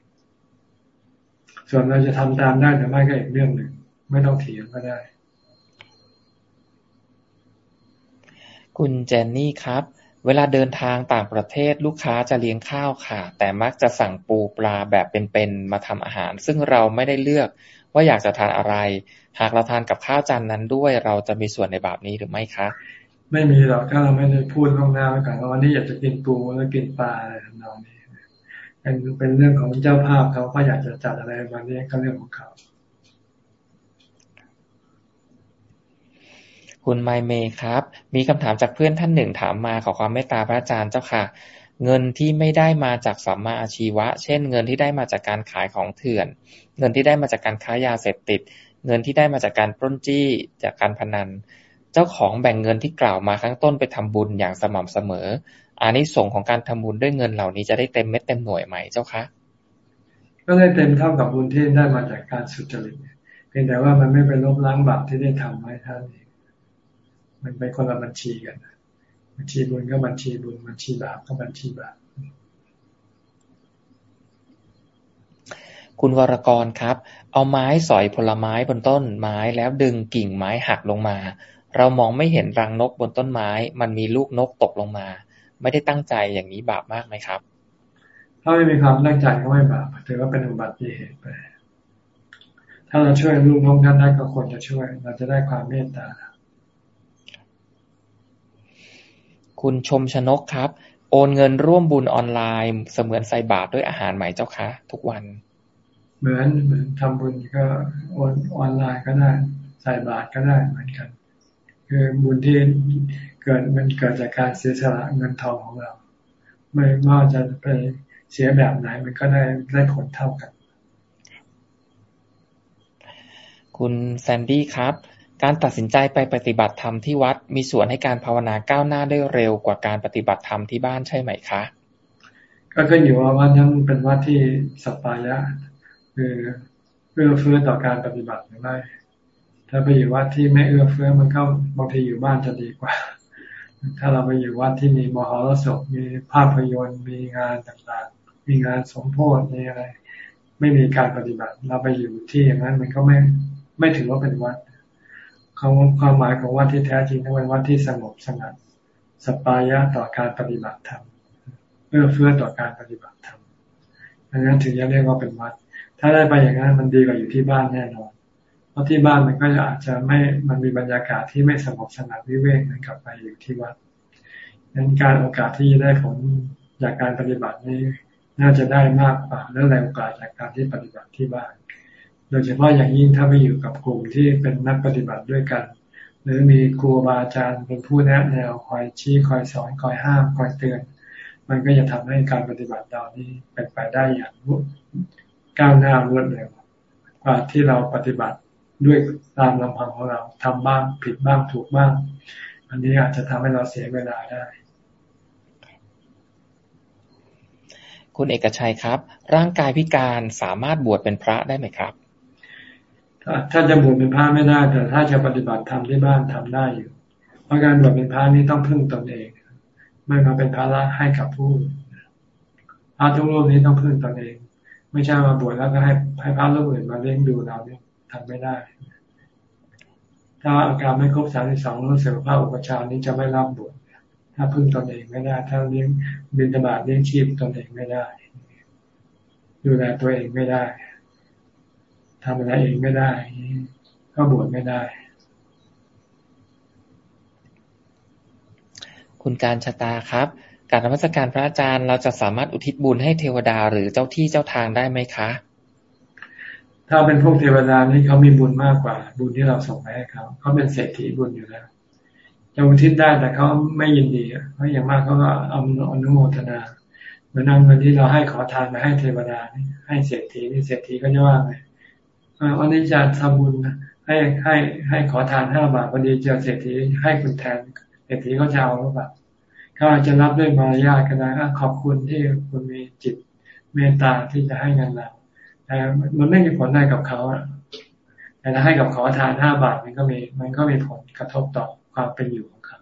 ส่วนเราจะทำตามได้หรือไม่ก็อีกเรื่องหนึ่งไม่ต้องเถียงก็ได้ คุณเจนนี่ครับ เวลาเดินทางต่างประเทศลูกค้าจะเลี้ยงข้าวค่ะ แต่มักจะสั่งปูปลาแบบเป็นๆมาทำอาหาร ซึ่งเราไม่ได้เลือกว่าอยากจะทานอะไร หากเราทานกับข้าวจานนั้นด้วย เราจะมีส่วนในบาปนี้หรือไม่คะ ไม่มีหรอกถ้าเราไม่ได้พูดล่วงหน้าไว้ก่อนว่าวันนี้อยากจะกินปูแล้วกินปลาอะไรทำนองนี้เป็นเป็นเรื่องของเจ้าภาพเขาก็อยากจะจัดอะไรวันนี้ก็เรื่องของเขา คุณไมเมย์ครับ มีคำถามจากเพื่อนท่านหนึ่งถามมาขอความเมตตาพระอาจารย์เจ้าค่ะ เงินที่ไม่ได้มาจากสัมมาอาชีวะ เช่น เงินที่ได้มาจากการขายของเถื่อน เงินที่ได้มาจากการค้ายาเสพติด เงินที่ได้มาจากการปล้นจี้จากการพนัน เจ้าของแบ่งเงินที่กล่าวมาข้างต้นไปทำบุญอย่างสม่ำเสมอ อานิสงส์ของการทำบุญด้วยเงินเหล่านี้จะได้เต็มเม็ดเต็มหน่วยไหมเจ้าคะ ก็ได้เต็มเท่ากับบุญที่ได้มาจากการสุจริตเพียงแต่ว่ามันไม่ไปลบล้างบาปที่ได้ทำไว้ท่านเองมันเป็นคนละบัญชีกัน บัญชีบุญก็บัญชีบุญ บัญชีบาปก็บัญชีบาปคุณวรกรครับ เอาไม้สอยผลไม้บนต้นไม้แล้วดึงกิ่งไม้หักลงมา เรามองไม่เห็นรังนกบนต้นไม้ มันมีลูกนกตกลงมา ไม่ได้ตั้งใจอย่างนี้บาปมากไหมครับ ถ้าไม่มีความตั้งใจก็ไม่บาปถือว่าเป็นอุบัติเหตุไป ถ้าเราช่วยลูกนกนั้นได้ก็ควรจะช่วย เราจะได้ความเมตตา คุณชมชนกครับ โอนเงินร่วมบุญออนไลน์เสมือนใส่บาตรด้วยอาหารไหมเจ้าคะ ทุกวัน เหมือนเหมือนทำบุญก็โอนออนไลน์ก็ได้ใส่บาตรก็ได้เหมือนกัน คือบุญที่เกิดมันเกิดจากการเสียสละเงินทองของเรา ไม่ว่าจะไปเสียแบบไหนมันก็ได้ได้ผลเท่ากัน คุณแซนดี้ครับ การตัดสินใจไปปฏิบัติธรรมที่วัดมีส่วนให้การภาวนาก้าวหน้าได้เร็วกว่าการปฏิบัติธรรมที่บ้านใช่ไหมคะ ก็ขึ้นอยู่ว่าวัดนั้นเป็นวัดที่สปายะคือเอื้อเฟื้อต่อการปฏิบัติหรือไม่ ถ้าไปอยู่วัดที่ไม่เอื้อเฟื้อมันก็บางทีอยู่บ้านจะดีกว่า ถ้าเราไปอยู่วัดที่มีมหรสพมีภาพยนตร์มีงานต่างๆ มีงานสมโพธิมีอะไร ไม่มีการปฏิบัติ เราไปอยู่ที่อย่างนั้นมันก็ไม่ไม่ถือว่าเป็นวัดความความหมายของวัดที่แท้จริงต้องเป็นวัดที่สงบสงัดสปายะต่อการปฏิบัติธรรมเอื้อเฟื้อต่อการปฏิบัติธรรมดังนั้นถึงจะเรียกว่าเป็นวัด ถ้าได้ไปอย่างนั้นมันดีกว่าอยู่ที่บ้านแน่นอน เพราะที่บ้านมันก็อาจจะไม่มันมีบรรยากาศที่ไม่สงบสงัดวิเวกเหมือนกับไปอยู่ที่วัดดังนั้นการโอกาสที่จะได้ผลจากการปฏิบัตินี้น่าจะได้มากกว่าและแรงกว่าจากการที่ปฏิบัติที่บ้าน โดยเฉพาะอย่างยิ่งถ้าไปอยู่กับกลุ่มที่เป็นนักปฏิบัติด้วยกัน หรือมีครูบาอาจารย์เป็นผู้แนะแนวคอยชี้คอยสอนคอยห้ามคอยเตือน มันก็จะทำให้การปฏิบัติเรานี้เป็นไปได้อย่างก้าวหน้ารวดเร็วกว่าที่เราปฏิบัติ ด้วยตามลำพังของเราทำบ้างผิดบ้างถูกบ้าง อันนี้อาจจะทำให้เราเสียเวลาได้ คุณเอกชัยครับ ร่างกายพิการสามารถบวชเป็นพระได้ไหมครับถ้าจะบวชเป็นพระไม่ได้ แต่ถ้าจะปฏิบัติธรรมที่บ้านทำได้อยู่ เพราะการบวชเป็นพระนี้ต้องพึ่งตนเอง ไม่มาเป็นภาระให้กับผู้พระทุกรูปนี้ต้องพึ่งตนเอง ไม่ใช่มาบวชแล้วก็ให้ให้พระรูปอื่นมาเลี้ยงดูเราเนี่ย ทำไม่ได้ ถ้าอาการไม่ครบสามสิบสองรู้สึกพระอุปชานี้จะไม่รับบวชถ้าพึ่งตนเองไม่ได้ ถ้าเลี้ยงบินตบาทเลี้ยงชีพตนเองไม่ได้ ดูแลตัวเองไม่ได้ทำอะไรเองไม่ได้ ก็บวชไม่ได้ คุณการชะตาครับ การนมัสการพระอาจารย์เราจะสามารถอุทิศบุญให้เทวดาหรือเจ้าที่เจ้าทางได้ไหมคะ ถ้าเป็นพวกเทวดานี่เขามีบุญมากกว่า บุญที่เราส่งไปให้เขาเขาเป็นเศรษฐีบุญอยู่แล้วจะอุทิศได้แต่เขาไม่ยินดีเพราะอย่างมากเขาก็เอาอนุโมทนาเหมือนเอาเงินที่เราให้ขอทานมาให้เทวดานี่ให้เศรษฐีนี่เศรษฐีก็จะว่าไงวันนี้จะทำบุญให้ให้ให้ขอทานห้าบาทวันนี้เจอเศรษฐีให้คุณแทนเศรษฐีเขาจะเอาหรือเปล่าเขาอาจจะรับด้วยมารยาทก็ได้ขอบคุณที่คุณมีจิตเมตตาที่จะให้เงินเรา แต่มันไม่มีผลอะไรกับเขาอะแต่ถ้าให้กับขอทานห้าบาทมันก็มี มันก็มีผลกระทบต่อความเป็นอยู่ของเขา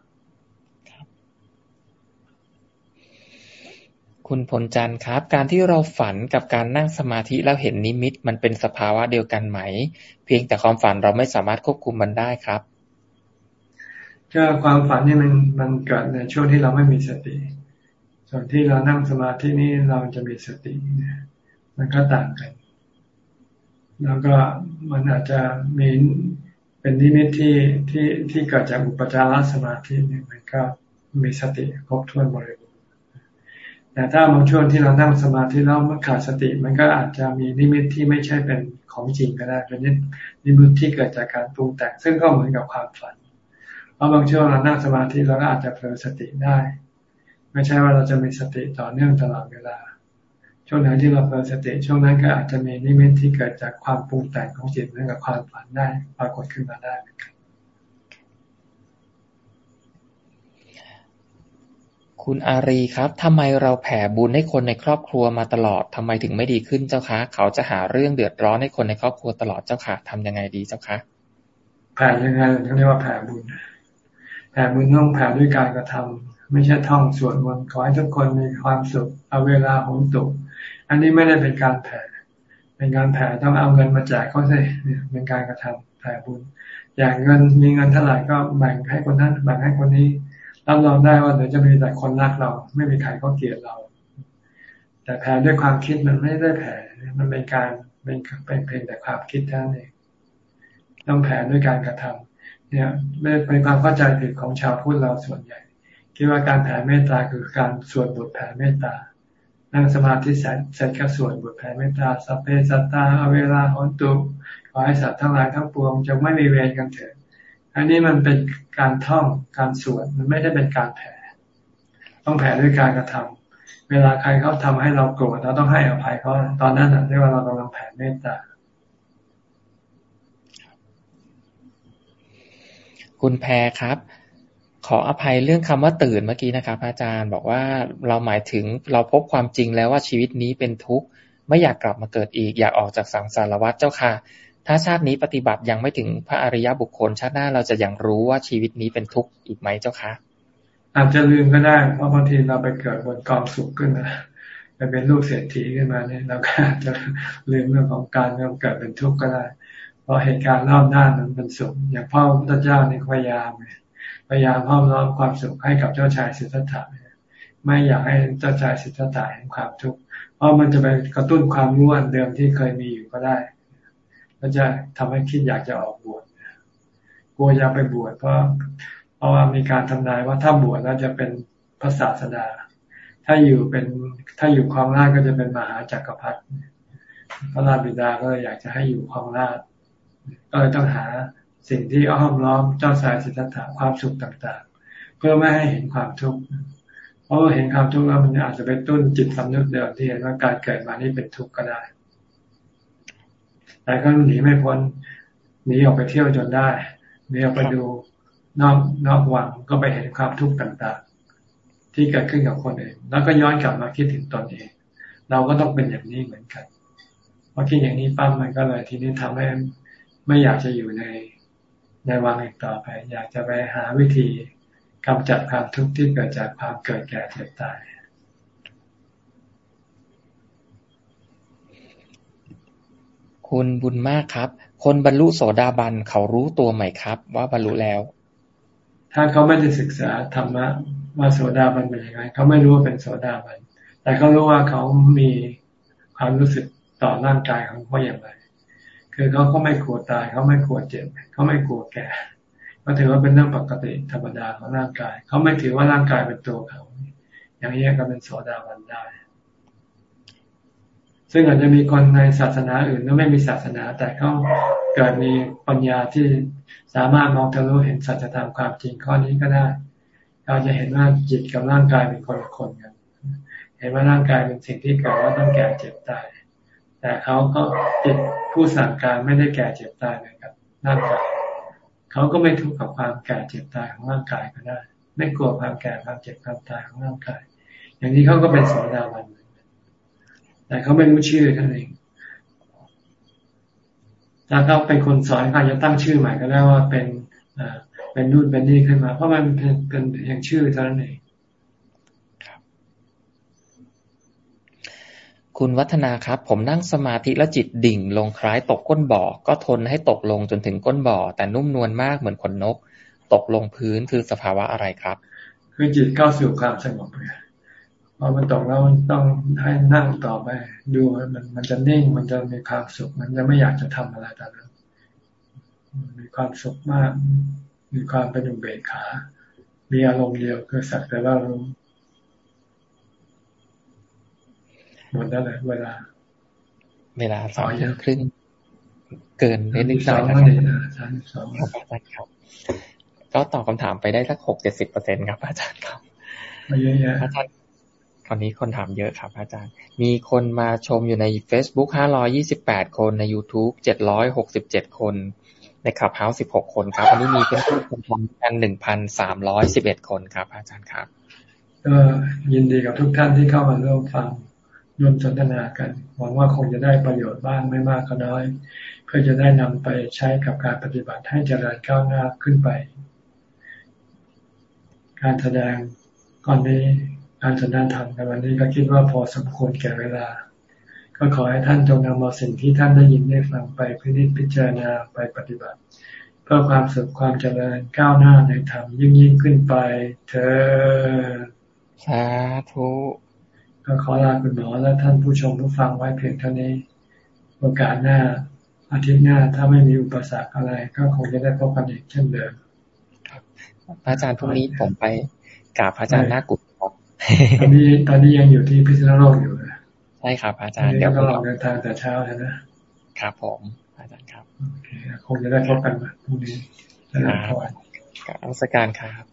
คุณผลจันทร์ครับ การที่เราฝันกับการนั่งสมาธิแล้วเห็นนิมิต มันเป็นสภาวะเดียวกันไหม เพียงแต่ความฝันเราไม่สามารถควบคุมมันได้ครับก็ความฝันนี่มันมันเกิดในช่วงที่เราไม่มีสติ ส่วนที่เรานั่งสมาธินี่เราจะมีสติเนี่ยมันก็ต่างกัน แล้วก็มันอาจจะมีเป็นนิมิตที่ที่ที่เกิดจากอุปจารสมาธิเนี่ยมันก็มีสติครบถ้วนบริบูรณ์แต่ถ้าบางช่วงที่เรานั่งสมาธิแล้วมันขาดสติ มันก็อาจจะมีนิมิตที่ไม่ใช่เป็นของจริงก็ได้เป็นนิมิตที่เกิดจากการปรุงแต่งซึ่งก็เหมือนกับความฝันเพราะบางช่วงเรานั่งสมาธิเราก็อาจจะเผลอสติได้ ไม่ใช่ว่าเราจะมีสติต่อเนื่องตลอดเวลา ช่วงไหนที่เราเผลอสติช่วงนั้นก็อาจจะมีนิมิตที่เกิดจากความปรุงแต่งของจิตนั่นกับความฝันได้ปรากฏขึ้นมาได้เหมือนกันคุณอารีครับทำไมเราแผ่บุญให้คนในครอบครัวมาตลอดทำไมถึงไม่ดีขึ้นเจ้าคะ เขาจะหาเรื่องเดือดร้อนให้คนในครอบครัวตลอดเจ้าค่ะทำยังไงดีเจ้าคะแผ่ยังไงเขาเรียกว่าแผ่บุญแผ่บุญต้องแผ่ด้วยการกระทำไม่ใช่ท่องสวดมนต์ขอให้ทุกคนมีความสุขเอาเวลาหงตุก อันนี้ไม่ได้เป็นการแผ่เป็นการแผ่ต้องเอาเงินมาแจกเขาใช่เนี่ยเป็นการกระทำแผ่บุญอย่ากเงินมีเงินเท่าไหร่ก็แบ่งให้คนนั้นแบ่งให้คนนี้รับรองได้ว่าเดี๋ยวจะมีแต่คนรักเรา ไม่มีใครเขาเกลียดเรา แต่แผ่ด้วยความคิดมันไม่ได้แผ่มันเป็นการเป็นเป็นเพียงแต่ความคิดเท่านั้นเองต้องแผ่ด้วยการกระทำเนี่ยเป็นความเข้าใจผิดของชาวพุทธเราส่วนใหญ่คิคิดว่าการแผ่เมตตาคือการสวดบทแผ่เมตตา นั่งสมาธิเสร็จเสร็จก็สวดบทแผ่เมตตาสัพเพสัตตาเวลาหนตุขอให้สัตว์ทั้งหลายทั้งปวงจะไม่มีเวรกันเถิดอันนี้มันเป็นการท่องการสวดมันไม่ได้เป็นการแผ่ ต้องแผ่ด้วยการกระทำเวลาใครเขาทาให้เราโกรธเราต้องให้อภัยเขาตอนนั้นเรียกว่าเรากำลังแผ่เมตตาคุณแพรครับ ขออภัยเรื่องคำว่าตื่นเมื่อกี้นะครับอาจารย์บอกว่าเราหมายถึงเราพบความจริงแล้วว่าชีวิตนี้เป็นทุกข์ไม่อยากกลับมาเกิดอีก อยากออกจากสังสารวัฏเจ้าค่ะ ถ้าชาตินี้ปฏิบัติยังไม่ถึงพระอริยบุคคล ชาติหน้าเราจะยังรู้ว่าชีวิตนี้เป็นทุกข์อีกไหมเจ้าคะอาจจะลืมก็ได้ เพราะบางทีเราไปเกิดบนกองสุขขึ้นมาไปเป็นลูกเศรษฐีขึ้นมาเนี่ยเราก็อาจจะลืมเรื่องของการเกิดเป็นทุกข์ก็ได้ เพราะเหตุการณ์รอบหน้านั้นเป็นสุขอย่างพ่อพระเจ้านี่พยายาม พยายามห้อมล้อมความสุขให้กับเจ้าชายสิทธัตถะไม่อยากให้เจ้าชายสิทธัตถะเห็นความทุกข์เพราะมันจะไปกระตุ้นความรู้อันเดิมที่เคยมีอยู่ก็ได้ก็จะทำให้คิดอยากจะออกบวชกลัวอยากไปบวชเพราะเพราะว่ามีการทำนายว่าถ้าบวชแล้วจะเป็นพระศาสดา ถ้าอยู่เป็นถ้าอยู่คลองราชก็จะเป็นมหาจักรพรรดิพระราชบิดาก็เลยอยากจะให้อยู่คลองราชก็เลยต้องหา สิ่งที่อ้อมล้อมเจ้าสายสิทธัตถะความสุขต่างๆ เพื่อไม่ให้เห็นความทุกข์เพราะเห็นความทุกข์แล้วมันอาจจะไปตุ้นจิตสำนึกเดิมที่เห็นว่าการเกิดมานี่เป็นทุกข์ก็ได้ แต่ก็หนีไม่พ้นหนีออกไปเที่ยวจนได้หนีออกไปดูนอกนอกวังก็ไปเห็นความทุกข์ต่าง ๆ ที่เกิดขึ้นกับคนอื่นแล้วก็ย้อนกลับมาคิดถึงตนเองเราก็ต้องเป็นอย่างนี้เหมือนกันพอคิดอย่างนี้ปั้มมันก็เลยทีนี้ทำให้ไม่อยากจะอยู่ใน ในวังอีกต่อไป อยากจะไปหาวิธีกำจัดความทุกข์ที่เกิดจากความเกิดแก่เจ็บตายคุณบุญมากครับ คนบรรลุโสดาบันเขารู้ตัวไหมครับ ว่าบรรลุแล้ว ถ้าเขาไม่ได้ศึกษาธรรมะว่าโสดาบันเป็นยังไงเขาไม่รู้ว่าเป็นโสดาบัน แต่เขารู้ว่าเขามีความรู้สึกต่อร่างกายของเขาอย่างไร คือเขาก็ไม่กลัวตายเขาไม่กลัวเจ็บเขาไม่กลัวแก่ก็ถือว่าเป็นเรื่องปกติธรรมดาของร่างกาย เขาไม่ถือว่าร่างกายเป็นตัวเขา อย่างนี้ก็เป็นโสดาบันได้ ซึ่งอาจจะมีคนในศาสนาอื่นแล้วไม่มีศาสนา แต่เขาเกิดมีปัญญาที่สามารถมองทะลุเห็นสัจธรรมความจริงข้อนี้ก็ได้เราจะเห็นว่าจิตกับร่างกายเป็นคนละคนกัน เห็นว่าร่างกายเป็นสิ่งที่เกิดว่าต้องแก่เจ็บตาย แต่เขาก็จิตผู้สั่งการไม่ได้แก่เจ็บตายเหมือนกับร่างกายเขาก็ไม่ทุกข์กับความแก่เจ็บตายของร่างกายก็ได้ ไม่กลัวความแก่ความเจ็บความตายของร่างกาย อย่างนี้เขาก็เป็นโสดาบันแต่เขาไม่รู้ชื่อท่านเองถ้าเขาเป็นคนสอนเขาจะตั้งชื่อใหม่ก็ได้ว่าเป็นเป็นนู่นเป็นนี่ขึ้นมา เพราะมันเป็นเป็นเพียงชื่อเท่านั้นเอง คุณวัฒนาครับ ผมนั่งสมาธิแล้วจิตดิ่ง ลงคล้ายตกก้นบ่อ ก็ทนให้ตกลงจนถึงก้นบ่อ แต่นุ่มนวลมากเหมือนขนนก ตกลงพื้นคือสภาวะอะไรครับ คือจิตเข้าสู่ความสงบเลยพอมันตกแล้วมันต้องให้นั่งต่อไป ดูมันมันจะนิ่งมันจะมีความสุข มันจะไม่อยากจะทำอะไรตอนนั้นมีความสุขมาก มีความเป็นอุเบกขา มีอารมณ์เดียวคือสักแต่ว่ารู้ หมดแล้วเลยเวลา เวลาสองชั่วครึ่งเกินนิดนิดหน่อยนะครับครับ ก็ตอบคำถามไปได้สักหกเจ็ดสิบเปอร์เซ็นครับ อาจารย์ครับเยอะๆอาจารย์ตอนนี้คนถามเยอะครับ อาจารย์ มีคนมาชมอยู่ใน Facebook 528 คน ใน YouTube 767 คน ในคลับเฮาส์16 คนครับ อันนี้มีเพื่อนๆคนชมกัน 1,311 คนครับ อาจารย์ครับ ก็ยินดีกับทุกท่านที่เข้ามาร่วมฟัง ร่วมสนทนากัน หวังว่าคงจะได้ประโยชน์บ้างไม่มากก็น้อย เพื่อจะได้นำไปใช้กับการปฏิบัติให้เจริญก้าวหน้าขึ้นไป การแสดงก่อนนี้การสนทนาธรรมในวันนี้ก็คิดว่าพอสมควรแก่เวลา ก็ขอให้ท่านจงนำเอาสิ่งที่ท่านได้ยินได้ฟังไปพิจิตพิจารณาไปปฏิบัติ เพื่อความสุขความเจริญก้าวหน้าในธรรมยิ่งยิ่งขึ้นไป เธอสาธุ ขอลาคุณหมอและท่านผู้ชมผู้ฟังไว้เพียงเท่านี้ โอกาสหน้าอาทิตย์หน้าถ้าไม่มีอุปสรรคอะไร ก็คงจะได้พบกันอีกเช่นเดิมอาจารย์พรุ่งนี้ผมไปกราบพระอาจารย์หน้ากุฏครับตอนนี้ตอนนี้ยังอยู่ที่พิษณุโลกอยู่ใช่ครับ อาจารย์เดี๋ยวเราเดินทางแต่เช้าใช่ไหมครับผม อาจารย์ครับโอเคคงจะได้พบกันพรุ่งนี้ครับการรัชการครับ